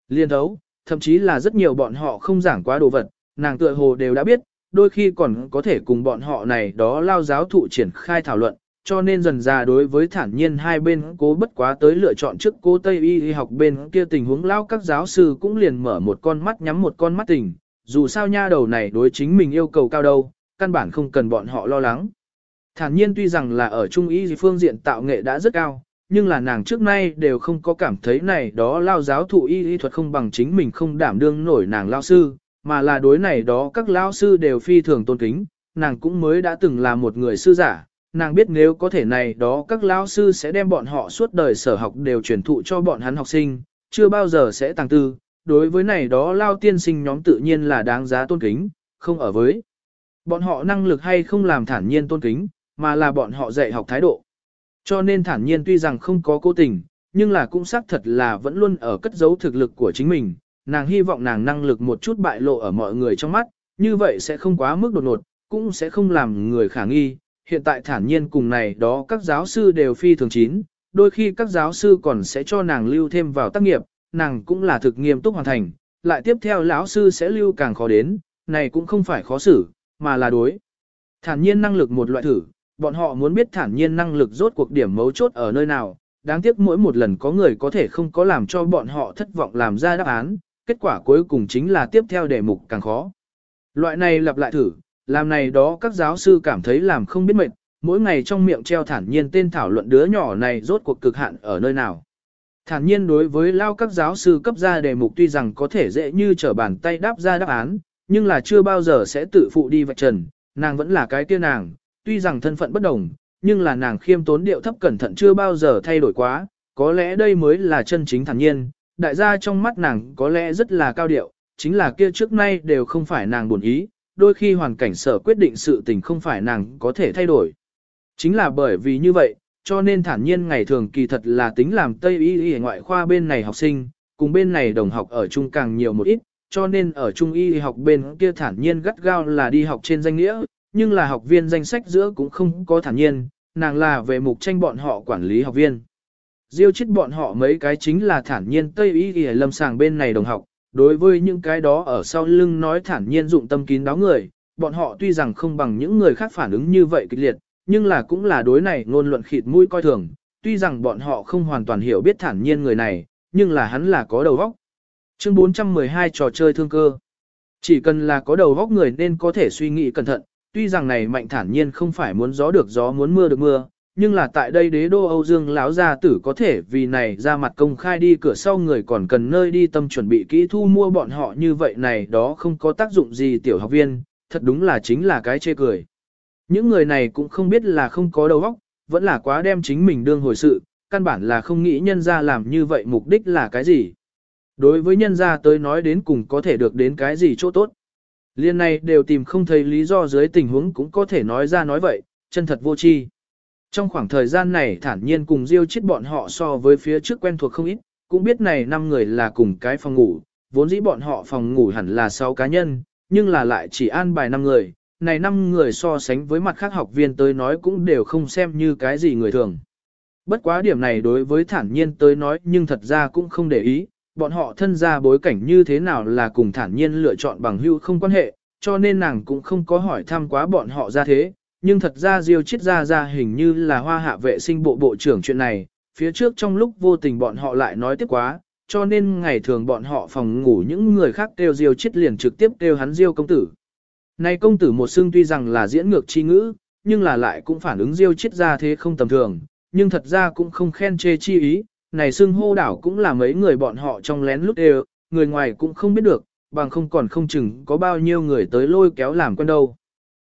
Liên thấu, thậm chí là rất nhiều bọn họ không giảng quá đồ vật, nàng tựa hồ đều đã biết, đôi khi còn có thể cùng bọn họ này đó lao giáo thụ triển khai thảo luận, cho nên dần ra đối với thản nhiên hai bên cố bất quá tới lựa chọn trước cố Tây y học bên kia tình huống lao các giáo sư cũng liền mở một con mắt nhắm một con mắt tình, dù sao nha đầu này đối chính mình yêu cầu cao đâu, căn bản không cần bọn họ lo lắng. Thản nhiên tuy rằng là ở trung y phương diện tạo nghệ đã rất cao, nhưng là nàng trước nay đều không có cảm thấy này đó lao giáo thụ y y thuật không bằng chính mình không đảm đương nổi nàng lao sư, mà là đối này đó các lao sư đều phi thường tôn kính, nàng cũng mới đã từng là một người sư giả, nàng biết nếu có thể này đó các lao sư sẽ đem bọn họ suốt đời sở học đều truyền thụ cho bọn hắn học sinh, chưa bao giờ sẽ tàng tư, đối với này đó lao tiên sinh nhóm tự nhiên là đáng giá tôn kính, không ở với. Bọn họ năng lực hay không làm thản nhiên tôn kính, mà là bọn họ dạy học thái độ. Cho nên thản nhiên tuy rằng không có cố tình, nhưng là cũng xác thật là vẫn luôn ở cất giấu thực lực của chính mình, nàng hy vọng nàng năng lực một chút bại lộ ở mọi người trong mắt, như vậy sẽ không quá mức đột ngột, cũng sẽ không làm người khả nghi. Hiện tại thản nhiên cùng này đó các giáo sư đều phi thường chín, đôi khi các giáo sư còn sẽ cho nàng lưu thêm vào tác nghiệp, nàng cũng là thực nghiêm túc hoàn thành, lại tiếp theo lão sư sẽ lưu càng khó đến, này cũng không phải khó xử, mà là đối. Thản nhiên năng lực một loại thử, bọn họ muốn biết thản nhiên năng lực rốt cuộc điểm mấu chốt ở nơi nào, đáng tiếc mỗi một lần có người có thể không có làm cho bọn họ thất vọng làm ra đáp án, kết quả cuối cùng chính là tiếp theo đề mục càng khó. Loại này lặp lại thử, làm này đó các giáo sư cảm thấy làm không biết mệt, mỗi ngày trong miệng treo thản nhiên tên thảo luận đứa nhỏ này rốt cuộc cực hạn ở nơi nào. Thản nhiên đối với lao các giáo sư cấp ra đề mục tuy rằng có thể dễ như trở bàn tay đáp ra đáp án, nhưng là chưa bao giờ sẽ tự phụ đi vạch trần, nàng vẫn là cái kia nàng, tuy rằng thân phận bất đồng, nhưng là nàng khiêm tốn điệu thấp cẩn thận chưa bao giờ thay đổi quá, có lẽ đây mới là chân chính thản nhiên, đại gia trong mắt nàng có lẽ rất là cao điệu, chính là kia trước nay đều không phải nàng buồn ý, đôi khi hoàn cảnh sở quyết định sự tình không phải nàng có thể thay đổi. Chính là bởi vì như vậy, cho nên thản nhiên ngày thường kỳ thật là tính làm Tây Y Y ngoại khoa bên này học sinh, cùng bên này đồng học ở chung càng nhiều một ít, cho nên ở Trung Y học bên kia thản nhiên gắt gao là đi học trên danh nghĩa, nhưng là học viên danh sách giữa cũng không có thản nhiên, nàng là về mục tranh bọn họ quản lý học viên. Diêu chết bọn họ mấy cái chính là thản nhiên Tây Y Y lâm sàng bên này đồng học, đối với những cái đó ở sau lưng nói thản nhiên dụng tâm kín đáo người, bọn họ tuy rằng không bằng những người khác phản ứng như vậy kịch liệt, nhưng là cũng là đối này ngôn luận khịt mũi coi thường, tuy rằng bọn họ không hoàn toàn hiểu biết thản nhiên người này, nhưng là hắn là có đầu óc. Chương 412 trò chơi thương cơ. Chỉ cần là có đầu óc người nên có thể suy nghĩ cẩn thận, tuy rằng này mạnh thản nhiên không phải muốn gió được gió muốn mưa được mưa, nhưng là tại đây đế đô Âu Dương lão gia tử có thể vì này ra mặt công khai đi cửa sau người còn cần nơi đi tâm chuẩn bị kỹ thu mua bọn họ như vậy này đó không có tác dụng gì tiểu học viên, thật đúng là chính là cái chê cười. Những người này cũng không biết là không có đầu óc, vẫn là quá đem chính mình đương hồi sự, căn bản là không nghĩ nhân ra làm như vậy mục đích là cái gì. Đối với nhân gia tới nói đến cùng có thể được đến cái gì chỗ tốt. Liên này đều tìm không thấy lý do dưới tình huống cũng có thể nói ra nói vậy, chân thật vô tri. Trong khoảng thời gian này thản nhiên cùng diêu chết bọn họ so với phía trước quen thuộc không ít, cũng biết này năm người là cùng cái phòng ngủ, vốn dĩ bọn họ phòng ngủ hẳn là 6 cá nhân, nhưng là lại chỉ an bài 5 người, này 5 người so sánh với mặt khác học viên tới nói cũng đều không xem như cái gì người thường. Bất quá điểm này đối với thản nhiên tới nói nhưng thật ra cũng không để ý, bọn họ thân ra bối cảnh như thế nào là cùng thản nhiên lựa chọn bằng hữu không quan hệ, cho nên nàng cũng không có hỏi thăm quá bọn họ ra thế, nhưng thật ra Diêu Chiết ra ra hình như là hoa hạ vệ sinh bộ bộ trưởng chuyện này, phía trước trong lúc vô tình bọn họ lại nói tiếp quá, cho nên ngày thường bọn họ phòng ngủ những người khác kêu Diêu Chiết liền trực tiếp kêu hắn Diêu công tử. Này công tử một xương tuy rằng là diễn ngược chi ngữ, nhưng là lại cũng phản ứng Diêu Chiết ra thế không tầm thường, nhưng thật ra cũng không khen chê chi ý, này xương hô đảo cũng là mấy người bọn họ trong lén lúc đều, người ngoài cũng không biết được, bằng không còn không chừng có bao nhiêu người tới lôi kéo làm quân đâu.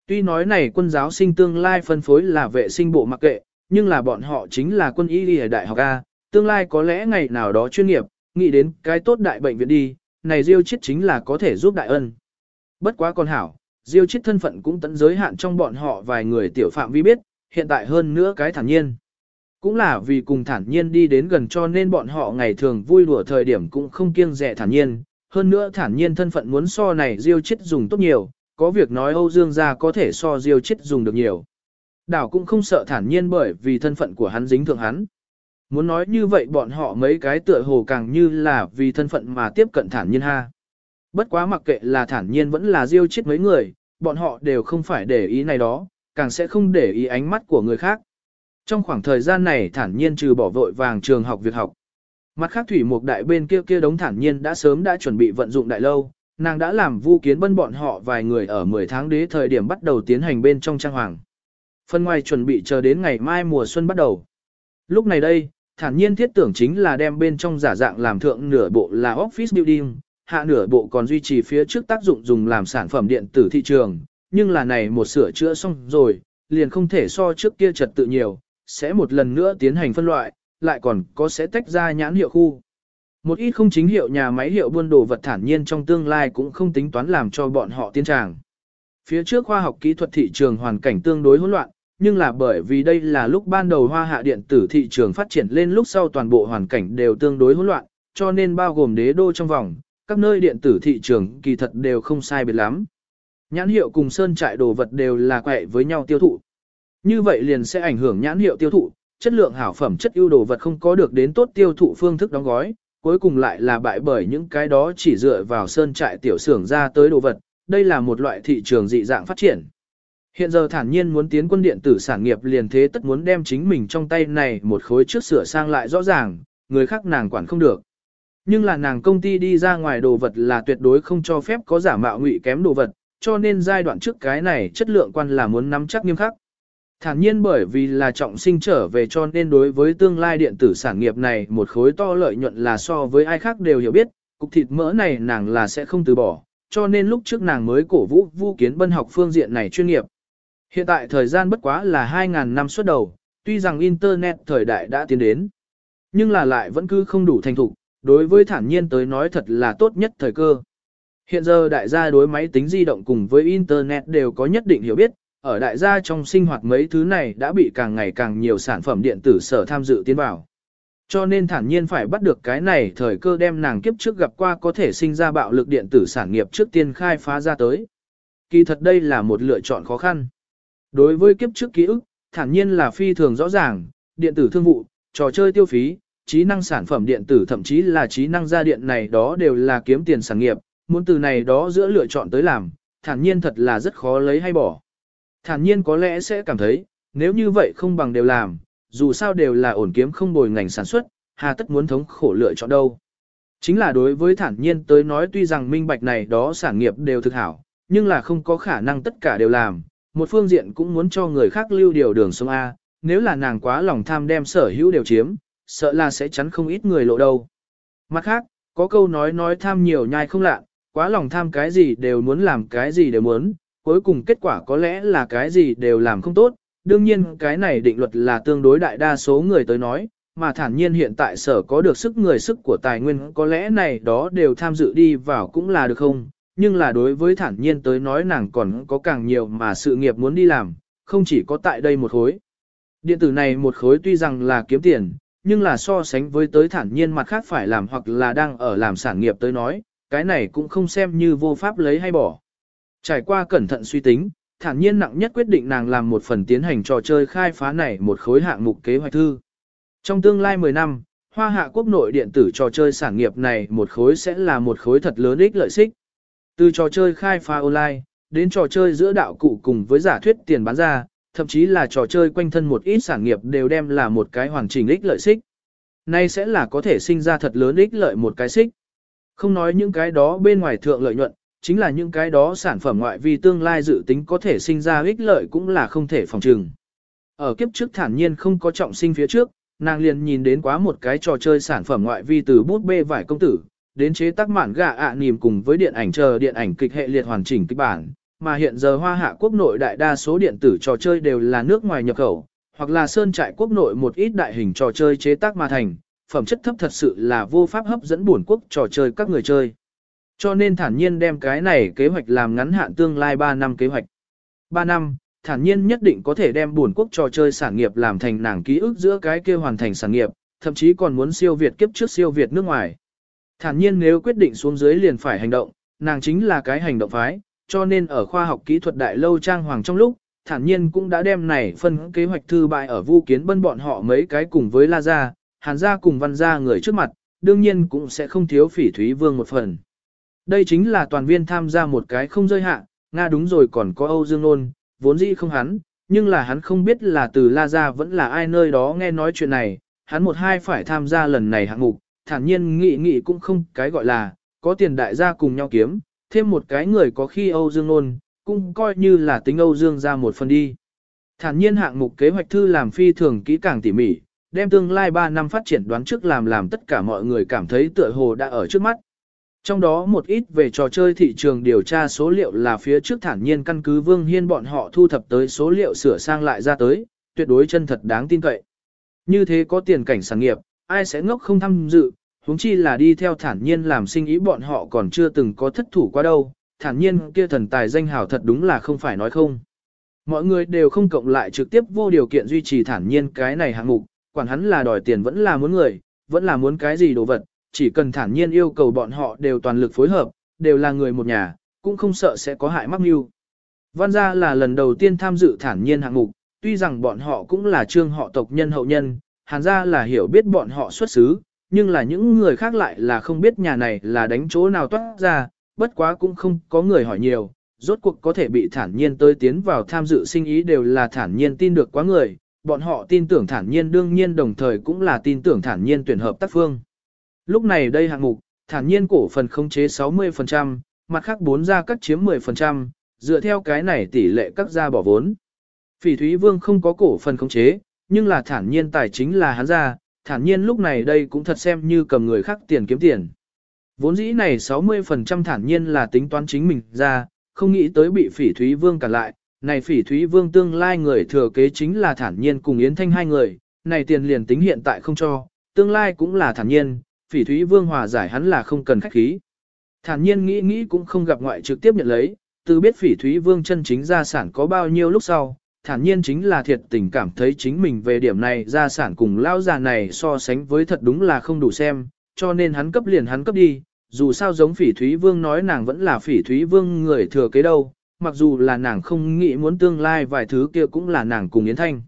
Tuy nói này quân giáo sinh tương lai phân phối là vệ sinh bộ mặc kệ, nhưng là bọn họ chính là quân y ở đại học A, tương lai có lẽ ngày nào đó chuyên nghiệp, nghĩ đến cái tốt đại bệnh viện đi, này diêu chết chính là có thể giúp đại ân. Bất quá con hảo, diêu chết thân phận cũng tận giới hạn trong bọn họ vài người tiểu phạm vi biết, hiện tại hơn nữa cái thản nhiên. Cũng là vì cùng thản nhiên đi đến gần cho nên bọn họ ngày thường vui đùa thời điểm cũng không kiêng dè thản nhiên. Hơn nữa thản nhiên thân phận muốn so này diêu chết dùng tốt nhiều, có việc nói Âu Dương gia có thể so diêu chết dùng được nhiều. Đảo cũng không sợ thản nhiên bởi vì thân phận của hắn dính thượng hắn. Muốn nói như vậy bọn họ mấy cái tựa hồ càng như là vì thân phận mà tiếp cận thản nhiên ha. Bất quá mặc kệ là thản nhiên vẫn là diêu chết mấy người, bọn họ đều không phải để ý này đó, càng sẽ không để ý ánh mắt của người khác. Trong khoảng thời gian này thản nhiên trừ bỏ vội vàng trường học việc học. Mặt khác thủy mục đại bên kia kia đống thản nhiên đã sớm đã chuẩn bị vận dụng đại lâu, Nàng đã làm vu kiến bân bọn họ vài người ở 10 tháng đế thời điểm bắt đầu tiến hành bên trong trang hoàng. phần ngoài chuẩn bị chờ đến ngày mai mùa xuân bắt đầu. Lúc này đây, thản nhiên thiết tưởng chính là đem bên trong giả dạng làm thượng nửa bộ là office building, hạ nửa bộ còn duy trì phía trước tác dụng dùng làm sản phẩm điện tử thị trường, nhưng là này một sửa chữa xong rồi, liền không thể so trước kia trật tự nhiều, sẽ một lần nữa tiến hành phân loại, lại còn có sẽ tách ra nhãn hiệu khu. Một ít không chính hiệu nhà máy hiệu buôn đồ vật thản nhiên trong tương lai cũng không tính toán làm cho bọn họ tiến tràng. Phía trước khoa học kỹ thuật thị trường hoàn cảnh tương đối hỗn loạn, nhưng là bởi vì đây là lúc ban đầu hoa hạ điện tử thị trường phát triển lên lúc sau toàn bộ hoàn cảnh đều tương đối hỗn loạn, cho nên bao gồm đế đô trong vòng, các nơi điện tử thị trường kỳ thật đều không sai biệt lắm. Nhãn hiệu cùng sơn trại đồ vật đều là quẹ với nhau tiêu thụ. Như vậy liền sẽ ảnh hưởng nhãn hiệu tiêu thụ, chất lượng hảo phẩm chất ưu đồ vật không có được đến tốt tiêu thụ phương thức đóng gói, cuối cùng lại là bại bởi những cái đó chỉ dựa vào sơn trại tiểu xưởng ra tới đồ vật, đây là một loại thị trường dị dạng phát triển. Hiện giờ thản nhiên muốn tiến quân điện tử sản nghiệp liền thế tất muốn đem chính mình trong tay này một khối trước sửa sang lại rõ ràng, người khác nàng quản không được. Nhưng là nàng công ty đi ra ngoài đồ vật là tuyệt đối không cho phép có giả mạo ngụy kém đồ vật, cho nên giai đoạn trước cái này chất lượng quan là muốn nắm chắc nghiêm khắc. Thản nhiên bởi vì là trọng sinh trở về cho nên đối với tương lai điện tử sản nghiệp này một khối to lợi nhuận là so với ai khác đều hiểu biết, cục thịt mỡ này nàng là sẽ không từ bỏ, cho nên lúc trước nàng mới cổ vũ vu kiến bân học phương diện này chuyên nghiệp. Hiện tại thời gian bất quá là 2.000 năm xuất đầu, tuy rằng Internet thời đại đã tiến đến, nhưng là lại vẫn cứ không đủ thành thục, đối với thản nhiên tới nói thật là tốt nhất thời cơ. Hiện giờ đại gia đối máy tính di động cùng với Internet đều có nhất định hiểu biết, ở đại gia trong sinh hoạt mấy thứ này đã bị càng ngày càng nhiều sản phẩm điện tử sở tham dự tiến vào. Cho nên thản nhiên phải bắt được cái này thời cơ đem nàng kiếp trước gặp qua có thể sinh ra bạo lực điện tử sản nghiệp trước tiên khai phá ra tới. Kỳ thật đây là một lựa chọn khó khăn. Đối với kiếp trước ký ức, thản nhiên là phi thường rõ ràng, điện tử thương vụ, trò chơi tiêu phí, trí năng sản phẩm điện tử thậm chí là trí năng gia điện này đó đều là kiếm tiền sản nghiệp, muốn từ này đó giữa lựa chọn tới làm, thản nhiên thật là rất khó lấy hay bỏ. Thản nhiên có lẽ sẽ cảm thấy, nếu như vậy không bằng đều làm, dù sao đều là ổn kiếm không bồi ngành sản xuất, hà tất muốn thống khổ lựa chọn đâu. Chính là đối với thản nhiên tới nói tuy rằng minh bạch này đó sản nghiệp đều thực hảo, nhưng là không có khả năng tất cả đều làm, một phương diện cũng muốn cho người khác lưu điều đường sông A, nếu là nàng quá lòng tham đem sở hữu đều chiếm, sợ là sẽ chắn không ít người lộ đâu. Mặt khác, có câu nói nói tham nhiều nhai không lạ, quá lòng tham cái gì đều muốn làm cái gì đều muốn, cuối cùng kết quả có lẽ là cái gì đều làm không tốt, đương nhiên cái này định luật là tương đối đại đa số người tới nói, mà thản nhiên hiện tại sở có được sức người sức của tài nguyên có lẽ này đó đều tham dự đi vào cũng là được không, nhưng là đối với thản nhiên tới nói nàng còn có càng nhiều mà sự nghiệp muốn đi làm, không chỉ có tại đây một khối. Điện tử này một khối tuy rằng là kiếm tiền, nhưng là so sánh với tới thản nhiên mặt khác phải làm hoặc là đang ở làm sản nghiệp tới nói, cái này cũng không xem như vô pháp lấy hay bỏ. Trải qua cẩn thận suy tính, thản nhiên nặng nhất quyết định nàng làm một phần tiến hành trò chơi khai phá này một khối hạng mục kế hoạch thư. Trong tương lai 10 năm, hoa hạ quốc nội điện tử trò chơi sản nghiệp này một khối sẽ là một khối thật lớn ích lợi xích. Từ trò chơi khai phá online, đến trò chơi giữa đạo cụ cùng với giả thuyết tiền bán ra, thậm chí là trò chơi quanh thân một ít sản nghiệp đều đem là một cái hoàn chỉnh ích lợi xích. Nay sẽ là có thể sinh ra thật lớn ích lợi một cái xích. Không nói những cái đó bên ngoài thượng lợi nhuận, chính là những cái đó sản phẩm ngoại vi tương lai dự tính có thể sinh ra ích lợi cũng là không thể phòng trừng. Ở kiếp trước thản nhiên không có trọng sinh phía trước, nàng liền nhìn đến quá một cái trò chơi sản phẩm ngoại vi từ bút bê vải công tử, đến chế tác mạn gà ạ à cùng với điện ảnh chờ điện ảnh kịch hệ liệt hoàn chỉnh kịch bản, mà hiện giờ hoa hạ quốc nội đại đa số điện tử trò chơi đều là nước ngoài nhập khẩu, hoặc là sơn trại quốc nội một ít đại hình trò chơi chế tác mà thành, phẩm chất thấp thật sự là vô pháp hấp dẫn buồn quốc trò chơi các người chơi. Cho nên thản nhiên đem cái này kế hoạch làm ngắn hạn tương lai 3 năm kế hoạch. 3 năm, thản nhiên nhất định có thể đem buồn quốc trò chơi sản nghiệp làm thành nàng ký ức giữa cái kia hoàn thành sản nghiệp, thậm chí còn muốn siêu Việt kiếp trước siêu Việt nước ngoài. Thản nhiên nếu quyết định xuống dưới liền phải hành động, nàng chính là cái hành động phái, cho nên ở khoa học kỹ thuật đại lâu trang hoàng trong lúc, thản nhiên cũng đã đem này phân kế hoạch thư bại ở vu kiến bân bọn họ mấy cái cùng với La Gia, Hàn Gia cùng Văn Gia người trước mặt, đương nhiên cũng sẽ không thiếu phỉ thúy vương một phần. Đây chính là toàn viên tham gia một cái không rơi hạ, Nga đúng rồi còn có Âu Dương Nôn, vốn dĩ không hắn, nhưng là hắn không biết là từ La Gia vẫn là ai nơi đó nghe nói chuyện này, hắn một hai phải tham gia lần này hạng mục, thản nhiên nghị nghị cũng không cái gọi là, có tiền đại gia cùng nhau kiếm, thêm một cái người có khi Âu Dương Nôn, cũng coi như là tính Âu Dương ra một phần đi. Thản nhiên hạng mục kế hoạch thư làm phi thường kỹ càng tỉ mỉ, đem tương lai 3 năm phát triển đoán trước làm làm tất cả mọi người cảm thấy tựa hồ đã ở trước mắt. Trong đó một ít về trò chơi thị trường điều tra số liệu là phía trước thản nhiên căn cứ Vương Hiên bọn họ thu thập tới số liệu sửa sang lại ra tới, tuyệt đối chân thật đáng tin cậy. Như thế có tiền cảnh sản nghiệp, ai sẽ ngốc không tham dự, huống chi là đi theo thản nhiên làm sinh ý bọn họ còn chưa từng có thất thủ qua đâu, thản nhiên kia thần tài danh hào thật đúng là không phải nói không. Mọi người đều không cộng lại trực tiếp vô điều kiện duy trì thản nhiên cái này hạng mục, quản hắn là đòi tiền vẫn là muốn người, vẫn là muốn cái gì đồ vật, chỉ cần thản nhiên yêu cầu bọn họ đều toàn lực phối hợp, đều là người một nhà, cũng không sợ sẽ có hại mắc mưu. Văn gia là lần đầu tiên tham dự thản nhiên hạng mục, tuy rằng bọn họ cũng là trương họ tộc nhân hậu nhân, hàn gia là hiểu biết bọn họ xuất xứ, nhưng là những người khác lại là không biết nhà này là đánh chỗ nào toát ra, bất quá cũng không có người hỏi nhiều, rốt cuộc có thể bị thản nhiên tới tiến vào tham dự sinh ý đều là thản nhiên tin được quá người, bọn họ tin tưởng thản nhiên đương nhiên đồng thời cũng là tin tưởng thản nhiên tuyển hợp tác phương. Lúc này đây hạng mục, thản nhiên cổ phần khống chế 60%, mặt khác bốn gia cắt chiếm 10%, dựa theo cái này tỷ lệ các gia bỏ vốn. Phỉ Thúy Vương không có cổ phần khống chế, nhưng là thản nhiên tài chính là hắn ra thản nhiên lúc này đây cũng thật xem như cầm người khác tiền kiếm tiền. Vốn dĩ này 60% thản nhiên là tính toán chính mình ra, không nghĩ tới bị Phỉ Thúy Vương cản lại, này Phỉ Thúy Vương tương lai người thừa kế chính là thản nhiên cùng Yến Thanh hai người, này tiền liền tính hiện tại không cho, tương lai cũng là thản nhiên, phỉ thúy vương hòa giải hắn là không cần khách khí. Thản nhiên nghĩ nghĩ cũng không gặp ngoại trực tiếp nhận lấy, từ biết phỉ thúy vương chân chính gia sản có bao nhiêu lúc sau, thản nhiên chính là thiệt tình cảm thấy chính mình về điểm này gia sản cùng lão già này so sánh với thật đúng là không đủ xem, cho nên hắn cấp liền hắn cấp đi, dù sao giống phỉ thúy vương nói nàng vẫn là phỉ thúy vương người thừa kế đâu, mặc dù là nàng không nghĩ muốn tương lai vài thứ kia cũng là nàng cùng Yến Thanh.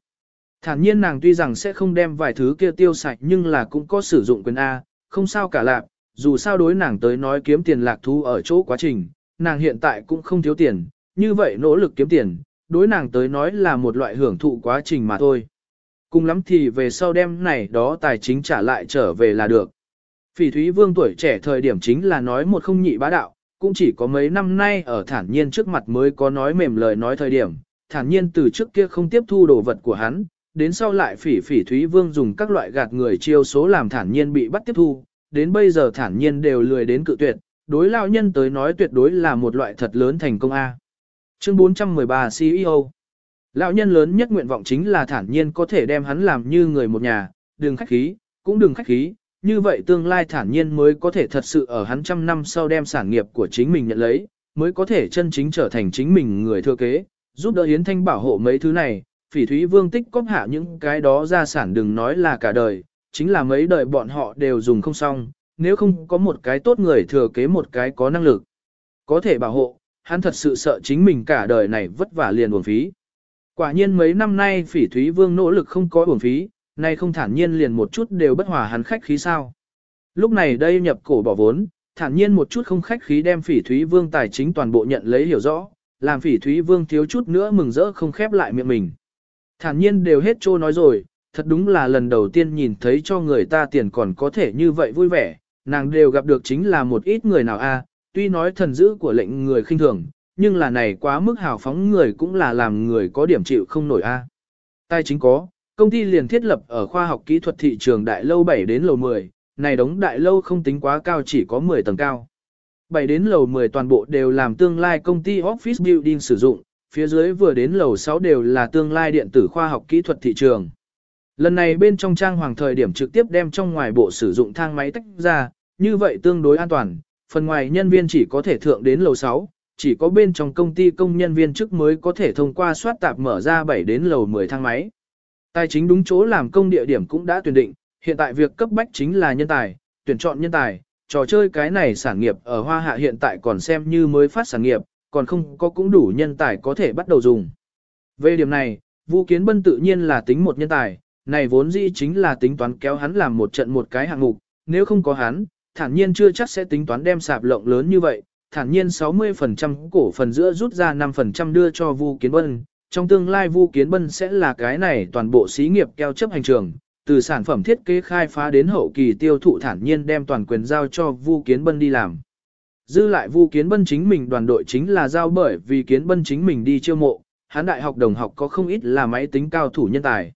Thản nhiên nàng tuy rằng sẽ không đem vài thứ kia tiêu sạch nhưng là cũng có sử dụng quyền A, không sao cả lạc, dù sao đối nàng tới nói kiếm tiền lạc thú ở chỗ quá trình, nàng hiện tại cũng không thiếu tiền, như vậy nỗ lực kiếm tiền, đối nàng tới nói là một loại hưởng thụ quá trình mà thôi. Cùng lắm thì về sau đêm này đó tài chính trả lại trở về là được. Phỉ Thúy Vương tuổi trẻ thời điểm chính là nói một không nhị bá đạo, cũng chỉ có mấy năm nay ở thản nhiên trước mặt mới có nói mềm lời nói thời điểm, thản nhiên từ trước kia không tiếp thu đồ vật của hắn, đến sau lại phỉ phỉ Thúy Vương dùng các loại gạt người chiêu số làm thản nhiên bị bắt tiếp thu, đến bây giờ thản nhiên đều lười đến cự tuyệt, đối lao nhân tới nói tuyệt đối là một loại thật lớn thành công A. Chương 413 CEO Lão nhân lớn nhất nguyện vọng chính là thản nhiên có thể đem hắn làm như người một nhà, đừng khách khí, cũng đừng khách khí, như vậy tương lai thản nhiên mới có thể thật sự ở hắn trăm năm sau đem sản nghiệp của chính mình nhận lấy, mới có thể chân chính trở thành chính mình người thừa kế, giúp đỡ Yến Thanh bảo hộ mấy thứ này, phỉ thúy vương tích cóp hạ những cái đó gia sản đừng nói là cả đời, chính là mấy đời bọn họ đều dùng không xong, nếu không có một cái tốt người thừa kế một cái có năng lực. Có thể bảo hộ, hắn thật sự sợ chính mình cả đời này vất vả liền uổng phí. Quả nhiên mấy năm nay phỉ thúy vương nỗ lực không có uổng phí, nay không thản nhiên liền một chút đều bất hòa hắn khách khí sao. Lúc này đây nhập cổ bỏ vốn, thản nhiên một chút không khách khí đem phỉ thúy vương tài chính toàn bộ nhận lấy hiểu rõ, làm phỉ thúy vương thiếu chút nữa mừng rỡ không khép lại miệng mình. Thản nhiên đều hết trô nói rồi, thật đúng là lần đầu tiên nhìn thấy cho người ta tiền còn có thể như vậy vui vẻ, nàng đều gặp được chính là một ít người nào a, tuy nói thần dữ của lệnh người khinh thường, nhưng là này quá mức hào phóng người cũng là làm người có điểm chịu không nổi a. À. Tài chính có, công ty liền thiết lập ở khoa học kỹ thuật thị trường đại lâu 7 đến lầu 10, này đống đại lâu không tính quá cao chỉ có 10 tầng cao. 7 đến lầu 10 toàn bộ đều làm tương lai công ty office building sử dụng, phía dưới vừa đến lầu 6 đều là tương lai điện tử khoa học kỹ thuật thị trường. Lần này bên trong trang hoàng thời điểm trực tiếp đem trong ngoài bộ sử dụng thang máy tách ra, như vậy tương đối an toàn, phần ngoài nhân viên chỉ có thể thượng đến lầu 6, chỉ có bên trong công ty công nhân viên chức mới có thể thông qua soát tạp mở ra 7 đến lầu 10 thang máy. Tài chính đúng chỗ làm công địa điểm cũng đã tuyển định, hiện tại việc cấp bách chính là nhân tài, tuyển chọn nhân tài, trò chơi cái này sản nghiệp ở Hoa Hạ hiện tại còn xem như mới phát sản nghiệp, còn không có cũng đủ nhân tài có thể bắt đầu dùng. Về điểm này, Vu Kiến Bân tự nhiên là tính một nhân tài, này vốn dĩ chính là tính toán kéo hắn làm một trận một cái hạng mục, nếu không có hắn, thản nhiên chưa chắc sẽ tính toán đem sạp lộng lớn như vậy, thản nhiên 60% cổ phần giữa rút ra 5% đưa cho Vu Kiến Bân, trong tương lai Vu Kiến Bân sẽ là cái này toàn bộ xí nghiệp keo chấp hành trường, từ sản phẩm thiết kế khai phá đến hậu kỳ tiêu thụ thản nhiên đem toàn quyền giao cho Vu Kiến Bân đi làm. dư lại Vu Kiến Bân chính mình đoàn đội chính là giao bởi vì Kiến Bân chính mình đi chiêu mộ, Hán đại học đồng học có không ít là máy tính cao thủ nhân tài.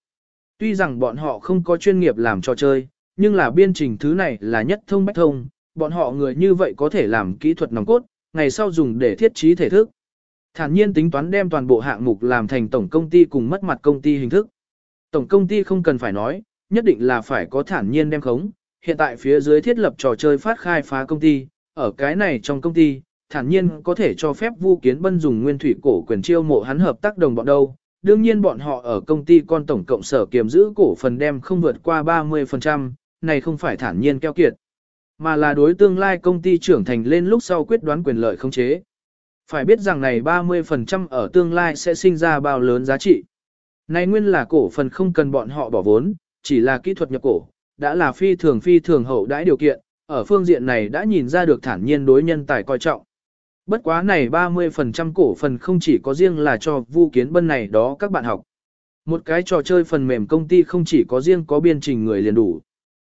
Tuy rằng bọn họ không có chuyên nghiệp làm trò chơi, nhưng là biên trình thứ này là nhất thông bách thông, bọn họ người như vậy có thể làm kỹ thuật nòng cốt, ngày sau dùng để thiết trí thể thức. Thản nhiên tính toán đem toàn bộ hạng mục làm thành tổng công ty cùng mất mặt công ty hình thức. Tổng công ty không cần phải nói, nhất định là phải có thản nhiên đem khống. Hiện tại phía dưới thiết lập trò chơi phát khai phá công ty, ở cái này trong công ty, thản nhiên có thể cho phép Vu Kiến Bân dùng nguyên thủy cổ quyền chiêu mộ hắn hợp tác đồng bọn đâu. Đương nhiên bọn họ ở công ty con tổng cộng sở kiềm giữ cổ phần đem không vượt qua 30%, này không phải thản nhiên keo kiệt, mà là đối tương lai công ty trưởng thành lên lúc sau quyết đoán quyền lợi không chế. Phải biết rằng này 30% ở tương lai sẽ sinh ra bao lớn giá trị. Này nguyên là cổ phần không cần bọn họ bỏ vốn, chỉ là kỹ thuật nhập cổ, đã là phi thường phi thường hậu đãi điều kiện, ở phương diện này đã nhìn ra được thản nhiên đối nhân tài coi trọng. Bất quá này 30% cổ phần không chỉ có riêng là cho Vu Kiến Bân này đó các bạn học. Một cái trò chơi phần mềm công ty không chỉ có riêng có biên trình người liền đủ.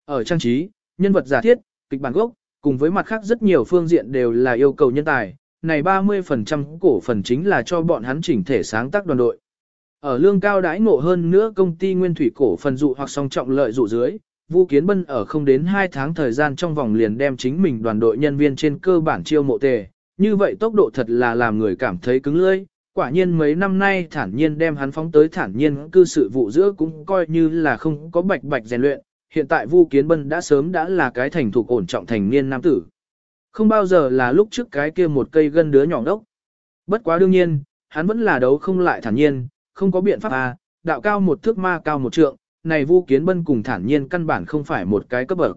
Ở trang trí, nhân vật giả thiết, kịch bản gốc, cùng với mặt khác rất nhiều phương diện đều là yêu cầu nhân tài. Này 30% cổ phần chính là cho bọn hắn chỉnh thể sáng tác đoàn đội. Ở lương cao đãi ngộ hơn nữa công ty nguyên thủy cổ phần dụ hoặc song trọng lợi dụ dưới, Vu Kiến Bân ở không đến 2 tháng thời gian trong vòng liền đem chính mình đoàn đội nhân viên trên cơ bản chiêu mộ tề. Như vậy tốc độ thật là làm người cảm thấy cứng lưỡi. Quả nhiên mấy năm nay thản nhiên đem hắn phóng tới thản nhiên cư sự vụ giữa cũng coi như là không có bạch bạch rèn luyện. Hiện tại Vu Kiến Bân đã sớm đã là cái thành thục ổn trọng thành niên nam tử. Không bao giờ là lúc trước cái kia một cây gân đứa nhỏ đốc. Bất quá đương nhiên, hắn vẫn là đấu không lại thản nhiên, không có biện pháp à, đạo cao một thước ma cao một trượng, này Vu Kiến Bân cùng thản nhiên căn bản không phải một cái cấp bậc.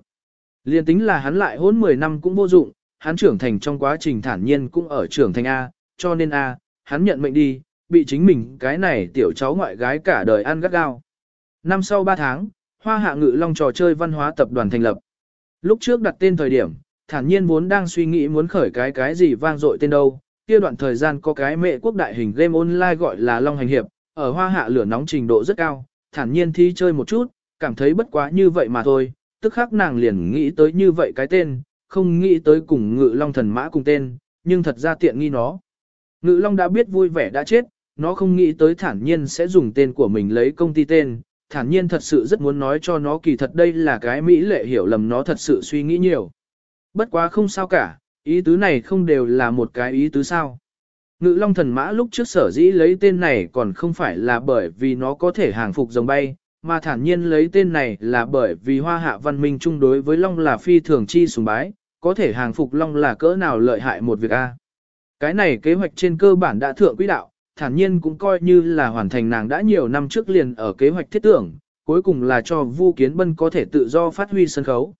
Liên tính là hắn lại hôn 10 năm cũng vô dụng, hắn trưởng thành trong quá trình thản nhiên cũng ở trưởng thành A, cho nên A, hắn nhận mệnh đi, bị chính mình cái này tiểu cháu ngoại gái cả đời ăn gắt gao. Năm sau 3 tháng, Hoa Hạ Ngự Long trò chơi văn hóa tập đoàn thành lập. Lúc trước đặt tên thời điểm, thản nhiên vốn đang suy nghĩ muốn khởi cái cái gì vang dội tên đâu, kia đoạn thời gian có cái mẹ quốc đại hình game online gọi là Long Hành Hiệp, ở Hoa Hạ lửa nóng trình độ rất cao, thản nhiên thi chơi một chút, cảm thấy bất quá như vậy mà thôi, tức khắc nàng liền nghĩ tới như vậy cái tên, không nghĩ tới cùng ngự long thần mã cùng tên, nhưng thật ra tiện nghi nó. Ngự long đã biết vui vẻ đã chết, nó không nghĩ tới thản nhiên sẽ dùng tên của mình lấy công ty tên, thản nhiên thật sự rất muốn nói cho nó kỳ thật đây là cái mỹ lệ hiểu lầm nó thật sự suy nghĩ nhiều. Bất quá không sao cả, ý tứ này không đều là một cái ý tứ sao. Ngự long thần mã lúc trước sở dĩ lấy tên này còn không phải là bởi vì nó có thể hàng phục dòng bay, mà thản nhiên lấy tên này là bởi vì hoa hạ văn minh chung đối với long là phi thường chi sùng bái, có thể hàng phục long là cỡ nào lợi hại một việc a. Cái này kế hoạch trên cơ bản đã thượng quỹ đạo, thản nhiên cũng coi như là hoàn thành nàng đã nhiều năm trước liền ở kế hoạch thiết tưởng, cuối cùng là cho Vu Kiến Bân có thể tự do phát huy sân khấu.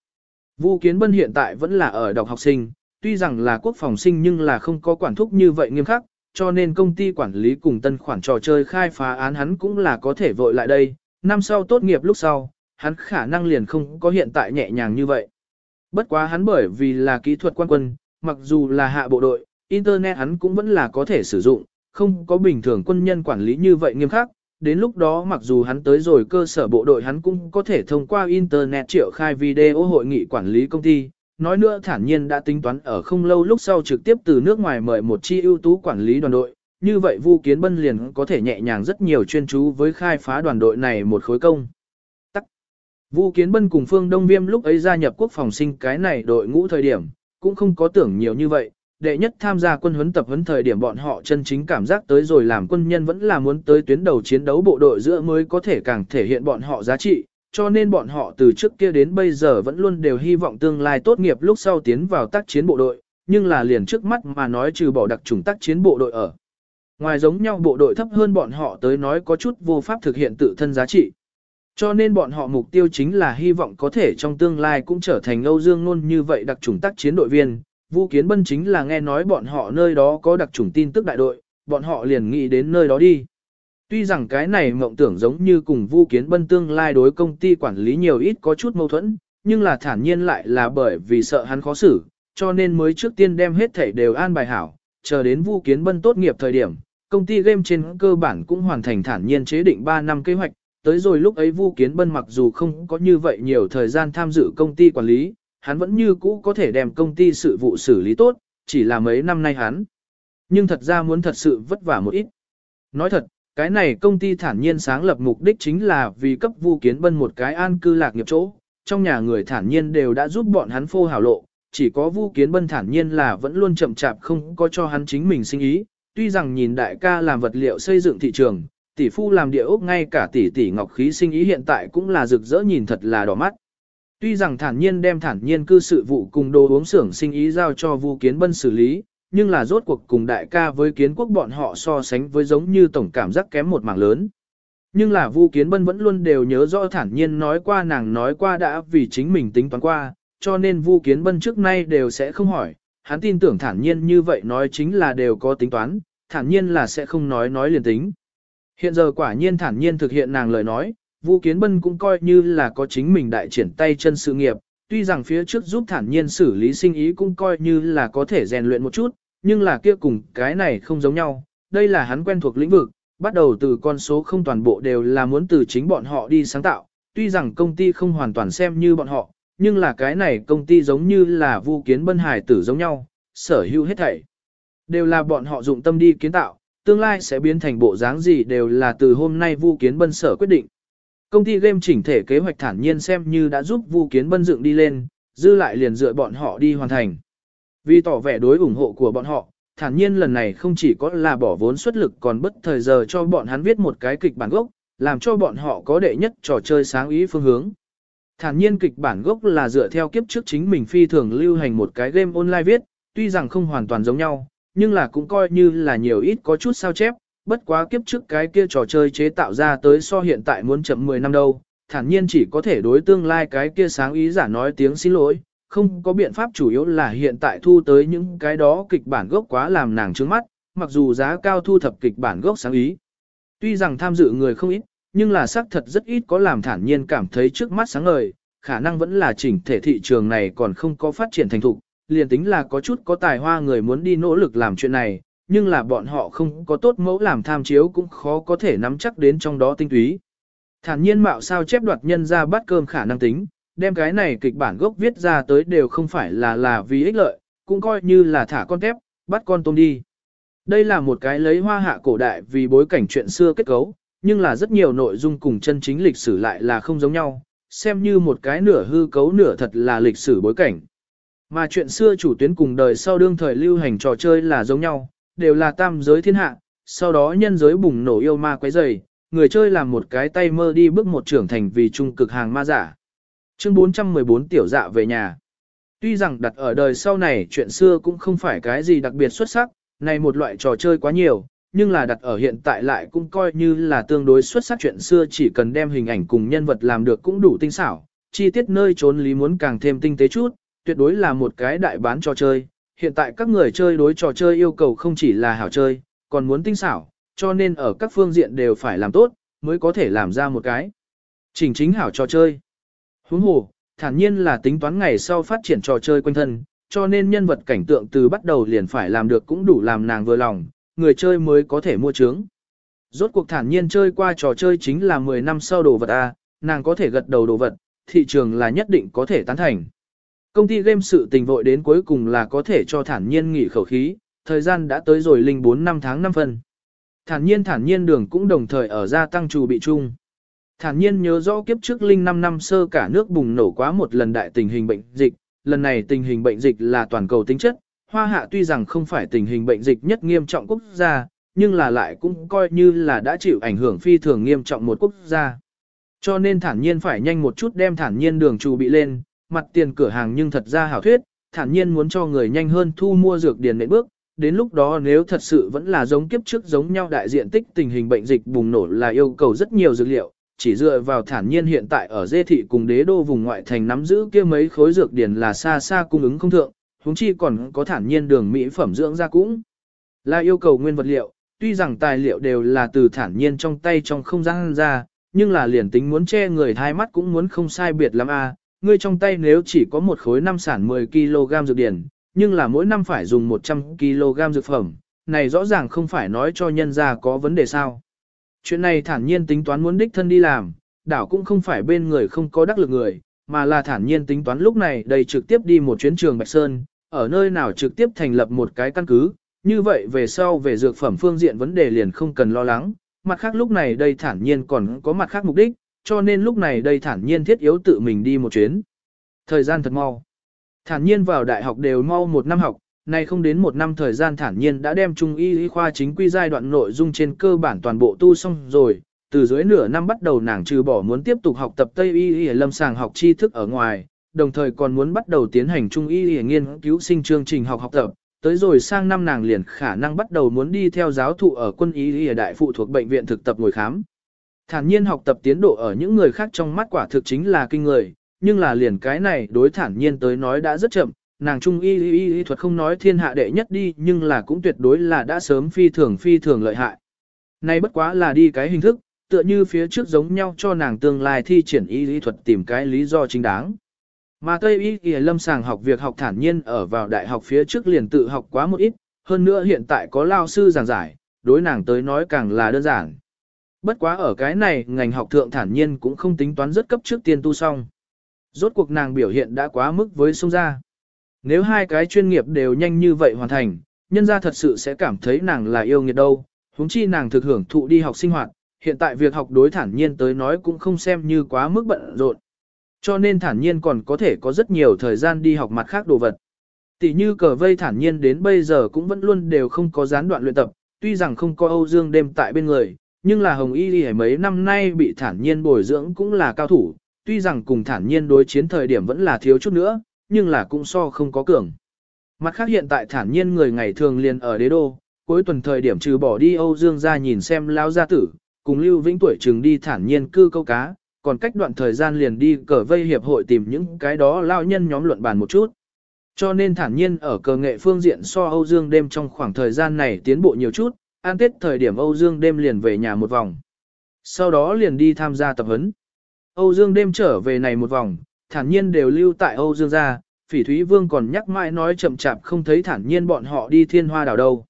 Vu Kiến Bân hiện tại vẫn là ở đọc học sinh, tuy rằng là quốc phòng sinh nhưng là không có quản thúc như vậy nghiêm khắc, cho nên công ty quản lý cùng tân khoản trò chơi khai phá án hắn cũng là có thể vội lại đây, năm sau tốt nghiệp lúc sau, hắn khả năng liền không có hiện tại nhẹ nhàng như vậy. Bất quá hắn bởi vì là kỹ thuật quan quân, mặc dù là hạ bộ đội, Internet hắn cũng vẫn là có thể sử dụng, không có bình thường quân nhân quản lý như vậy nghiêm khắc. Đến lúc đó mặc dù hắn tới rồi cơ sở bộ đội hắn cũng có thể thông qua Internet triệu khai video hội nghị quản lý công ty, Nói nữa thản nhiên đã tính toán ở không lâu lúc sau trực tiếp từ nước ngoài mời một chi ưu tú quản lý đoàn đội, như vậy Vu Kiến Bân liền có thể nhẹ nhàng rất nhiều chuyên chú với khai phá đoàn đội này một khối công. Tắc. Vu Kiến Bân cùng Phương Đông Viêm lúc ấy gia nhập quốc phòng sinh cái này đội ngũ thời điểm, cũng không có tưởng nhiều như vậy. Đệ nhất tham gia quân huấn tập huấn thời điểm bọn họ chân chính cảm giác tới rồi làm quân nhân vẫn là muốn tới tuyến đầu chiến đấu bộ đội giữa mới có thể càng thể hiện bọn họ giá trị, cho nên bọn họ từ trước kia đến bây giờ vẫn luôn đều hy vọng tương lai tốt nghiệp lúc sau tiến vào tác chiến bộ đội, nhưng là liền trước mắt mà nói trừ bỏ đặc trùng tác chiến bộ đội ở. Ngoài giống nhau bộ đội thấp hơn bọn họ tới nói có chút vô pháp thực hiện tự thân giá trị. Cho nên bọn họ mục tiêu chính là hy vọng có thể trong tương lai cũng trở thành Âu Dương Nôn như vậy đặc trùng tác chiến đội viên. Vu Kiến Bân chính là nghe nói bọn họ nơi đó có đặc trùng tin tức đại đội, bọn họ liền nghĩ đến nơi đó đi. Tuy rằng cái này mộng tưởng giống như cùng Vu Kiến Bân tương lai đối công ty quản lý nhiều ít có chút mâu thuẫn, nhưng là thản nhiên lại là bởi vì sợ hắn khó xử, cho nên mới trước tiên đem hết thảy đều an bài hảo, chờ đến Vu Kiến Bân tốt nghiệp thời điểm, công ty game trên cơ bản cũng hoàn thành thản nhiên chế định 3 năm kế hoạch, tới rồi lúc ấy Vu Kiến Bân mặc dù không có như vậy nhiều thời gian tham dự công ty quản lý, hắn vẫn như cũ có thể đem công ty sự vụ xử lý tốt, chỉ là mấy năm nay hắn. Nhưng thật ra muốn thật sự vất vả một ít. Nói thật, cái này công ty thản nhiên sáng lập mục đích chính là vì cấp Vu Kiến Bân một cái an cư lạc nghiệp chỗ, trong nhà người thản nhiên đều đã giúp bọn hắn phô hảo lộ, chỉ có Vu Kiến Bân thản nhiên là vẫn luôn chậm chạp không có cho hắn chính mình sinh ý, tuy rằng nhìn đại ca làm vật liệu xây dựng thị trường, tỷ phu làm địa ốc ngay cả tỷ tỷ ngọc khí sinh ý hiện tại cũng là rực rỡ nhìn thật là đỏ mắt. Tuy rằng thản nhiên đem thản nhiên cư sự vụ cùng đồ uống xưởng sinh ý giao cho Vu Kiến Bân xử lý, nhưng là rốt cuộc cùng đại ca với kiến quốc bọn họ so sánh với giống như tổng cảm giác kém một mảng lớn. Nhưng là Vu Kiến Bân vẫn luôn đều nhớ rõ thản nhiên nói qua nàng nói qua đã vì chính mình tính toán qua, cho nên Vu Kiến Bân trước nay đều sẽ không hỏi, hắn tin tưởng thản nhiên như vậy nói chính là đều có tính toán, thản nhiên là sẽ không nói nói liền tính. Hiện giờ quả nhiên thản nhiên thực hiện nàng lời nói, Vu Kiến Bân cũng coi như là có chính mình đại triển tay chân sự nghiệp, tuy rằng phía trước giúp thản nhiên xử lý sinh ý cũng coi như là có thể rèn luyện một chút, nhưng là kia cùng cái này không giống nhau, đây là hắn quen thuộc lĩnh vực, bắt đầu từ con số không toàn bộ đều là muốn từ chính bọn họ đi sáng tạo, tuy rằng công ty không hoàn toàn xem như bọn họ, nhưng là cái này công ty giống như là Vu Kiến Bân Hải tử giống nhau, sở hữu hết thảy. Đều là bọn họ dụng tâm đi kiến tạo, tương lai sẽ biến thành bộ dáng gì đều là từ hôm nay Vu Kiến Bân sở quyết định. Công ty game chỉnh thể kế hoạch thản nhiên xem như đã giúp Vu Kiến Bân dựng đi lên, dư lại liền dựa bọn họ đi hoàn thành. Vì tỏ vẻ đối ủng hộ của bọn họ, thản nhiên lần này không chỉ có là bỏ vốn xuất lực còn bất thời giờ cho bọn hắn viết một cái kịch bản gốc, làm cho bọn họ có đệ nhất trò chơi sáng ý phương hướng. Thản nhiên kịch bản gốc là dựa theo kiếp trước chính mình phi thường lưu hành một cái game online viết, tuy rằng không hoàn toàn giống nhau, nhưng là cũng coi như là nhiều ít có chút sao chép, bất quá kiếp trước cái kia trò chơi chế tạo ra tới so hiện tại muốn chậm 10 năm đâu, thản nhiên chỉ có thể đối tương lai cái kia sáng ý giả nói tiếng xin lỗi, không có biện pháp chủ yếu là hiện tại thu tới những cái đó kịch bản gốc quá làm nàng trướng mắt, mặc dù giá cao thu thập kịch bản gốc sáng ý. Tuy rằng tham dự người không ít, nhưng là xác thật rất ít có làm thản nhiên cảm thấy trước mắt sáng ngời, khả năng vẫn là chỉnh thể thị trường này còn không có phát triển thành thục, liền tính là có chút có tài hoa người muốn đi nỗ lực làm chuyện này, nhưng là bọn họ không có tốt mẫu làm tham chiếu cũng khó có thể nắm chắc đến trong đó tinh túy. Thản nhiên mạo sao chép đoạt nhân ra bắt cơm khả năng tính, đem cái này kịch bản gốc viết ra tới đều không phải là là vì ích lợi, cũng coi như là thả con tép, bắt con tôm đi. Đây là một cái lấy hoa hạ cổ đại vì bối cảnh chuyện xưa kết cấu, nhưng là rất nhiều nội dung cùng chân chính lịch sử lại là không giống nhau, xem như một cái nửa hư cấu nửa thật là lịch sử bối cảnh. Mà chuyện xưa chủ tuyến cùng đời sau đương thời lưu hành trò chơi là giống nhau, đều là tam giới thiên hạ, sau đó nhân giới bùng nổ yêu ma quấy rầy, người chơi làm một cái tay mơ đi bước một trưởng thành vì trung cực hàng ma giả. Chương 414 tiểu dạ về nhà. Tuy rằng đặt ở đời sau này chuyện xưa cũng không phải cái gì đặc biệt xuất sắc, này một loại trò chơi quá nhiều, nhưng là đặt ở hiện tại lại cũng coi như là tương đối xuất sắc chuyện xưa chỉ cần đem hình ảnh cùng nhân vật làm được cũng đủ tinh xảo, chi tiết nơi trốn lý muốn càng thêm tinh tế chút, tuyệt đối là một cái đại bán trò chơi. Hiện tại các người chơi đối trò chơi yêu cầu không chỉ là hảo chơi, còn muốn tinh xảo, cho nên ở các phương diện đều phải làm tốt, mới có thể làm ra một cái chỉnh chính hảo trò chơi. Huống hồ, thản nhiên là tính toán ngày sau phát triển trò chơi quanh thân, cho nên nhân vật cảnh tượng từ bắt đầu liền phải làm được cũng đủ làm nàng vừa lòng, người chơi mới có thể mua trướng. Rốt cuộc thản nhiên chơi qua trò chơi chính là 10 năm sau đồ vật A, nàng có thể gật đầu đồ vật, thị trường là nhất định có thể tán thành. Công ty game sự tình vội đến cuối cùng là có thể cho thản nhiên nghỉ khẩu khí, thời gian đã tới rồi linh 4 năm tháng 5 phần. Thản nhiên thản nhiên đường cũng đồng thời ở gia tăng trù bị chung. Thản nhiên nhớ rõ kiếp trước linh 5 năm sơ cả nước bùng nổ quá một lần đại tình hình bệnh dịch, lần này tình hình bệnh dịch là toàn cầu tính chất, Hoa Hạ tuy rằng không phải tình hình bệnh dịch nhất nghiêm trọng quốc gia, nhưng là lại cũng coi như là đã chịu ảnh hưởng phi thường nghiêm trọng một quốc gia. Cho nên thản nhiên phải nhanh một chút đem thản nhiên đường trù bị lên, mặt tiền cửa hàng nhưng thật ra hảo thuyết, thản nhiên muốn cho người nhanh hơn thu mua dược điền nệm bước, đến lúc đó nếu thật sự vẫn là giống kiếp trước giống nhau đại diện tích tình hình bệnh dịch bùng nổ là yêu cầu rất nhiều dược liệu, chỉ dựa vào thản nhiên hiện tại ở dê thị cùng đế đô vùng ngoại thành nắm giữ kia mấy khối dược điền là xa xa cung ứng không thượng, huống chi còn có thản nhiên đường mỹ phẩm dưỡng da cũng là yêu cầu nguyên vật liệu, tuy rằng tài liệu đều là từ thản nhiên trong tay trong không gian ra, nhưng là liền tính muốn che người thai mắt cũng muốn không sai biệt lắm a. Ngươi trong tay nếu chỉ có một khối năm sản 10 kg dược điển, nhưng là mỗi năm phải dùng 100 kg dược phẩm, này rõ ràng không phải nói cho nhân ra có vấn đề sao. Chuyện này thản nhiên tính toán muốn đích thân đi làm, đảo cũng không phải bên người không có đắc lực người, mà là thản nhiên tính toán lúc này đầy trực tiếp đi một chuyến trường Bạch Sơn, ở nơi nào trực tiếp thành lập một cái căn cứ, như vậy về sau về dược phẩm phương diện vấn đề liền không cần lo lắng, mặt khác lúc này đây thản nhiên còn có mặt khác mục đích, cho nên lúc này đây thản nhiên thiết yếu tự mình đi một chuyến. Thời gian thật mau. Thản nhiên vào đại học đều mau một năm học, nay không đến một năm thời gian thản nhiên đã đem trung y y khoa chính quy giai đoạn nội dung trên cơ bản toàn bộ tu xong rồi, từ dưới nửa năm bắt đầu nàng trừ bỏ muốn tiếp tục học tập Tây y y lâm sàng học tri thức ở ngoài, đồng thời còn muốn bắt đầu tiến hành trung y y nghiên cứu sinh chương trình học học tập, tới rồi sang năm nàng liền khả năng bắt đầu muốn đi theo giáo thụ ở quân y y đại phụ thuộc bệnh viện thực tập ngồi khám. Thản nhiên học tập tiến độ ở những người khác trong mắt quả thực chính là kinh người, nhưng là liền cái này đối thản nhiên tới nói đã rất chậm, nàng trung y y y thuật không nói thiên hạ đệ nhất đi nhưng là cũng tuyệt đối là đã sớm phi thường phi thường lợi hại. Nay bất quá là đi cái hình thức, tựa như phía trước giống nhau cho nàng tương lai thi triển y y thuật tìm cái lý do chính đáng. Mà Tây Y Y Lâm sàng học việc học thản nhiên ở vào đại học phía trước liền tự học quá một ít, hơn nữa hiện tại có lao sư giảng giải, đối nàng tới nói càng là đơn giản. Bất quá ở cái này ngành học thượng thản nhiên cũng không tính toán rất cấp trước tiên tu xong. Rốt cuộc nàng biểu hiện đã quá mức với sông ra. Nếu hai cái chuyên nghiệp đều nhanh như vậy hoàn thành, nhân gia thật sự sẽ cảm thấy nàng là yêu nghiệt đâu, Húng chi nàng thực hưởng thụ đi học sinh hoạt, hiện tại việc học đối thản nhiên tới nói cũng không xem như quá mức bận rộn. Cho nên thản nhiên còn có thể có rất nhiều thời gian đi học mặt khác đồ vật. Tỷ như cờ vây thản nhiên đến bây giờ cũng vẫn luôn đều không có gián đoạn luyện tập, tuy rằng không có Âu Dương đêm tại bên người, nhưng là Hồng Y Ghi mấy năm nay bị thản nhiên bồi dưỡng cũng là cao thủ, tuy rằng cùng thản nhiên đối chiến thời điểm vẫn là thiếu chút nữa, nhưng là cũng so không có cường. Mặt khác hiện tại thản nhiên người ngày thường liền ở đế đô, cuối tuần thời điểm trừ bỏ đi Âu Dương ra nhìn xem Lão gia tử, cùng Lưu Vĩnh tuổi trường đi thản nhiên cư câu cá, còn cách đoạn thời gian liền đi cờ vây hiệp hội tìm những cái đó lao nhân nhóm luận bàn một chút. Cho nên thản nhiên ở cờ nghệ phương diện so Âu Dương đêm trong khoảng thời gian này tiến bộ nhiều chút, an tết thời điểm Âu Dương đêm liền về nhà một vòng. Sau đó liền đi tham gia tập huấn. Âu Dương đêm trở về này một vòng, thản nhiên đều lưu tại Âu Dương gia, Phỉ Thúy Vương còn nhắc mãi nói chậm chạp không thấy thản nhiên bọn họ đi thiên hoa đảo đâu.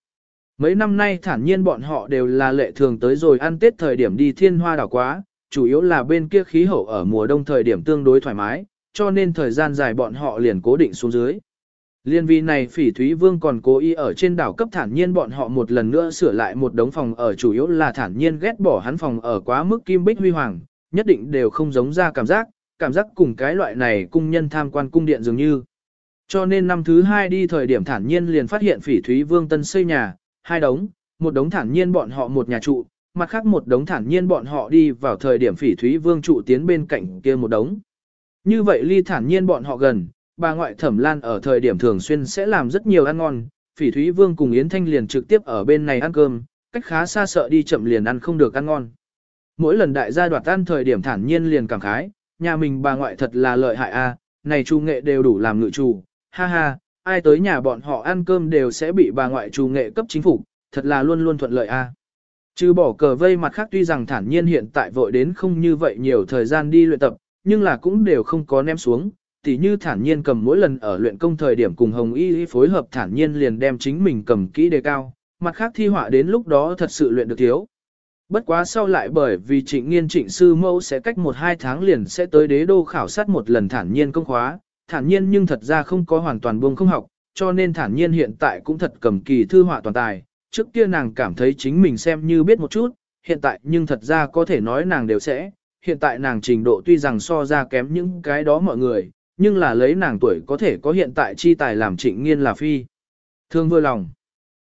Mấy năm nay thản nhiên bọn họ đều là lệ thường tới rồi ăn Tết thời điểm đi thiên hoa đảo quá, chủ yếu là bên kia khí hậu ở mùa đông thời điểm tương đối thoải mái, cho nên thời gian dài bọn họ liền cố định xuống dưới. Liên vi này phỉ Thúy Vương còn cố ý ở trên đảo cấp thản nhiên bọn họ một lần nữa sửa lại một đống phòng ở chủ yếu là thản nhiên ghét bỏ hắn phòng ở quá mức kim bích huy hoàng, nhất định đều không giống ra cảm giác, cảm giác cùng cái loại này cung nhân tham quan cung điện dường như. Cho nên năm thứ hai đi thời điểm thản nhiên liền phát hiện phỉ Thúy Vương tân xây nhà, hai đống, một đống thản nhiên bọn họ một nhà trụ, mặt khác một đống thản nhiên bọn họ đi vào thời điểm phỉ Thúy Vương trụ tiến bên cạnh kia một đống. Như vậy ly thản nhiên bọn họ gần, bà ngoại thẩm lan ở thời điểm thường xuyên sẽ làm rất nhiều ăn ngon, phỉ Thúy Vương cùng Yến Thanh liền trực tiếp ở bên này ăn cơm, cách khá xa sợ đi chậm liền ăn không được ăn ngon. Mỗi lần đại gia đoạt ăn thời điểm thản nhiên liền cảm khái, nhà mình bà ngoại thật là lợi hại a, này chu nghệ đều đủ làm ngự chủ, ha ha, ai tới nhà bọn họ ăn cơm đều sẽ bị bà ngoại chu nghệ cấp chính phủ, thật là luôn luôn thuận lợi a. Trừ bỏ cờ vây mặt khác tuy rằng thản nhiên hiện tại vội đến không như vậy nhiều thời gian đi luyện tập, nhưng là cũng đều không có ném xuống, tỉ như thản nhiên cầm mỗi lần ở luyện công thời điểm cùng Hồng Y phối hợp thản nhiên liền đem chính mình cầm kỹ đề cao, mặt khác thi họa đến lúc đó thật sự luyện được thiếu. Bất quá sau lại bởi vì trịnh nghiên trịnh sư mẫu sẽ cách một hai tháng liền sẽ tới đế đô khảo sát một lần thản nhiên công khóa, thản nhiên nhưng thật ra không có hoàn toàn buông không học, cho nên thản nhiên hiện tại cũng thật cầm kỳ thư họa toàn tài, trước kia nàng cảm thấy chính mình xem như biết một chút, hiện tại nhưng thật ra có thể nói nàng đều sẽ, hiện tại nàng trình độ tuy rằng so ra kém những cái đó mọi người, nhưng là lấy nàng tuổi có thể có hiện tại chi tài làm trịnh nghiên là phi. Thương vừa lòng.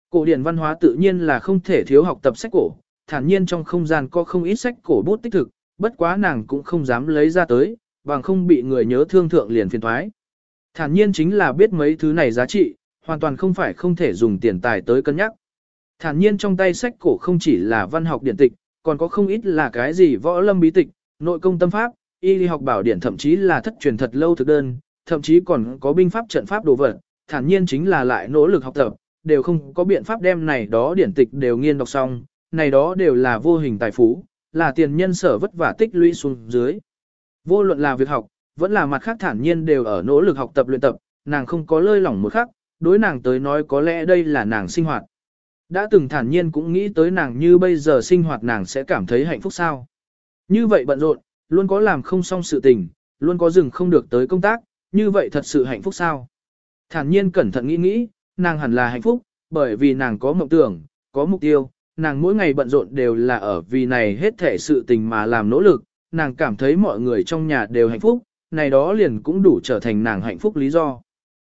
Cổ điển văn hóa tự nhiên là không thể thiếu học tập sách cổ, thản nhiên trong không gian có không ít sách cổ bút tích thực, bất quá nàng cũng không dám lấy ra tới, bằng không bị người nhớ thương thượng liền phiền thoái. Thản nhiên chính là biết mấy thứ này giá trị, hoàn toàn không phải không thể dùng tiền tài tới cân nhắc. Thản nhiên trong tay sách cổ không chỉ là văn học điển tịch, còn có không ít là cái gì võ lâm bí tịch, nội công tâm pháp, y lý học bảo điển thậm chí là thất truyền thật lâu thực đơn, thậm chí còn có binh pháp trận pháp đồ vật, thản nhiên chính là lại nỗ lực học tập, đều không có biện pháp đem này đó điển tịch đều nghiên đọc xong, này đó đều là vô hình tài phú, là tiền nhân sở vất vả tích lũy xuống dưới. Vô luận là việc học, vẫn là mặt khác thản nhiên đều ở nỗ lực học tập luyện tập, nàng không có lơi lỏng một khắc, đối nàng tới nói có lẽ đây là nàng sinh hoạt. Đã từng thản nhiên cũng nghĩ tới nàng như bây giờ sinh hoạt nàng sẽ cảm thấy hạnh phúc sao. Như vậy bận rộn, luôn có làm không xong sự tình, luôn có dừng không được tới công tác, như vậy thật sự hạnh phúc sao. Thản nhiên cẩn thận nghĩ nghĩ, nàng hẳn là hạnh phúc, bởi vì nàng có mộng tưởng, có mục tiêu, nàng mỗi ngày bận rộn đều là ở vì này hết thể sự tình mà làm nỗ lực, nàng cảm thấy mọi người trong nhà đều hạnh phúc, này đó liền cũng đủ trở thành nàng hạnh phúc lý do.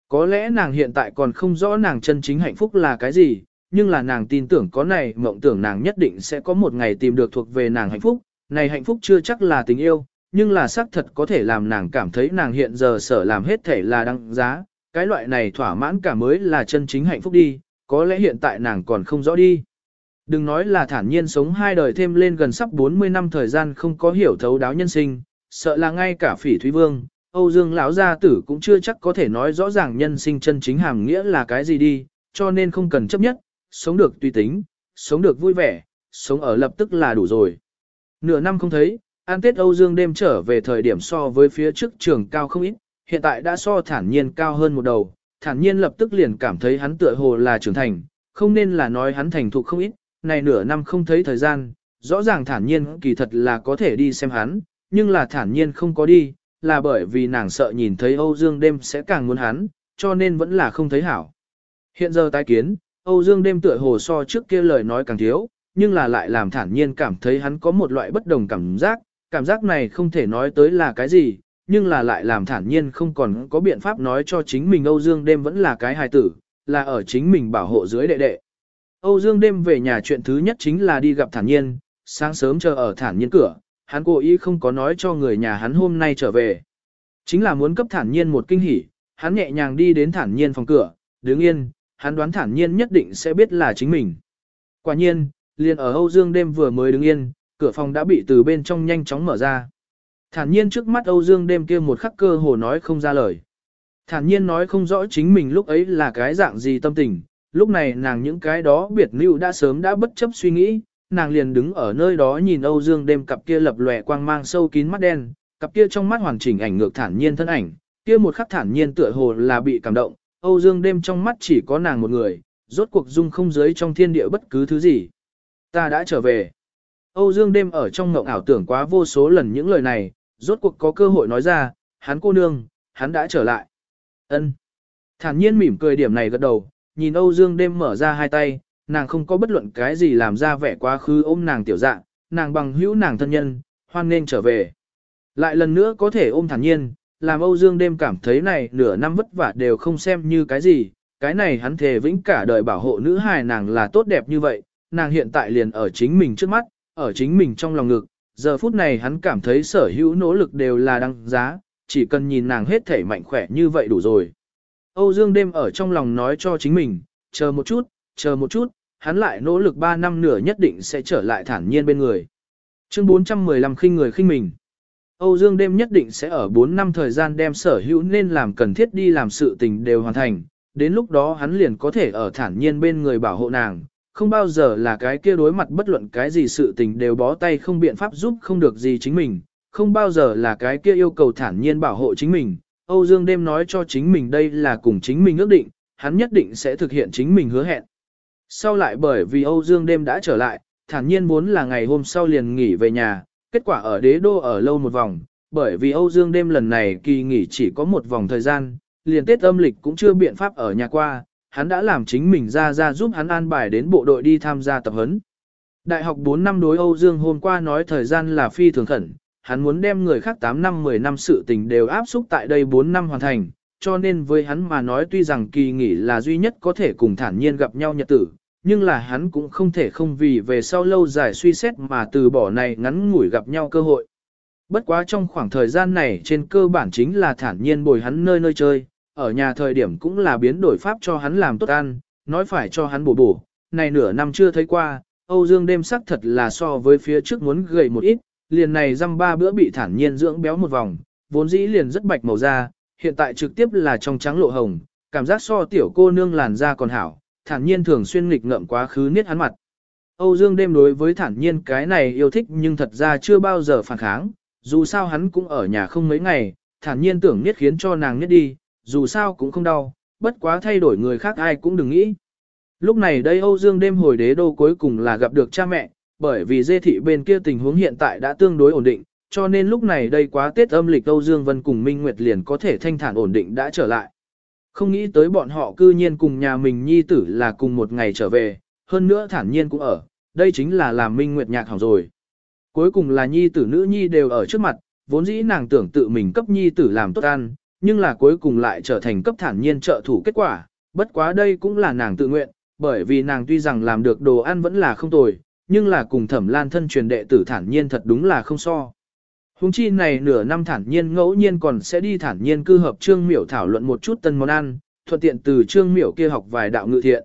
Có lẽ nàng hiện tại còn không rõ nàng chân chính hạnh phúc là cái gì, nhưng là nàng tin tưởng có này mộng tưởng nàng nhất định sẽ có một ngày tìm được thuộc về nàng hạnh phúc, này hạnh phúc chưa chắc là tình yêu, nhưng là xác thật có thể làm nàng cảm thấy nàng hiện giờ sở làm hết thể là đăng giá, cái loại này thỏa mãn cả mới là chân chính hạnh phúc đi, có lẽ hiện tại nàng còn không rõ đi. Đừng nói là thản nhiên sống hai đời thêm lên gần sắp 40 năm thời gian không có hiểu thấu đáo nhân sinh, sợ là ngay cả phỉ thúy vương, Âu Dương lão gia tử cũng chưa chắc có thể nói rõ ràng nhân sinh chân chính hàm nghĩa là cái gì đi, cho nên không cần chấp nhất, sống được tùy tính, sống được vui vẻ, sống ở lập tức là đủ rồi. Nửa năm không thấy, An Tết Âu Dương đêm trở về thời điểm so với phía trước trường cao không ít, hiện tại đã so thản nhiên cao hơn một đầu, thản nhiên lập tức liền cảm thấy hắn tựa hồ là trưởng thành, không nên là nói hắn thành thục không ít, này nửa năm không thấy thời gian, rõ ràng thản nhiên kỳ thật là có thể đi xem hắn, nhưng là thản nhiên không có đi, là bởi vì nàng sợ nhìn thấy Âu Dương đêm sẽ càng muốn hắn, cho nên vẫn là không thấy hảo. Hiện giờ tái kiến, Âu Dương đêm tựa hồ so trước kia lời nói càng thiếu, nhưng là lại làm thản nhiên cảm thấy hắn có một loại bất đồng cảm giác, cảm giác này không thể nói tới là cái gì, nhưng là lại làm thản nhiên không còn có biện pháp nói cho chính mình Âu Dương đêm vẫn là cái hài tử, là ở chính mình bảo hộ dưới đệ đệ. Âu Dương đêm về nhà chuyện thứ nhất chính là đi gặp thản nhiên, sáng sớm chờ ở thản nhiên cửa, hắn cố ý không có nói cho người nhà hắn hôm nay trở về. Chính là muốn cấp thản nhiên một kinh hỉ, hắn nhẹ nhàng đi đến thản nhiên phòng cửa, đứng yên, hắn đoán thản nhiên nhất định sẽ biết là chính mình. Quả nhiên, liền ở Âu Dương đêm vừa mới đứng yên, cửa phòng đã bị từ bên trong nhanh chóng mở ra. Thản nhiên trước mắt Âu Dương đêm kia một khắc cơ hồ nói không ra lời. Thản nhiên nói không rõ chính mình lúc ấy là cái dạng gì tâm tình, lúc này nàng những cái đó biệt lưu đã sớm đã bất chấp suy nghĩ, nàng liền đứng ở nơi đó nhìn Âu Dương đêm cặp kia lập lòe quang mang sâu kín mắt đen, cặp kia trong mắt hoàn chỉnh ảnh ngược thản nhiên thân ảnh, kia một khắc thản nhiên tựa hồ là bị cảm động, Âu Dương đêm trong mắt chỉ có nàng một người, rốt cuộc dung không giới trong thiên địa bất cứ thứ gì. Ta đã trở về. Âu Dương đêm ở trong ngộng ảo tưởng quá vô số lần những lời này, rốt cuộc có cơ hội nói ra, hắn cô nương, hắn đã trở lại. Ân. Thản nhiên mỉm cười điểm này gật đầu, nhìn Âu Dương đêm mở ra hai tay, nàng không có bất luận cái gì làm ra vẻ quá khứ ôm nàng tiểu dạng, nàng bằng hữu nàng thân nhân, hoan nên trở về. Lại lần nữa có thể ôm thản nhiên, làm Âu Dương đêm cảm thấy này nửa năm vất vả đều không xem như cái gì, cái này hắn thề vĩnh cả đời bảo hộ nữ hài nàng là tốt đẹp như vậy, nàng hiện tại liền ở chính mình trước mắt, ở chính mình trong lòng ngực, giờ phút này hắn cảm thấy sở hữu nỗ lực đều là đăng giá, chỉ cần nhìn nàng hết thể mạnh khỏe như vậy đủ rồi. Âu Dương đêm ở trong lòng nói cho chính mình, chờ một chút, chờ một chút, hắn lại nỗ lực 3 năm nửa nhất định sẽ trở lại thản nhiên bên người. Chương 415 khinh người khinh mình. Âu Dương đêm nhất định sẽ ở 4 năm thời gian đem sở hữu nên làm cần thiết đi làm sự tình đều hoàn thành, đến lúc đó hắn liền có thể ở thản nhiên bên người bảo hộ nàng, không bao giờ là cái kia đối mặt bất luận cái gì sự tình đều bó tay không biện pháp giúp không được gì chính mình, không bao giờ là cái kia yêu cầu thản nhiên bảo hộ chính mình. Âu Dương đêm nói cho chính mình đây là cùng chính mình ước định, hắn nhất định sẽ thực hiện chính mình hứa hẹn. Sau lại bởi vì Âu Dương đêm đã trở lại, thản nhiên muốn là ngày hôm sau liền nghỉ về nhà, kết quả ở đế đô ở lâu một vòng, bởi vì Âu Dương đêm lần này kỳ nghỉ chỉ có một vòng thời gian, liền Tết âm lịch cũng chưa biện pháp ở nhà qua, hắn đã làm chính mình ra ra giúp hắn an bài đến bộ đội đi tham gia tập huấn. Đại học 4 năm đối Âu Dương hôm qua nói thời gian là phi thường khẩn, hắn muốn đem người khác 8 năm 10 năm sự tình đều áp xúc tại đây 4 năm hoàn thành, cho nên với hắn mà nói tuy rằng kỳ nghỉ là duy nhất có thể cùng thản nhiên gặp nhau nhật tử, nhưng là hắn cũng không thể không vì về sau lâu dài suy xét mà từ bỏ này ngắn ngủi gặp nhau cơ hội. Bất quá trong khoảng thời gian này trên cơ bản chính là thản nhiên bồi hắn nơi nơi chơi, ở nhà thời điểm cũng là biến đổi pháp cho hắn làm tốt ăn, nói phải cho hắn bổ bổ, này nửa năm chưa thấy qua, Âu Dương đêm sắc thật là so với phía trước muốn gầy một ít, liền này răm ba bữa bị thản nhiên dưỡng béo một vòng, vốn dĩ liền rất bạch màu da, hiện tại trực tiếp là trong trắng lộ hồng, cảm giác so tiểu cô nương làn da còn hảo, thản nhiên thường xuyên nghịch ngợm quá khứ niết hắn mặt. Âu Dương đêm đối với thản nhiên cái này yêu thích nhưng thật ra chưa bao giờ phản kháng, dù sao hắn cũng ở nhà không mấy ngày, thản nhiên tưởng niết khiến cho nàng niết đi, dù sao cũng không đau, bất quá thay đổi người khác ai cũng đừng nghĩ. Lúc này đây Âu Dương đêm hồi đế đô cuối cùng là gặp được cha mẹ, bởi vì dê thị bên kia tình huống hiện tại đã tương đối ổn định, cho nên lúc này đây quá Tết âm lịch Âu Dương Vân cùng Minh Nguyệt liền có thể thanh thản ổn định đã trở lại. Không nghĩ tới bọn họ cư nhiên cùng nhà mình nhi tử là cùng một ngày trở về, hơn nữa thản nhiên cũng ở, đây chính là làm minh nguyệt nhạc hỏng rồi. Cuối cùng là nhi tử nữ nhi đều ở trước mặt, vốn dĩ nàng tưởng tự mình cấp nhi tử làm tốt ăn, nhưng là cuối cùng lại trở thành cấp thản nhiên trợ thủ kết quả, bất quá đây cũng là nàng tự nguyện, bởi vì nàng tuy rằng làm được đồ ăn vẫn là không tồi, nhưng là cùng thẩm lan thân truyền đệ tử thản nhiên thật đúng là không so. Hùng chi này nửa năm thản nhiên ngẫu nhiên còn sẽ đi thản nhiên cư hợp trương miểu thảo luận một chút tân món ăn, thuận tiện từ trương miểu kia học vài đạo ngự thiện.